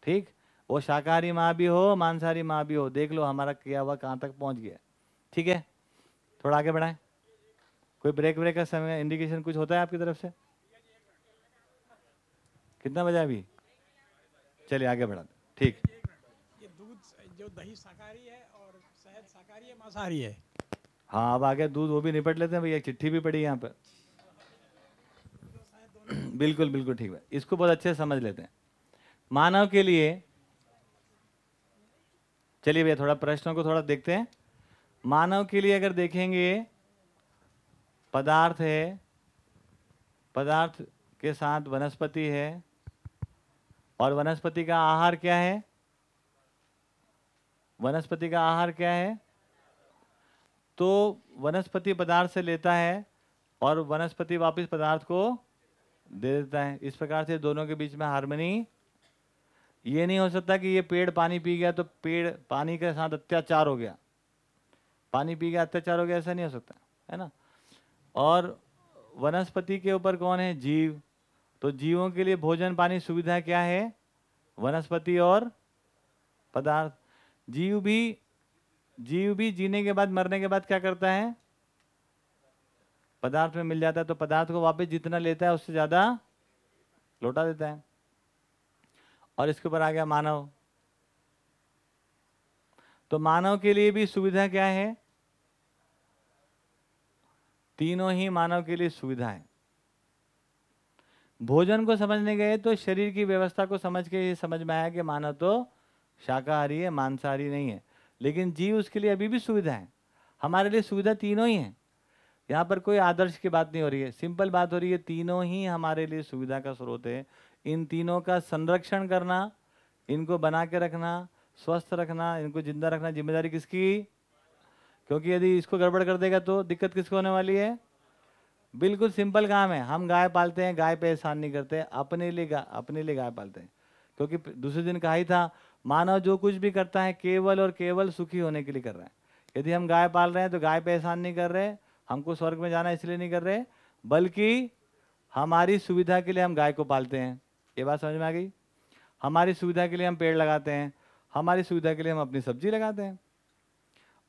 ठीक? वो शाकाहारी माँ भी हो मांसाहारी माँ भी हो देख लो हमारा किया हुआ कहाँ तक पहुँच गया। ठीक है? थोड़ा आगे बढ़ाएँ। कोई ब्रेक ब्रेक का समय इंडिकेशन कुछ होता है आपकी तरफ़ से? कितना बजा अभी? चलिए आगे बढ़ा ठीक। ये दूध जो दही शाकाहारी है और शहद शाकाहारी है मांसाहारी है। हाँ अब आगे दूध वो भी निपट लेते हैं भैया चिट्ठी भी पड़ी यहाँ पर। बिल्कुल बिल्कुल ठीक है इसको बहुत अच्छे से समझ लेते हैं। मानव के लिए, चलिए भैया, थोड़ा प्रश्नों को थोड़ा देखते हैं। मानव के लिए अगर देखेंगे, पदार्थ है, पदार्थ के साथ वनस्पति है, और वनस्पति का आहार क्या है? वनस्पति का आहार क्या है? तो वनस्पति पदार्थ से लेता है, और वनस्पति वापस पदार्थ को दे देता है। इस प्रकार से दोनों के बीच में हारमोनी ये नहीं हो सकता कि ये पेड़ पानी पी गया तो पेड़ पानी के साथ अत्याचार हो गया। पानी पी गया, अत्याचार हो गया, ऐसा नहीं हो सकता, है ना? और वनस्पति के ऊपर कौन है? जीव। तो जीवों के लिए भोजन पानी सुविधा क्या है? वनस्पति और पदार्थ। जीव भी जीव भी जीने के बाद, मरने के बाद क्या करता है? पदार्थ में मिल जाता है तो पदार्थ को वापस जितना लेता है, उससे ज़्यादा लौटा देता है। और इसके ऊपर आ गया मानव। तो मानव के लिए भी सुविधा क्या है? तीनों ही मानव के लिए सुविधा है। भोजन को समझने गए तो शरीर की व्यवस्था को समझ के ये समझ में आया कि मानव तो शाकाहारी है, मांसाहारी नहीं है। लेकिन जीव उसके लिए अभी भी सुविधा है। हमारे लिए सुविधा तीनों ही है। यहाँ पर कोई आदर्श की बात नहीं हो रही है। सिंपल बात हो रही है, तीनों ही हमारे लिए सुविधा का स्रोत है। इन तीनों का संरक्षण करना, इनको बना के रखना, स्वस्थ रखना, इनको ज़िंदा रखना, ज़िम्मेदारी किसकी? क्योंकि यदि इसको गड़बड़ कर देगा तो दिक्कत किसको होने वाली है? बिल्कुल सिंपल काम है। हम गाय पालते हैं, गाय पे एहसान नहीं करते, अपने लिए अपने लिए गाय पालते हैं। क्योंकि दूसरे दिन कहा ही था, मानव जो कुछ भी करता है, केवल और केवल सुखी होने के लिए कर रहा है। यदि हम गाय पाल रहे हैं तो गाय पे एहसान नहीं कर रहे हमको स्वर्ग में जाना इसलिए नहीं कर रहे, बल्कि हमारी सुविधा के लिए हम गाय को पालते हैं। ये बात समझ में आ गई? हमारी सुविधा के लिए हम पेड़ लगाते हैं, हमारी सुविधा के लिए हम अपनी सब्ज़ी लगाते हैं।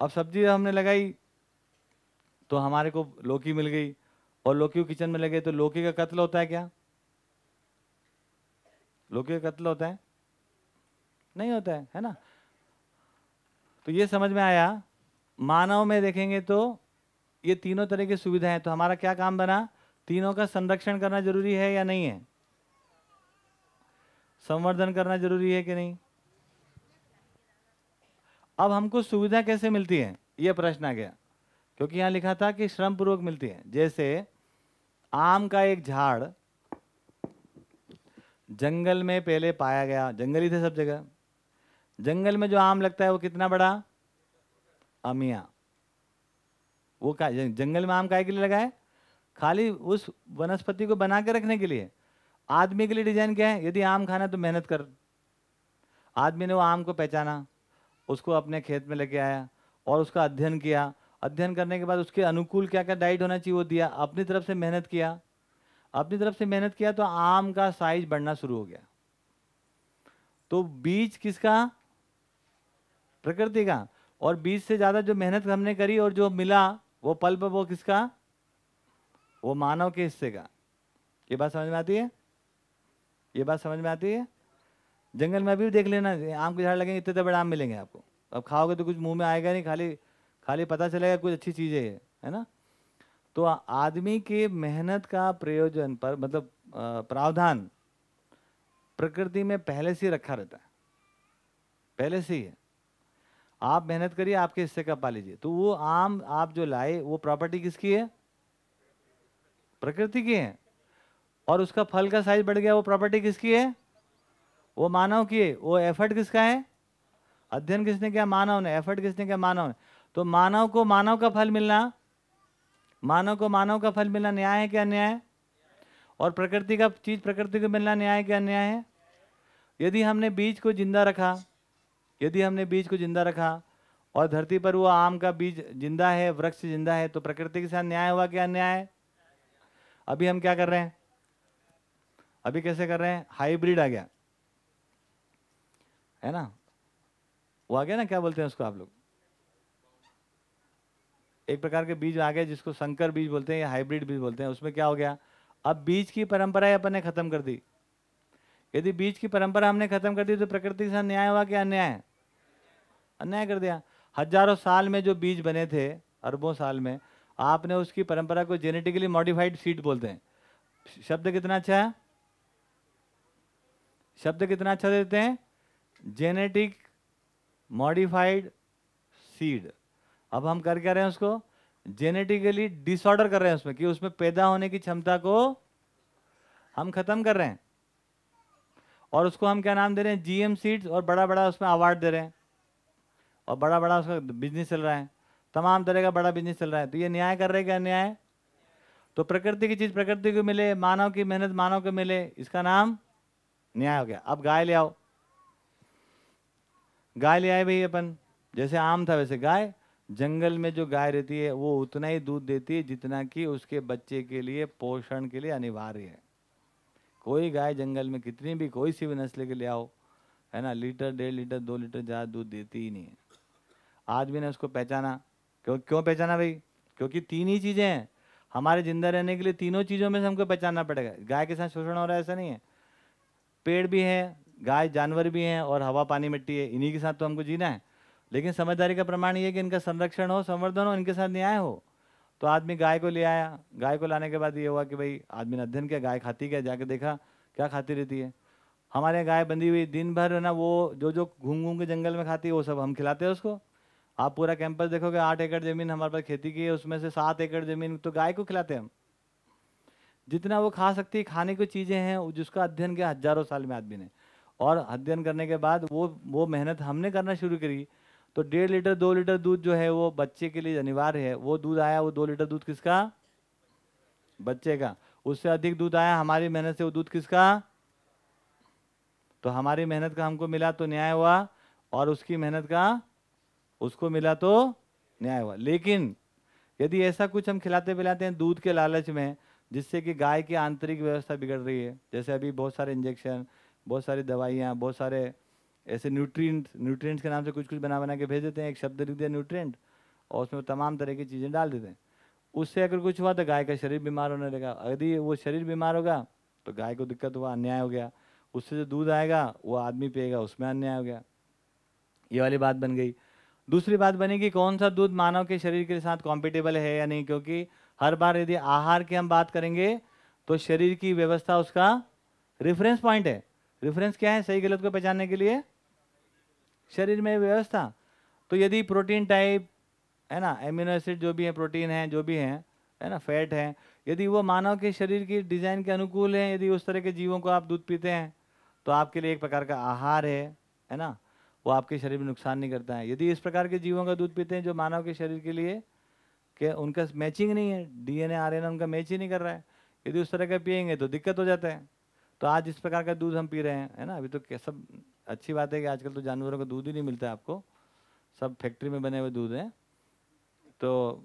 अब सब्ज़ी हमने लगाई तो हमारे को लौकी मिल गई, और लौकी किचन में लगे तो लौकी का कत्ल होता है क्या? लौकी का कत्ल होता है? नहीं होता है है ना? तो ये समझ में आया, मानव में देखेंगे तो ये तीनों तरह की सुविधाएँ तो हमारा क्या काम बना? तीनों का संरक्षण करना ज़रूरी है या नहीं है? संवर्धन करना ज़रूरी है कि नहीं? अब हमको सुविधा कैसे मिलती है? यह प्रश्न आ गया। क्योंकि यहाँ लिखा था कि श्रम पूर्वक मिलती है। जैसे आम का एक झाड़ जंगल में पहले पाया गया। जंगल ही थे सब जगह। जंगल में जो आम लगता है वो कितना बड़ा? अमिया। वो का जंगल में आम काय के लिए लगा है? खाली उस वनस्पति को बना के रखने के लिए। आदमी के लिए डिज़ाइन क्या है? यदि आम खाना तो मेहनत कर। आदमी ने वो आम को पहचाना, उसको अपने खेत में लेके आया और उसका अध्ययन किया। अध्ययन करने के बाद उसके अनुकूल क्या क्या डाइट होना चाहिए वो दिया। अपनी तरफ़ से मेहनत किया। अपनी तरफ़ से मेहनत किया तो आम का साइज़ बढ़ना शुरू हो गया। तो बीज किसका? प्रकृति का। और बीज से ज़्यादा जो मेहनत हमने करी और जो मिला वो पल्प वो किसका? वो मानव के हिस्से का। ये बात समझ में आती है? ये बात समझ में आती है? जंगल में अभी देख लेना आम के झाड़ लगेंगे, इतने इतने बड़े आम मिलेंगे आपको। अब खाओगे तो कुछ मुँह में आएगा नहीं, खाली खाली पता चलेगा कुछ अच्छी चीज़ें है है ना? तो आदमी के मेहनत का प्रयोजन पर मतलब प्रावधान प्रकृति में पहले से रखा रहता है। पहले से ही है। आप मेहनत करिए, आपके हिस्से का पा लीजिए। तो वो आम आप जो लाए, वो प्रॉपर्टी किसकी है? प्रकृति की है। और उसका फल का साइज़ बढ़ गया, वो प्रॉपर्टी किसकी है? वो मानव की है। वो एफर्ट किसका है? अध्ययन किसने किया? मानव ने। एफर्ट किसने किया? मानव ने। तो मानव को मानव का फल मिलना, मानव को मानव का फल मिलना न्याय है क्या अन्याय और प्रकृति का चीज़ प्रकृति को मिलना न्याय क्या अन्याय है? यदि हमने बीज को ज़िंदा रखा यदि हमने बीज को ज़िंदा रखा और धरती पर वो आम का बीज ज़िंदा है, वृक्ष ज़िंदा है तो प्रकृति के साथ न्याय हुआ क्या अन्याय? अभी हम क्या कर रहे हैं? अभी कैसे कर रहे हैं? हाइब्रिड आ गया। है ना? वो आ गया ना? क्या बोलते हैं उसको आप लोग? एक प्रकार के बीज आ गए जिसको संकर बीज बोलते हैं या हाइब्रिड बीज बोलते हैं। उसमें क्या हो गया? अब बीज की परंपरा अपन ने खत्म कर दी। यदि बीज की परंपरा हमने खत्म कर दी तो प्रकृति के साथ न्याय हुआ क्या अन्याय? अन्याय कर दिया। हज़ारों साल में जो बीज बने थे, अरबों साल में, आपने उसकी परंपरा को जेनेटिकली मॉडिफाइड सीड बोलते हैं। शब्द कितना अच्छा है? शब्द कितना अच्छा देते हैं? जेनेटिक मॉडिफाइड सीड अब हम कर क्या रहे हैं उसको? जेनेटिकली डिसऑर्डर कर रहे हैं उसमें कि उसमें पैदा होने की क्षमता को हम खत्म कर रहे हैं। और उसको हम क्या नाम दे रहे हैं? जीएम सीड्स और बड़ा बड़ा उसमें अवार्ड दे रहे हैं। और बड़ा बड़ा उसका बिज़नेस चल रहा है। तमाम तरह का बड़ा बिज़नेस चल रहा है। तो ये न्याय कर रहे क्या? न्याय। तो प्रकृति की चीज़ प्रकृति को मिले, मानव की मेहनत मानव को मिले, इसका नाम न्याय हो गया। अब गाय ले आओ। गाय ले आए भाई अपन। जैसे आम था वैसे गाय। जंगल में जो गाय रहती है, वो उतना ही दूध देती है जितना कि उसके बच्चे के लिए, पोषण के लिए अनिवार्य है। कोई गाय जंगल में कितनी भी, कोई सी भी नस्ल के ले आओ, है ना? लीटर, डेढ़ लीटर, दो लीटर ज़्यादा दूध देती ही नहीं है। आदमी ने उसको पहचाना। क्यों क्यों पहचाना भाई? क्योंकि तीन ही चीज़ें हैं। हमारे ज़िंदा रहने के लिए तीनों चीज़ों में से हमको पहचानना पड़ेगा। गाय के साथ शोषण हो रहा है, ऐसा नहीं है। पेड़ भी है, गाय, जानवर भी हैं और हवा, पानी, मिट्टी है। इन्हीं के साथ तो हमको जीना है। लेकिन समझदारी का प्रमाण ये है कि इनका संरक्षण हो, संवर्धन हो, इनके साथ न्याय हो। तो आदमी गाय को ले आया। गाय को लाने के बाद ये हुआ कि भाई, आदमी ने अध्ययन किया, गाय खाती क्या जाके देखा, क्या खाती रहती है। हमारे गाय बंधी हुई दिन भर है ना, वो जो जो घूम घूम के जंगल में खाती है, वो सब हम खिलाते हैं उसको। आप पूरा कैंपस देखोगे, आठ एकड़ ज़मीन हमारे पास खेती की है, उसमें से सात एकड़ ज़मीन तो गाय को खिलाते हम। जितना वो खा सकती है, खाने की चीज़ें हैं, जिसका अध्ययन किया हज़ारों साल में आदमी ने। और अध्ययन करने के बाद वो वो मेहनत हमने करना शुरू करी। तो डेढ़ लीटर, दो लीटर दूध जो है, वो बच्चे के लिए अनिवार्य है। वो दूध आया, वो दो लीटर दूध किसका? बच्चे का। उससे अधिक दूध आया, हमारी मेहनत से वो दूध किसका? तो हमारी मेहनत का हमको मिला तो न्याय हुआ, और उसकी मेहनत का उसको मिला तो न्याय हुआ। लेकिन यदि ऐसा कुछ हम खिलाते पिलाते हैं दूध के लालच में, जिससे कि गाय की आंतरिक व्यवस्था बिगड़ रही है, जैसे अभी बहुत सारे इंजेक्शन बहुत सारी दवाइयाँ, बहुत सारे ऐसे न्यूट्रिएंट न्यूट्रिएंट्स के नाम से कुछ कुछ बना बना के भेज देते हैं, एक शब्द लिख दिया न्यूट्रिएंट और उसमें तमाम तरह की चीज़ें डाल देते हैं। उससे अगर कुछ हुआ तो गाय का शरीर बीमार होने लगा। यदि वो शरीर बीमार होगा तो गाय को दिक्कत हुआ, अन्याय हो गया। उससे जो दूध आएगा, वो आदमी पिएगा, उसमें अन्याय हो गया। ये वाली बात बन गई। दूसरी बात बनी कि कौन सा दूध मानव के शरीर के साथ कॉम्पिटेबल है या नहीं? क्योंकि हर बार यदि आहार की हम बात करेंगे तो शरीर की व्यवस्था उसका रेफरेंस पॉइंट है। रेफरेंस क्या है? सही गलत को पहचानने के लिए? शरीर में व्यवस्था। तो यदि प्रोटीन टाइप है ना एमिनो एसिड जो भी है प्रोटीन है, जो भी है है ना फैट है, यदि वो मानव के शरीर की डिज़ाइन के अनुकूल है, यदि उस तरह के जीवों को आप दूध पीते हैं तो आपके लिए एक प्रकार का आहार है है ना? वो आपके शरीर में नुकसान नहीं करता है। यदि इस प्रकार के जीवों का दूध पीते हैं जो मानव के शरीर के लिए कि उनका मैचिंग नहीं है डीएनए आरएनए उनका मैच ही नहीं कर रहा है। यदि उस तरह का पियेंगे तो दिक्कत हो जाता है। तो आज इस प्रकार का दूध हम पी रहे हैं, है ना? अभी तो सब अच्छी बात है कि आजकल तो जानवरों का दूध ही नहीं मिलता आपको। सब फैक्ट्री में बने हुए दूध हैं। तो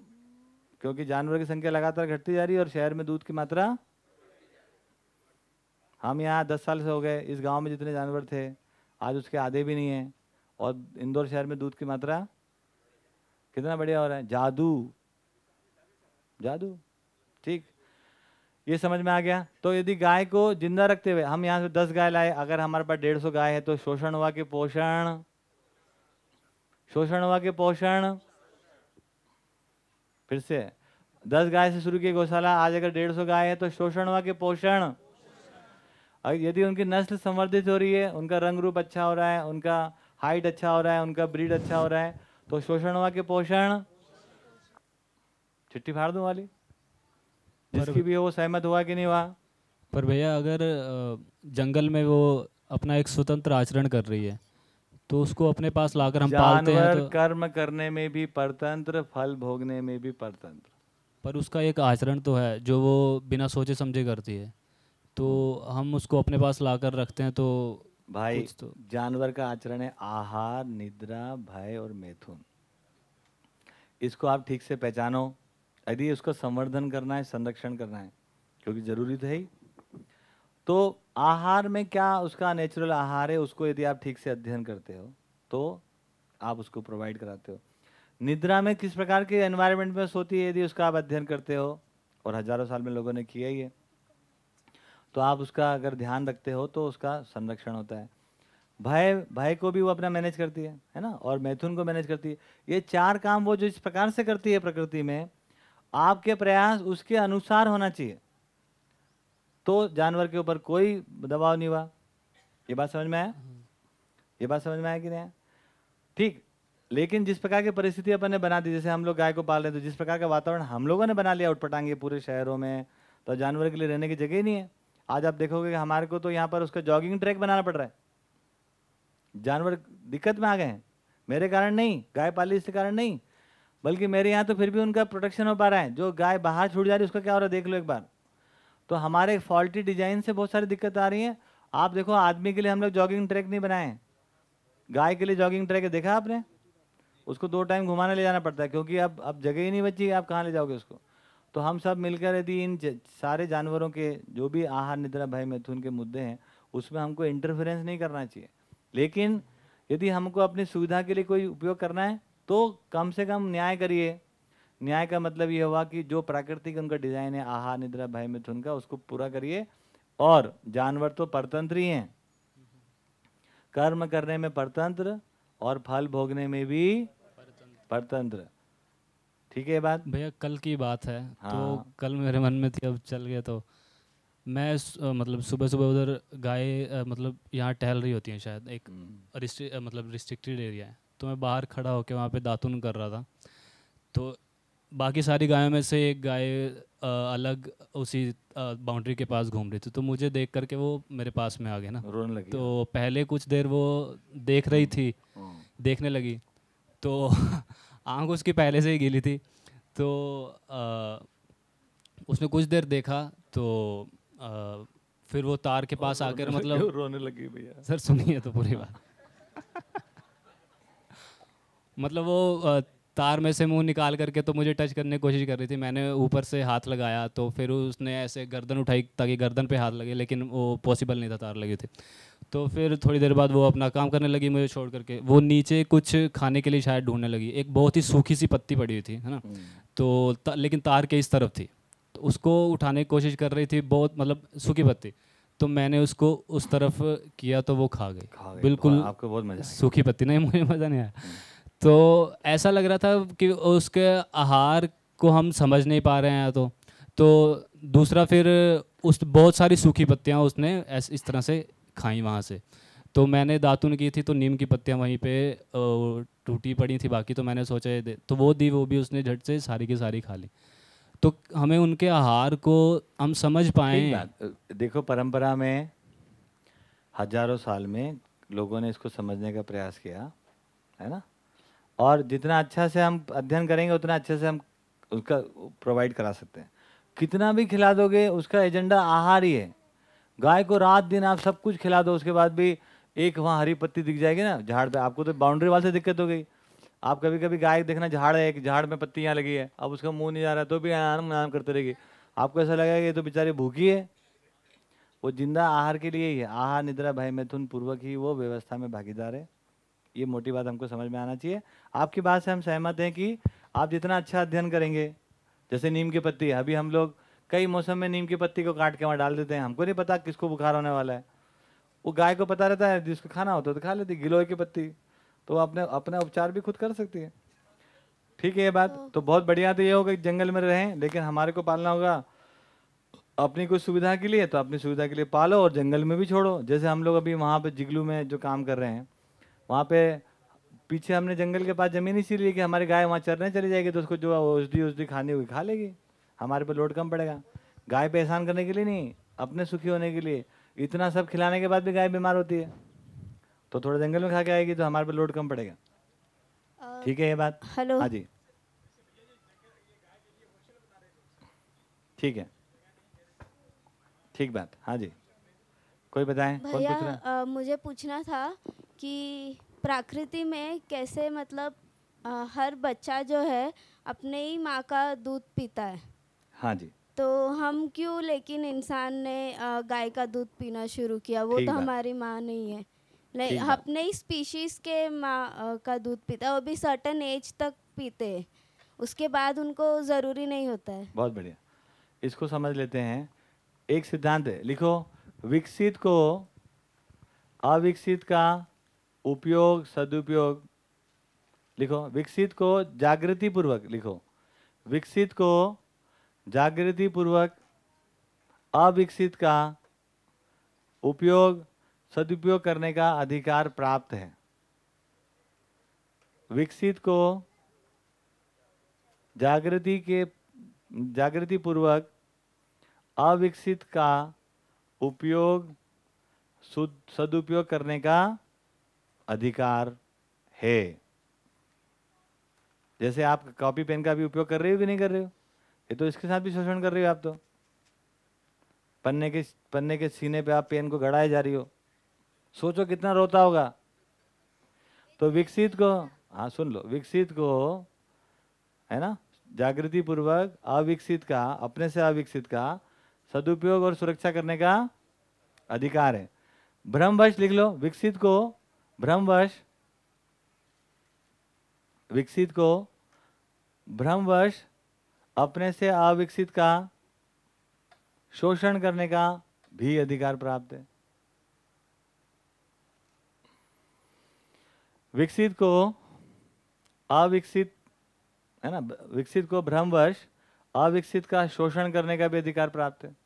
क्योंकि जानवर की संख्या लगातार घटती जा रही है और शहर में दूध की मात्रा हम यहाँ दस साल से हो गए, इस गाँव में जितने जानवर थे, आज उसके आधे भी नहीं हैं। और इंदौर शहर में दूध की मात्रा कितना बढ़िया हो रहा है? जादू। जादू। ठीक। ये समझ में आ गया। तो यदि गाय को ज़िंदा रखते हुए हम यहाँ से दस गाय लाए, अगर हमारे पास डेढ़ सौ गाय है तो शोषण हुआ के पोषण? शोषण हुआ के पोषण? फिर से, दस गाय से शुरू की गौशाला, आज अगर डेढ़ सौ गाय है तो शोषण हुआ के पोषण? यदि उनकी नस्ल संवर्धित हो रही है, उनका रंग रूप अच्छा हो रहा है, उनका हाइट अच्छा हो रहा है उनका ब्रीड अच्छा हो रहा है तो शोषण हुआ के पोषण? चिट्ठी फाड़ दूँ वाली? जिसकी भी वो सहमत हुआ कि नहीं हुआ? पर भैया अगर जंगल में वो अपना एक स्वतंत्र आचरण कर रही है तो उसको अपने पास लाकर हम पालते हैं जानवर तो कर्म करने में भी परतंत्र फल भोगने में भी परतंत्र। पर उसका एक आचरण तो है जो वो बिना सोचे समझे करती है। तो हम उसको अपने पास लाकर रखते हैं तो भाई तो। जानवर का आचरण है आहार निद्रा भय और मैथुन। इसको आप ठीक से पहचानो। यदि उसका संवर्धन करना है संरक्षण करना है क्योंकि ज़रूरी तो है ही। तो आहार में क्या उसका नेचुरल आहार है उसको यदि आप ठीक से अध्ययन करते हो तो आप उसको प्रोवाइड कराते हो। निद्रा में किस प्रकार के एनवायरनमेंट में सोती है यदि उसका आप अध्ययन करते हो? और हज़ारों साल में लोगों ने किया ही है। तो आप उसका अगर ध्यान रखते हो तो उसका संरक्षण होता है। भय भय को भी वो अपना मैनेज करती है है ना? और मैथुन को मैनेज करती है। ये चार काम वो जिस प्रकार से करती है प्रकृति में, आपके प्रयास उसके अनुसार होना चाहिए। तो जानवर के ऊपर कोई दबाव नहीं हुआ। ये बात समझ में आया? ये बात समझ में आया कि नहीं ठीक, लेकिन जिस प्रकार की परिस्थिति अपन ने बना दी, जैसे हम लोग गाय को पाल रहे हैं तो जिस प्रकार का वातावरण हम लोगों ने बना लिया उठपटांगे पूरे शहरों में तो जानवर के लिए रहने की जगह ही नहीं है। आज आप देखोगे कि हमारे को तो यहाँ पर उसका जॉगिंग ट्रैक बनाना पड़ रहा है। जानवर दिक्कत में आ गए हैं। मेरे कारण नहीं, गाय पाली इसके कारण नहीं, बल्कि मेरे यहाँ तो फिर भी उनका प्रोटेक्शन हो पा रहा है। जो गाय बाहर छूट जा रही है, उसका क्या हो रहा है, देख लो एक बार। तो हमारे फॉल्टी डिज़ाइन से बहुत सारी दिक्कत आ रही है। आप देखो, आदमी के लिए हम लोग जॉगिंग ट्रैक नहीं बनाए गाय के लिए जॉगिंग ट्रैक देखा आपने? उसको दो टाइम घुमाने ले जाना पड़ता है, क्योंकि अब अब जगह ही नहीं बची, आप कहाँ ले जाओगे उसको? तो हम सब मिलकर यदि इन सारे जानवरों के जो भी आहार, निद्रा, भय, मैथुन के मुद्दे हैं, उसमें हमको इंटरफेरेंस नहीं करना चाहिए। लेकिन यदि हमको अपनी सुविधा के लिए कोई उपयोग करना है तो कम से कम न्याय करिए। न्याय का मतलब ये हुआ कि जो प्राकृतिक उनका डिज़ाइन है, आहार, निद्रा, भय, मिथुन का, उसको पूरा करिए। और जानवर तो परतंत्र ही हैं। कर्म करने में परतंत्र और फल भोगने में भी परतंत्र। ठीक है ये बात? भैया कल की बात है हाँ। तो कल मेरे मन में थी अब चल गया तो। मैं स- अ, मतलब सुबह सुबह उधर गाय अ, मतलब यहाँ टहल रही होती हैं शायद एक रिस्ट्रि अ, मतलब रिस्ट्रिक्टेड एरिया है। तो मैं बाहर खड़ा होकर वहाँ पे दातुन कर रहा था। तो बाकी सारी गायों में से एक गाय अ, अलग उसी बाउंड्री के पास घूम रही थी। तो मुझे देख करके वो मेरे पास में आ गए ना। रोने लगी। तो पहले कुछ देर वो देख रही थी देखने लगी। तो आँख उसकी पहले से ही गीली थी तो आ, उसने कुछ देर देखा तो आ, फिर वो तार के पास आकर मतलब रोने लगी भैया। सर सुनिए तो पूरी बात मतलब वो तार में से मुँह निकाल करके तो मुझे टच करने की कोशिश कर रही थी। मैंने ऊपर से हाथ लगाया तो फिर उसने ऐसे गर्दन उठाई ताकि गर्दन पे हाथ लगे लेकिन वो पॉसिबल नहीं था तार लगी थी। तो फिर थोड़ी देर बाद वो अपना काम करने लगी मुझे छोड़ करके। वो नीचे कुछ खाने के लिए शायद ढूँढने लगी। एक बहुत ही सूखी सी पत्ती पड़ी हुई थी है ना? तो ता, लेकिन तार के इस तरफ़ थी। तो उसको उठाने की कोशिश कर रही थी बहुत मतलब सूखी पत्ती। तो मैंने उसको उस तरफ़ किया तो वो खा गई। बिल्कुल आपको बहुत मज़ा सूखी पत्ती। नहीं मुझे मज़ा नहीं आया। तो ऐसा लग रहा था कि उसके आहार को हम समझ नहीं पा रहे हैं तो तो दूसरा फिर उस बहुत सारी सूखी पत्तियाँ उसने ऐस इस तरह से खाई वहाँ से। तो मैंने दातुन की थी तो नीम की पत्तियाँ वहीं पे टूटी पड़ी थी बाकी तो मैंने सोचा तो वो दी वो भी उसने झट से सारी की सारी खा ली। तो हमें उनके आहार को हम समझ पाए। देखो परंपरा में हज़ारों साल में लोगों ने इसको समझने का प्रयास किया है ना? और जितना अच्छा से हम अध्ययन करेंगे, उतना अच्छे से हम उसका प्रोवाइड करा सकते हैं। कितना भी खिला दोगे, उसका एजेंडा आहार ही। है गाय को रात दिन आप सब कुछ खिला दो, उसके बाद भी एक वहाँ हरी पत्ती दिख जाएगी ना झाड़ पे। आपको तो बाउंड्री वाल से दिक्कत हो गई। आप कभी कभी गाय देखना, झाड़ है एक, झाड़ में पत्ती यहाँ लगी है। अब उसका मुँह नहीं जा रहा तो भी आराम आराम करते रहेगी आपको ऐसा लगेगा ये तो बेचारी भूखी है। वो ज़िंदा आहार के लिए ही है। आहार, निद्रा, भय, मैथुन, पूर्वक ही वो व्यवस्था में भागीदार है। ये मोटी बात हमको समझ में आना चाहिए। आपकी बात से हम सहमत हैं कि आप जितना अच्छा अध्ययन करेंगे जैसे नीम की पत्ती अभी हम लोग कई मौसम में नीम की पत्ती को काट के वहाँ डाल देते हैं। हमको नहीं पता किसको बुखार होने वाला है। वो गाय को पता रहता है जिसको खाना होता है तो खा लेती है गिलोय की पत्ती। तो अपने अपना उपचार भी खुद कर सकती है। ठीक है ये बात? तो बहुत बढ़िया तो ये होगा कि जंगल में रहें लेकिन हमारे को पालना होगा अपनी कुछ सुविधा के लिए तो अपनी सुविधा के लिए पालो और जंगल में भी छोड़ो। जैसे हम लोग अभी वहाँ पे जिगलू में जो काम कर रहे हैं वहाँ पे पीछे हमने जंगल के पास ज़मीन इसीलिए कि हमारी गाय वहाँ चरने चली जाएगी तो उसको जो औषधि औषधि खानी होगी खा लेगी। हमारे पे लोड कम पड़ेगा। गाय पे एहसान करने के लिए नहीं अपने सुखी होने के लिए। इतना सब खिलाने के बाद भी गाय बीमार होती है। तो थोड़ा जंगल में खा के आएगी तो हमारे पे लोड कम पड़ेगा। ठीक है ये बात? हेलो। हाँ जी। ठीक है। ठीक बात। हाँ जी। कोई बताएँ कौन भैया पूछ रहा है? मुझे पूछना था कि प्रकृति में कैसे मतलब अ, हर बच्चा जो है अपने ही माँ का दूध पीता है? हाँ जी। तो हम क्यों लेकिन इंसान ने अ, गाय का दूध पीना शुरू किया? वो ठीक तो बात। हमारी माँ नहीं है। नहीं बात। अपने ही स्पीशीज के माँ अ, का दूध पीता है वो भी सर्टन एज तक पीते हैं। उसके बाद उनको ज़रूरी नहीं होता है। बहुत बढ़िया। इसको समझ लेते हैं। एक सिद्धांत है लिखो विकसित को अविकसित का उपयोग, सदुपयोग, लिखो, विकसित को जागृति पूर्वक लिखो। विकसित को जागृति पूर्वक अविकसित का उपयोग, सदुपयोग करने का अधिकार प्राप्त है। विकसित को जागृति के जागृति पूर्वक अविकसित का उपयोग सदुपयोग करने का अधिकार है। जैसे आप कॉपी पेन का भी उपयोग कर रहे हो कि नहीं कर रहे हो? ये तो इसके साथ भी शोषण कर रहे हो आप तो। पन्ने के पन्ने के सीने पे आप पेन को गड़ाए जा रही हो। सोचो कितना रोता होगा। तो विकसित को हाँ सुन लो, विकसित को, है ना? जागृति पूर्वक अविकसित का, अपने से अविकसित का सदुपयोग और सुरक्षा करने का अधिकार है। भ्रमवश लिख लो, विकसित को भ्रमवश विकसित को भ्रमवश अपने से अविकसित का, शोषण करने का भी अधिकार प्राप्त है। विकसित को, अविकसित, है ना? विकसित को भ्रमवश अविकसित का शोषण करने का भी अधिकार प्राप्त है।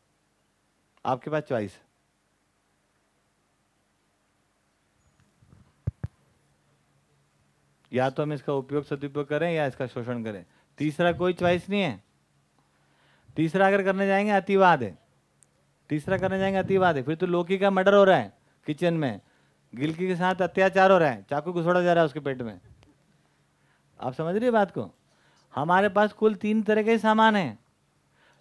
आपके पास चॉइस है या तो हम इसका उपयोग सदुपयोग करें या इसका शोषण करें। तीसरा कोई चॉइस नहीं है। तीसरा अगर करने जाएँगे, अतिवाद है। तीसरा करने जाएँगे, अतिवाद है। फिर तो लोकी का मर्डर हो रहा है किचन में। गिलकी के साथ अत्याचार हो रहा है। चाकू घुसोड़ा जा रहा है उसके पेट में। आप समझ रही बात को? हमारे पास कुल तीन तरह के सामान हैं।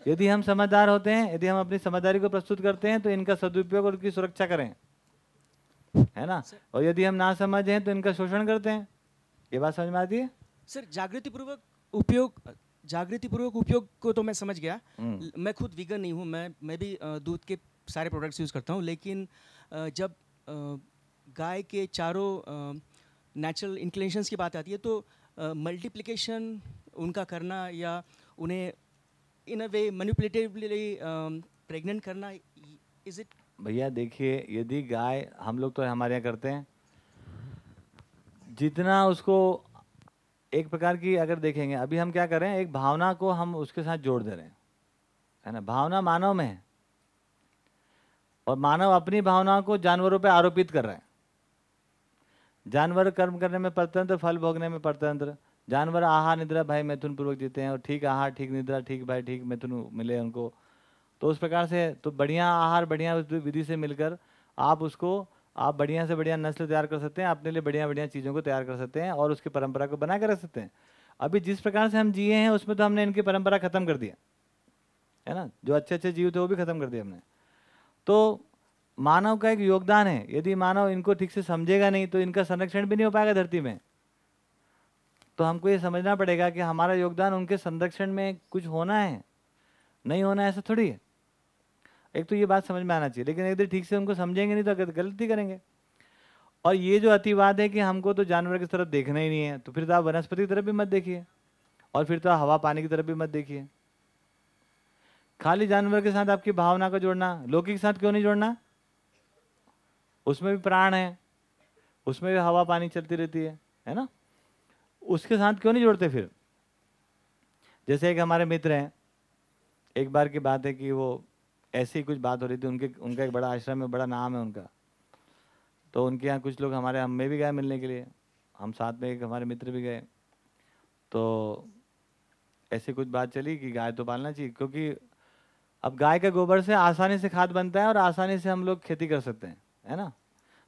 यदि हम समझदार होते हैं यदि हम अपनी समझदारी को प्रस्तुत करते हैं तो इनका सदुपयोग और उनकी सुरक्षा करें। है ना? सर, और यदि हम ना समझ हैं तो इनका शोषण करते हैं। ये बात समझ में आती है? सर जागृति पूर्वक उपयोग जागृति पूर्वक उपयोग को तो मैं समझ गया। हम्म। मैं खुद विगन नहीं हूँ मैं मैं भी दूध के सारे प्रोडक्ट्स यूज़ करता हूँ लेकिन जब गाय के चारों नेचुरल इंक्लेशंस की बात आती है तो मल्टीप्लिकेशन उनका करना या उन्हें in a way manipulatively pregnant करना इज़ इट भैया देखिए, यदि गाय हम लोग तो हमारे यहाँ करते हैं। जितना उसको एक प्रकार की अगर देखेंगे, अभी हम क्या कर, एक भावना को हम उसके साथ जोड़ दे रहे हैं। है ना? भावना मानव में है। और मानव अपनी भावनाओं को जानवरों पर आरोपित कर रहे हैं। जानवर कर्म करने में परतंत्र, फल भोगने में परतंत्र। जानवर आहार निद्रा भाई मैथुन पूर्वक जीते हैं और ठीक आहार, ठीक निद्रा, ठीक भाई, ठीक मैथुन मिले उनको। तो उस प्रकार से तो बढ़िया आहार, बढ़िया विधि से मिलकर आप उसको, आप बढ़िया से बढ़िया नस्ल तैयार कर सकते हैं, अपने लिए बढ़िया बढ़िया चीज़ों को तैयार कर सकते हैं और उसकी परंपरा को बना कर रख सकते हैं। अभी जिस प्रकार से हम जिए हैं, उसमें तो हमने इनकी परंपरा खत्म कर दिया है। ना? जो अच्छे अच्छे जीव थे, वो भी खत्म कर दिया हमने। तो मानव का एक योगदान है। यदि मानव इनको ठीक से समझेगा नहीं तो इनका संरक्षण भी नहीं हो पाएगा धरती में। तो हमको ये समझना पड़ेगा कि हमारा योगदान उनके संरक्षण में कुछ होना है। नहीं होना ऐसा थोड़ी है। एक तो ये बात समझ में आना चाहिए, लेकिन एक दिन ठीक से उनको समझेंगे नहीं तो गल- गलती करेंगे। और ये जो अतिवाद है कि हमको तो जानवर की तरफ़ देखना ही नहीं है तो फिर तो आप वनस्पति की तरफ़ भी मत देखिए, और फिर तो आप हवा पानी की तरफ़ भी मत देखिए। खाली जानवर के साथ आपकी भावना को जोड़ना लौकी के साथ क्यों नहीं जोड़ना? उसमें भी प्राण है, उसमें भी हवा पानी चलती रहती है है ना? उसके साथ क्यों नहीं जोड़ते फिर? जैसे एक हमारे मित्र हैं, एक बार की बात है कि वो ऐसी कुछ बात हो रही थी, उनके, उनका एक बड़ा आश्रम है, बड़ा नाम है उनका। तो उनके यहाँ कुछ लोग हमारे, हम में भी गए मिलने के लिए, हम साथ में एक हमारे मित्र भी गए। तो ऐसी कुछ बात चली कि गाय तो पालना चाहिए, क्योंकि अब गाय के गोबर से आसानी से खाद बनता है और आसानी से हम लोग खेती कर सकते हैं, है ना?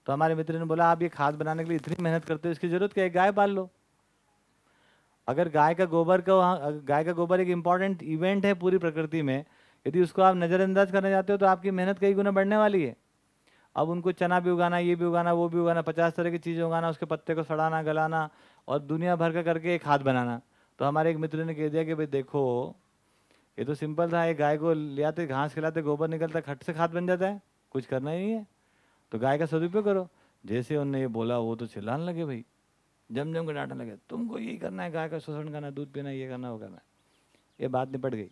तो हमारे मित्र ने बोला, आप ये खाद बनाने के लिए इतनी मेहनत करते हो, इसकी ज़रूरत क्या है? गाय पाल लो। अगर गाय का गोबर का गाय का गोबर एक इंपॉर्टेंट इवेंट है पूरी प्रकृति में, यदि उसको आप नज़रअंदाज करने जाते हो तो आपकी मेहनत कई गुना बढ़ने वाली है। अब उनको चना भी उगाना, ये भी उगाना, वो भी उगाना, पचास तरह की चीज़ें उगाना, उसके पत्ते को सड़ाना, गलाना और दुनिया भर का करके एक खाद बनाना। तो हमारे एक मित्र ने कह दिया कि भाई देखो, ये तो सिंपल था, एक गाय को ले आते घास खिलाते, गोबर निकलता, खट से खाद बन जाता है, कुछ करना ही नहीं है। तो गाय का सदुपयोग करो। जैसे उनने ये बोला, वो तो चिल्लाने लगे भाई। जम जम के डांटने लगे, तुमको यही करना है, गाय का शोषण करना दूध पीना ये करना वो करना ये बात निपट गई।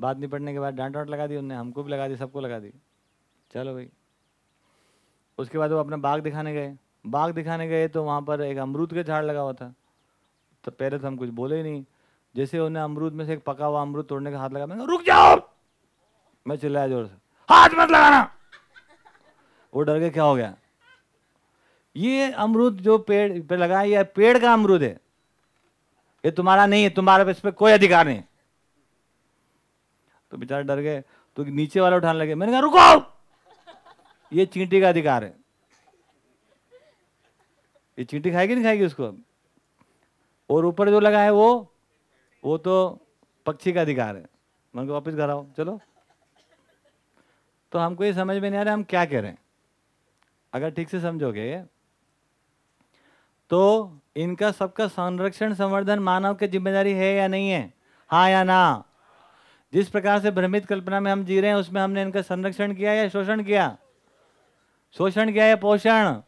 बात निपटने के बाद डांट वाट लगा दी उनने, हमको भी लगा दी, सबको लगा दी। चलो भाई। उसके बाद वो अपना बाग दिखाने गए। बाग दिखाने गए तो वहाँ पर एक अमरूद का झाड़ लगा हुआ था। तो पहले तो हम कुछ बोले ही नहीं। जैसे उन्हें अमरूद में से एक पका हुआ अमरूद तोड़ने का हाथ लगा मैंने रुक जाओ! मैं चिल्लाया ज़ोर से, हाथ मत लगाना! वो डर के क्या हो गया? ये अमरूद जो पेड़ पे लगा है, ये पेड़ का अमरूद है। ये तुम्हारा नहीं है, तुम्हारे इस पर कोई अधिकार नहीं। तो बेचारे डर गए तो नीचे वाला उठाने लगे। मैंने कहा, रुको! ये चींटी का अधिकार है। ये चींटी खाएगी, नहीं खाएगी उसको? और ऊपर जो लगा है वो वो तो पक्षी का अधिकार है। मैंने कहा, वापिस घर आओ, चलो। तो हमको ये समझ में नहीं आ रहा, हम क्या कह रहे हैं अगर ठीक से समझोगे तो इनका सबका संरक्षण, संवर्धन मानव की ज़िम्मेदारी है या नहीं है? हाँ या ना? जिस प्रकार से भ्रमित कल्पना में हम जी रहे हैं, उसमें हमने इनका संरक्षण किया या शोषण किया? शोषण किया या पोषण?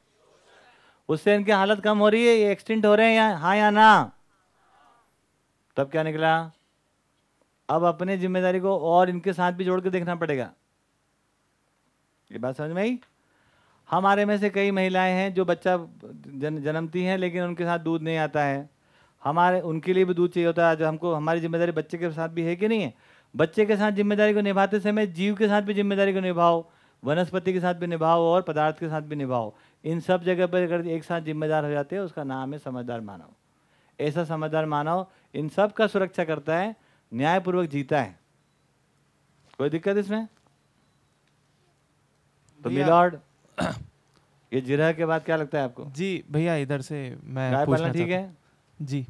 उससे इनकी हालत कम हो रही है, ये एक्सटिंट हो रहे हैं या हाँ या ना? तब क्या निकला? अब अपने ज़िम्मेदारी को और इनके साथ भी जोड़ के देखना पड़ेगा। ये बात समझ में आई? हमारे में से कई महिलाएँ हैं जो बच्चा जन, जन्मती हैं लेकिन उनके साथ दूध नहीं आता है। हमारे उनके लिए भी दूध चाहिए होता है। जो हमको हमारी ज़िम्मेदारी बच्चे के साथ भी है कि नहीं है? बच्चे के साथ ज़िम्मेदारी को निभाते समय जीव के साथ भी ज़िम्मेदारी को निभाओ वनस्पति के साथ भी निभाओ और पदार्थ के साथ भी निभाओ। इन सब जगह पर अगर एक साथ जिम्मेदार हो जाते हैं उसका नाम है समझदार मानव। ऐसा समझदार मानव इन सब का सुरक्षा करता है न्यायपूर्वक जीता है। कोई दिक्कत इसमें? तो मिलॉर्ड ये जिरह के बाद क्या लगता है आपको? जी भैया इधर से मैं गाय पूछना पालना ठीक है? जी।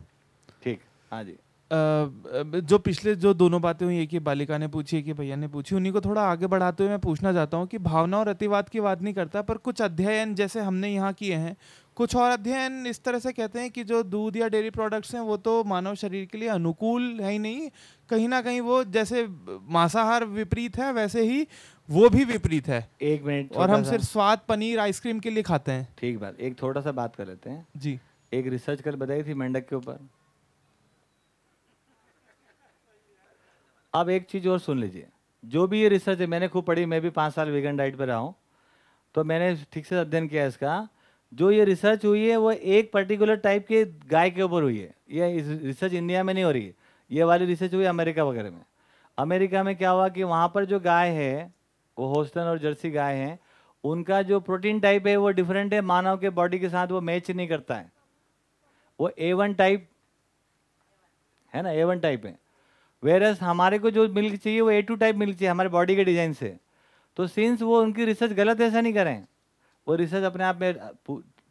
ठीक हाँ जी। जो पिछले जो दोनों बातें हुई एक ही बालिका ने पूछी एक ही भैया ने पूछी उन्हीं को थोड़ा आगे बढ़ाते हुए मैं पूछना चाहता हूँ कि भावना और अतिवाद की बात नहीं करता पर कुछ अध्ययन जैसे हमने यहाँ किए हैं कुछ और अध्ययन इस तरह से कहते हैं कि जो दूध या डेयरी प्रोडक्ट्स हैं वो तो मानव शरीर के लिए अनुकूल है ही नहीं कहीं ना कहीं वो जैसे मांसाहार विपरीत है वैसे ही वो भी विपरीत है। एक मिनट और हम सिर्फ़ स्वाद पनीर आइसक्रीम के लिए खाते हैं। ठीक बात एक थोड़ा सा बात कर लेते हैं। जी। एक रिसर्च कल बताई थी मेंढक के ऊपर। अब एक चीज़ और सुन लीजिए। जो भी ये रिसर्च है मैंने खूब पढ़ी मैं भी पाँच साल वेगन डाइट पर रहा हूँ। तो मैंने ठीक से अध्ययन किया इसका। जो ये रिसर्च हुई है वो एक पर्टिकुलर टाइप के गाय के ऊपर हुई है। ये रिसर्च इंडिया में नहीं हो रही है। ये वाली रिसर्च हुई अमेरिका वगैरह में। अमेरिका में क्या हुआ कि वहाँ पर जो गाय है होस्टन और जर्सी गाय हैं, उनका जो प्रोटीन टाइप है वो डिफरेंट है, मानव के बॉडी के साथ वो मैच नहीं करता है। वो ए वन टाइप है ना ए वन टाइप है। वेरस हमारे को जो मिल्क चाहिए वो ए टू टाइप मिल्क चाहिए, हमारे बॉडी के डिज़ाइन से। तो सिंस वो उनकी रिसर्च गलत ऐसा नहीं करें। वो रिसर्च अपने आप में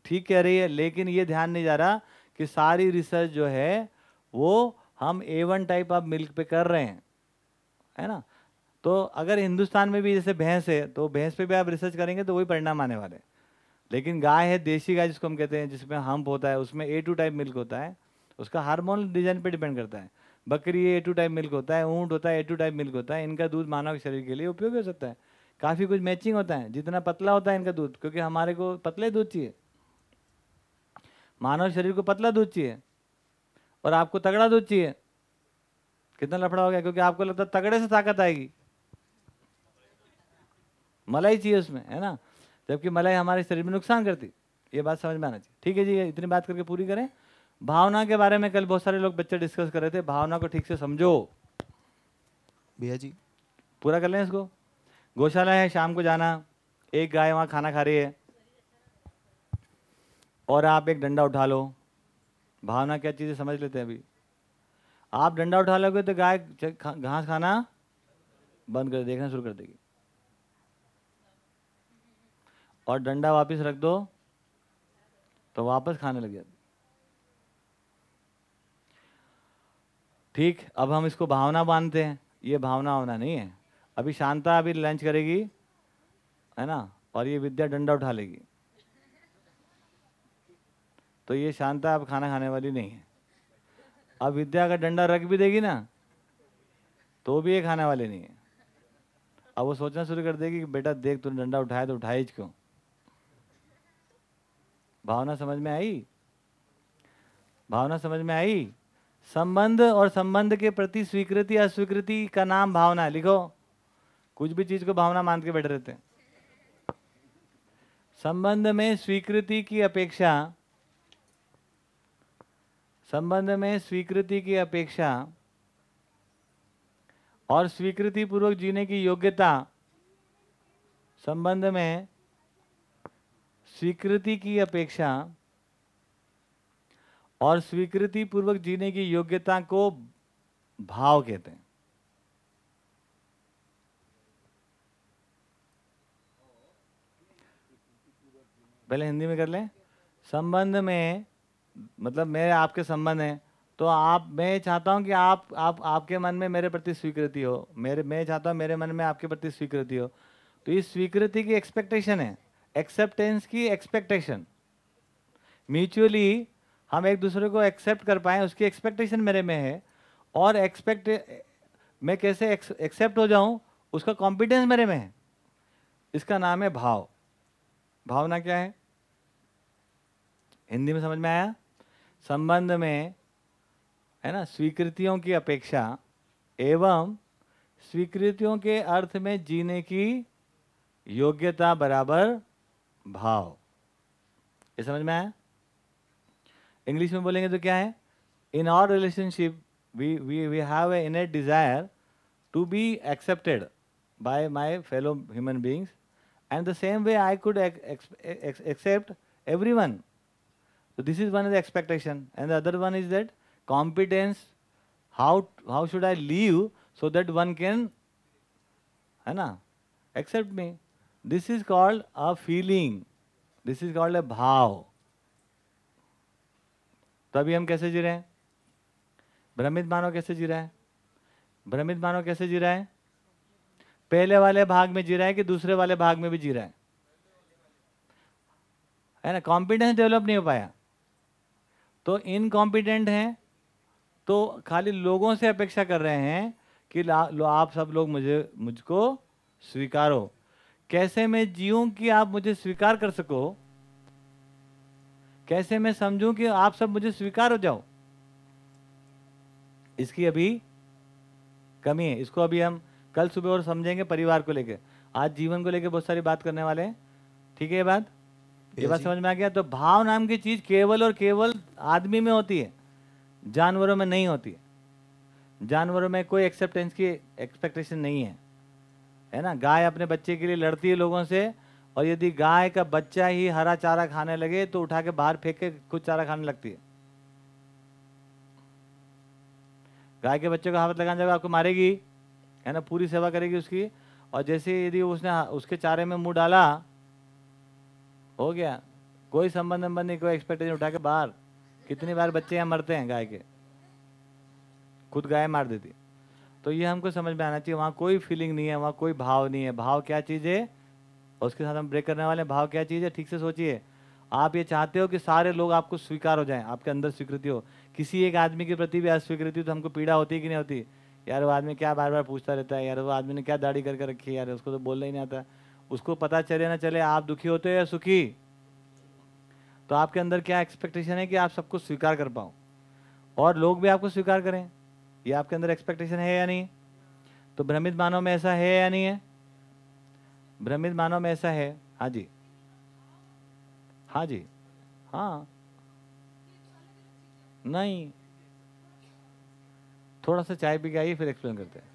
ठीक कह रही है, लेकिन ये ध्यान नहीं जा रहा कि सारी रिसर्च जो है, वो हम A one type of milk पे कर रहे हैं। है ना? तो अगर हिंदुस्तान में भी जैसे भैंस है तो भैंस पे भी आप रिसर्च करेंगे तो वही परिणाम आने वाले। लेकिन गाय है, देसी गाय जिसको हम कहते हैं, जिसमें हम्प होता है, उसमें ए टू टाइप मिल्क होता है, उसका हार्मोन डिज़ाइन पे डिपेंड करता है। बकरी ए टू टाइप मिल्क होता है, ऊँट होता है ए टू टाइप मिल्क होता है, इनका दूध मानव शरीर के लिए उपयोगी हो सकता है। काफ़ी कुछ मैचिंग होता है, जितना पतला होता है इनका दूध, क्योंकि हमारे को पतले दूध चाहिए। मानव शरीर को पतला दूध चाहिए, और आपको तगड़ा दूध चाहिए। कितना लफड़ा हो गया, क्योंकि आपको लगता है तगड़े से ताकत आएगी। मलाई चाहिए उसमें है ना? जबकि मलाई हमारे शरीर में नुकसान करती। ये बात समझ में आना चाहिए। ठीक है जी इतनी बात करके पूरी करें। भावना के बारे में कल बहुत सारे लोग बच्चे डिस्कस कर रहे थे। भावना को ठीक से समझो। भैया जी। पूरा कर लें इसको? गौशाला है शाम को जाना। एक गाय वहाँ खाना खा रही है। और आप एक डंडा उठा लो। भावना क्या चीज़ समझ लेते हैं अभी? आप डंडा उठा लोगे तो गाय घास खाना बंद कर देखना शुरू कर देगी। और डंडा वापस रख दो तो वापस खाने लग जाती। ठीक, अब हम इसको भावना बांधते हैं। ये भावना होना नहीं है। अभी शांता अभी लंच करेगी, है ना? और ये विद्या डंडा उठा लेगी। तो ये शांता अब खाना खाने वाली नहीं है। अब विद्या का डंडा रख भी देगी ना तो भी ये खाने वाली नहीं है। अब वो सोचना शुरू कर देगी कि बेटा देख तूने डंडा उठाया तो उठाए क्यों? भावना समझ में आई? भावना समझ में आई? संबंध और संबंध के प्रति स्वीकृति, अस्वीकृति का नाम भावना है लिखो। कुछ भी चीज़ को भावना मान के बैठे रहते हैं। संबंध में स्वीकृति की अपेक्षा, संबंध में स्वीकृति की अपेक्षा और स्वीकृति पूर्वक जीने की योग्यता संबंध में स्वीकृति की अपेक्षा और स्वीकृति पूर्वक जीने की योग्यता को भाव कहते हैं। पहले हिंदी में कर लें। संबंध में मतलब मेरे आपके संबंध हैं तो आप, मैं चाहता हूँ कि आप आप, आपके मन में मेरे प्रति स्वीकृति हो। मेरे, मैं चाहता हूँ मेरे मन में आपके प्रति स्वीकृति हो। तो इस स्वीकृति की एक्सपेक्टेशन है। एक्सेप्टेंस की एक्सपेक्टेशन म्यूचुअली हम एक दूसरे को एक्सेप्ट कर पाए, उसकी एक्सपेक्टेशन मेरे में है, और एक्सपेक्ट मैं कैसे एक्सेप्ट हो जाऊँ, उसका कॉम्पिटेंस मेरे में है। इसका नाम है भाव। भावना क्या है? हिंदी में समझ में आया? संबंध में, है ना, स्वीकृतियों की अपेक्षा एवं स्वीकृतियों के अर्थ में जीने की योग्यता बराबर भाव। ये समझ में आया? इंग्लिश में बोलेंगे तो क्या है? In our relationship we we we have a in a desire to be accepted by my fellow human beings and the same way I could accept every one तो this is one is expectation and the other one is that competence how how should I live so that one can है ना accept me This is called a feeling. This is called a भाव. तो अभी हम कैसे जी रहे हैं? भ्रमित मानव कैसे जी रहा है? भ्रमित मानव कैसे जी रहा है? पहले वाले भाग में जी रहा है कि दूसरे वाले भाग में भी जी रहा है? है ना? कॉम्पिटेंस डेवलप नहीं हो पाया। तो इनकॉम्पिटेंट हैं तो खाली लोगों से अपेक्षा कर रहे हैं कि आप सब लोग मुझे, मुझको स्वीकारो। कैसे मैं जीऊं कि आप मुझे स्वीकार कर सको? कैसे मैं समझूं कि आप सब मुझे स्वीकार हो जाओ इसकी अभी कमी है। इसको अभी हम कल सुबह और समझेंगे परिवार को लेके। आज जीवन को लेके बहुत सारी बात करने वाले हैं। ठीक है ये बात? ये बात समझ में आ गया? तो भाव नाम की चीज़ केवल और केवल आदमी में होती है। जानवरों में नहीं होती है। जानवरों में कोई एक्सेप्टेंस की एक्सपेक्टेशन नहीं है। है ना? गाय अपने बच्चे के लिए लड़ती है लोगों से और यदि गाय का बच्चा ही हरा चारा खाने लगे तो उठा के बाहर फेंक के खुद चारा खाने लगती है। गाय के बच्चे को हाथ लगाने जब आपको मारेगी, है ना, पूरी सेवा करेगी उसकी और जैसे यदि उसने उसके चारे में मुँह डाला, हो गया। कोई संबंध संबंध नहीं, कोई एक्सपेक्टेशन उठा के बाहर। कितनी बार बच्चे यहाँ मरते हैं गाय के? खुद गाय मार देती तो ये हमको समझ में आना चाहिए, वहाँ कोई फीलिंग नहीं है, वहाँ कोई भाव नहीं है। भाव क्या चीज़ है? उसके साथ हम ब्रेक करने वाले हैं। भाव क्या चीज़ है? ठीक से सोचिए। आप ये चाहते हो कि सारे लोग आपको स्वीकार हो जाएँ, आपके अंदर स्वीकृति हो। किसी एक आदमी के प्रति भी अस्वीकृति तो हमको पीड़ा होती कि नहीं होती? यार वो आदमी क्या बार बार पूछता रहता है? यार वो आदमी ने क्या दाढ़ी करके रखी है? यार उसको तो बोलना ही नहीं आता। उसको पता चले ना चले आप दुखी होते हो या सुखी? तो आपके अंदर क्या एक्सपेक्टेशन है कि आप सबको स्वीकार कर पाओ और लोग भी आपको स्वीकार करें। ये आपके अंदर एक्सपेक्टेशन है या नहीं? है तो भ्रमित मानव में ऐसा है या नहीं है? भ्रमित मानव में ऐसा है? हाँ जी। हाँ जी। हाँ। नहीं। थोड़ा सा चाय पी के आइए, फिर एक्सप्लेन करते हैं।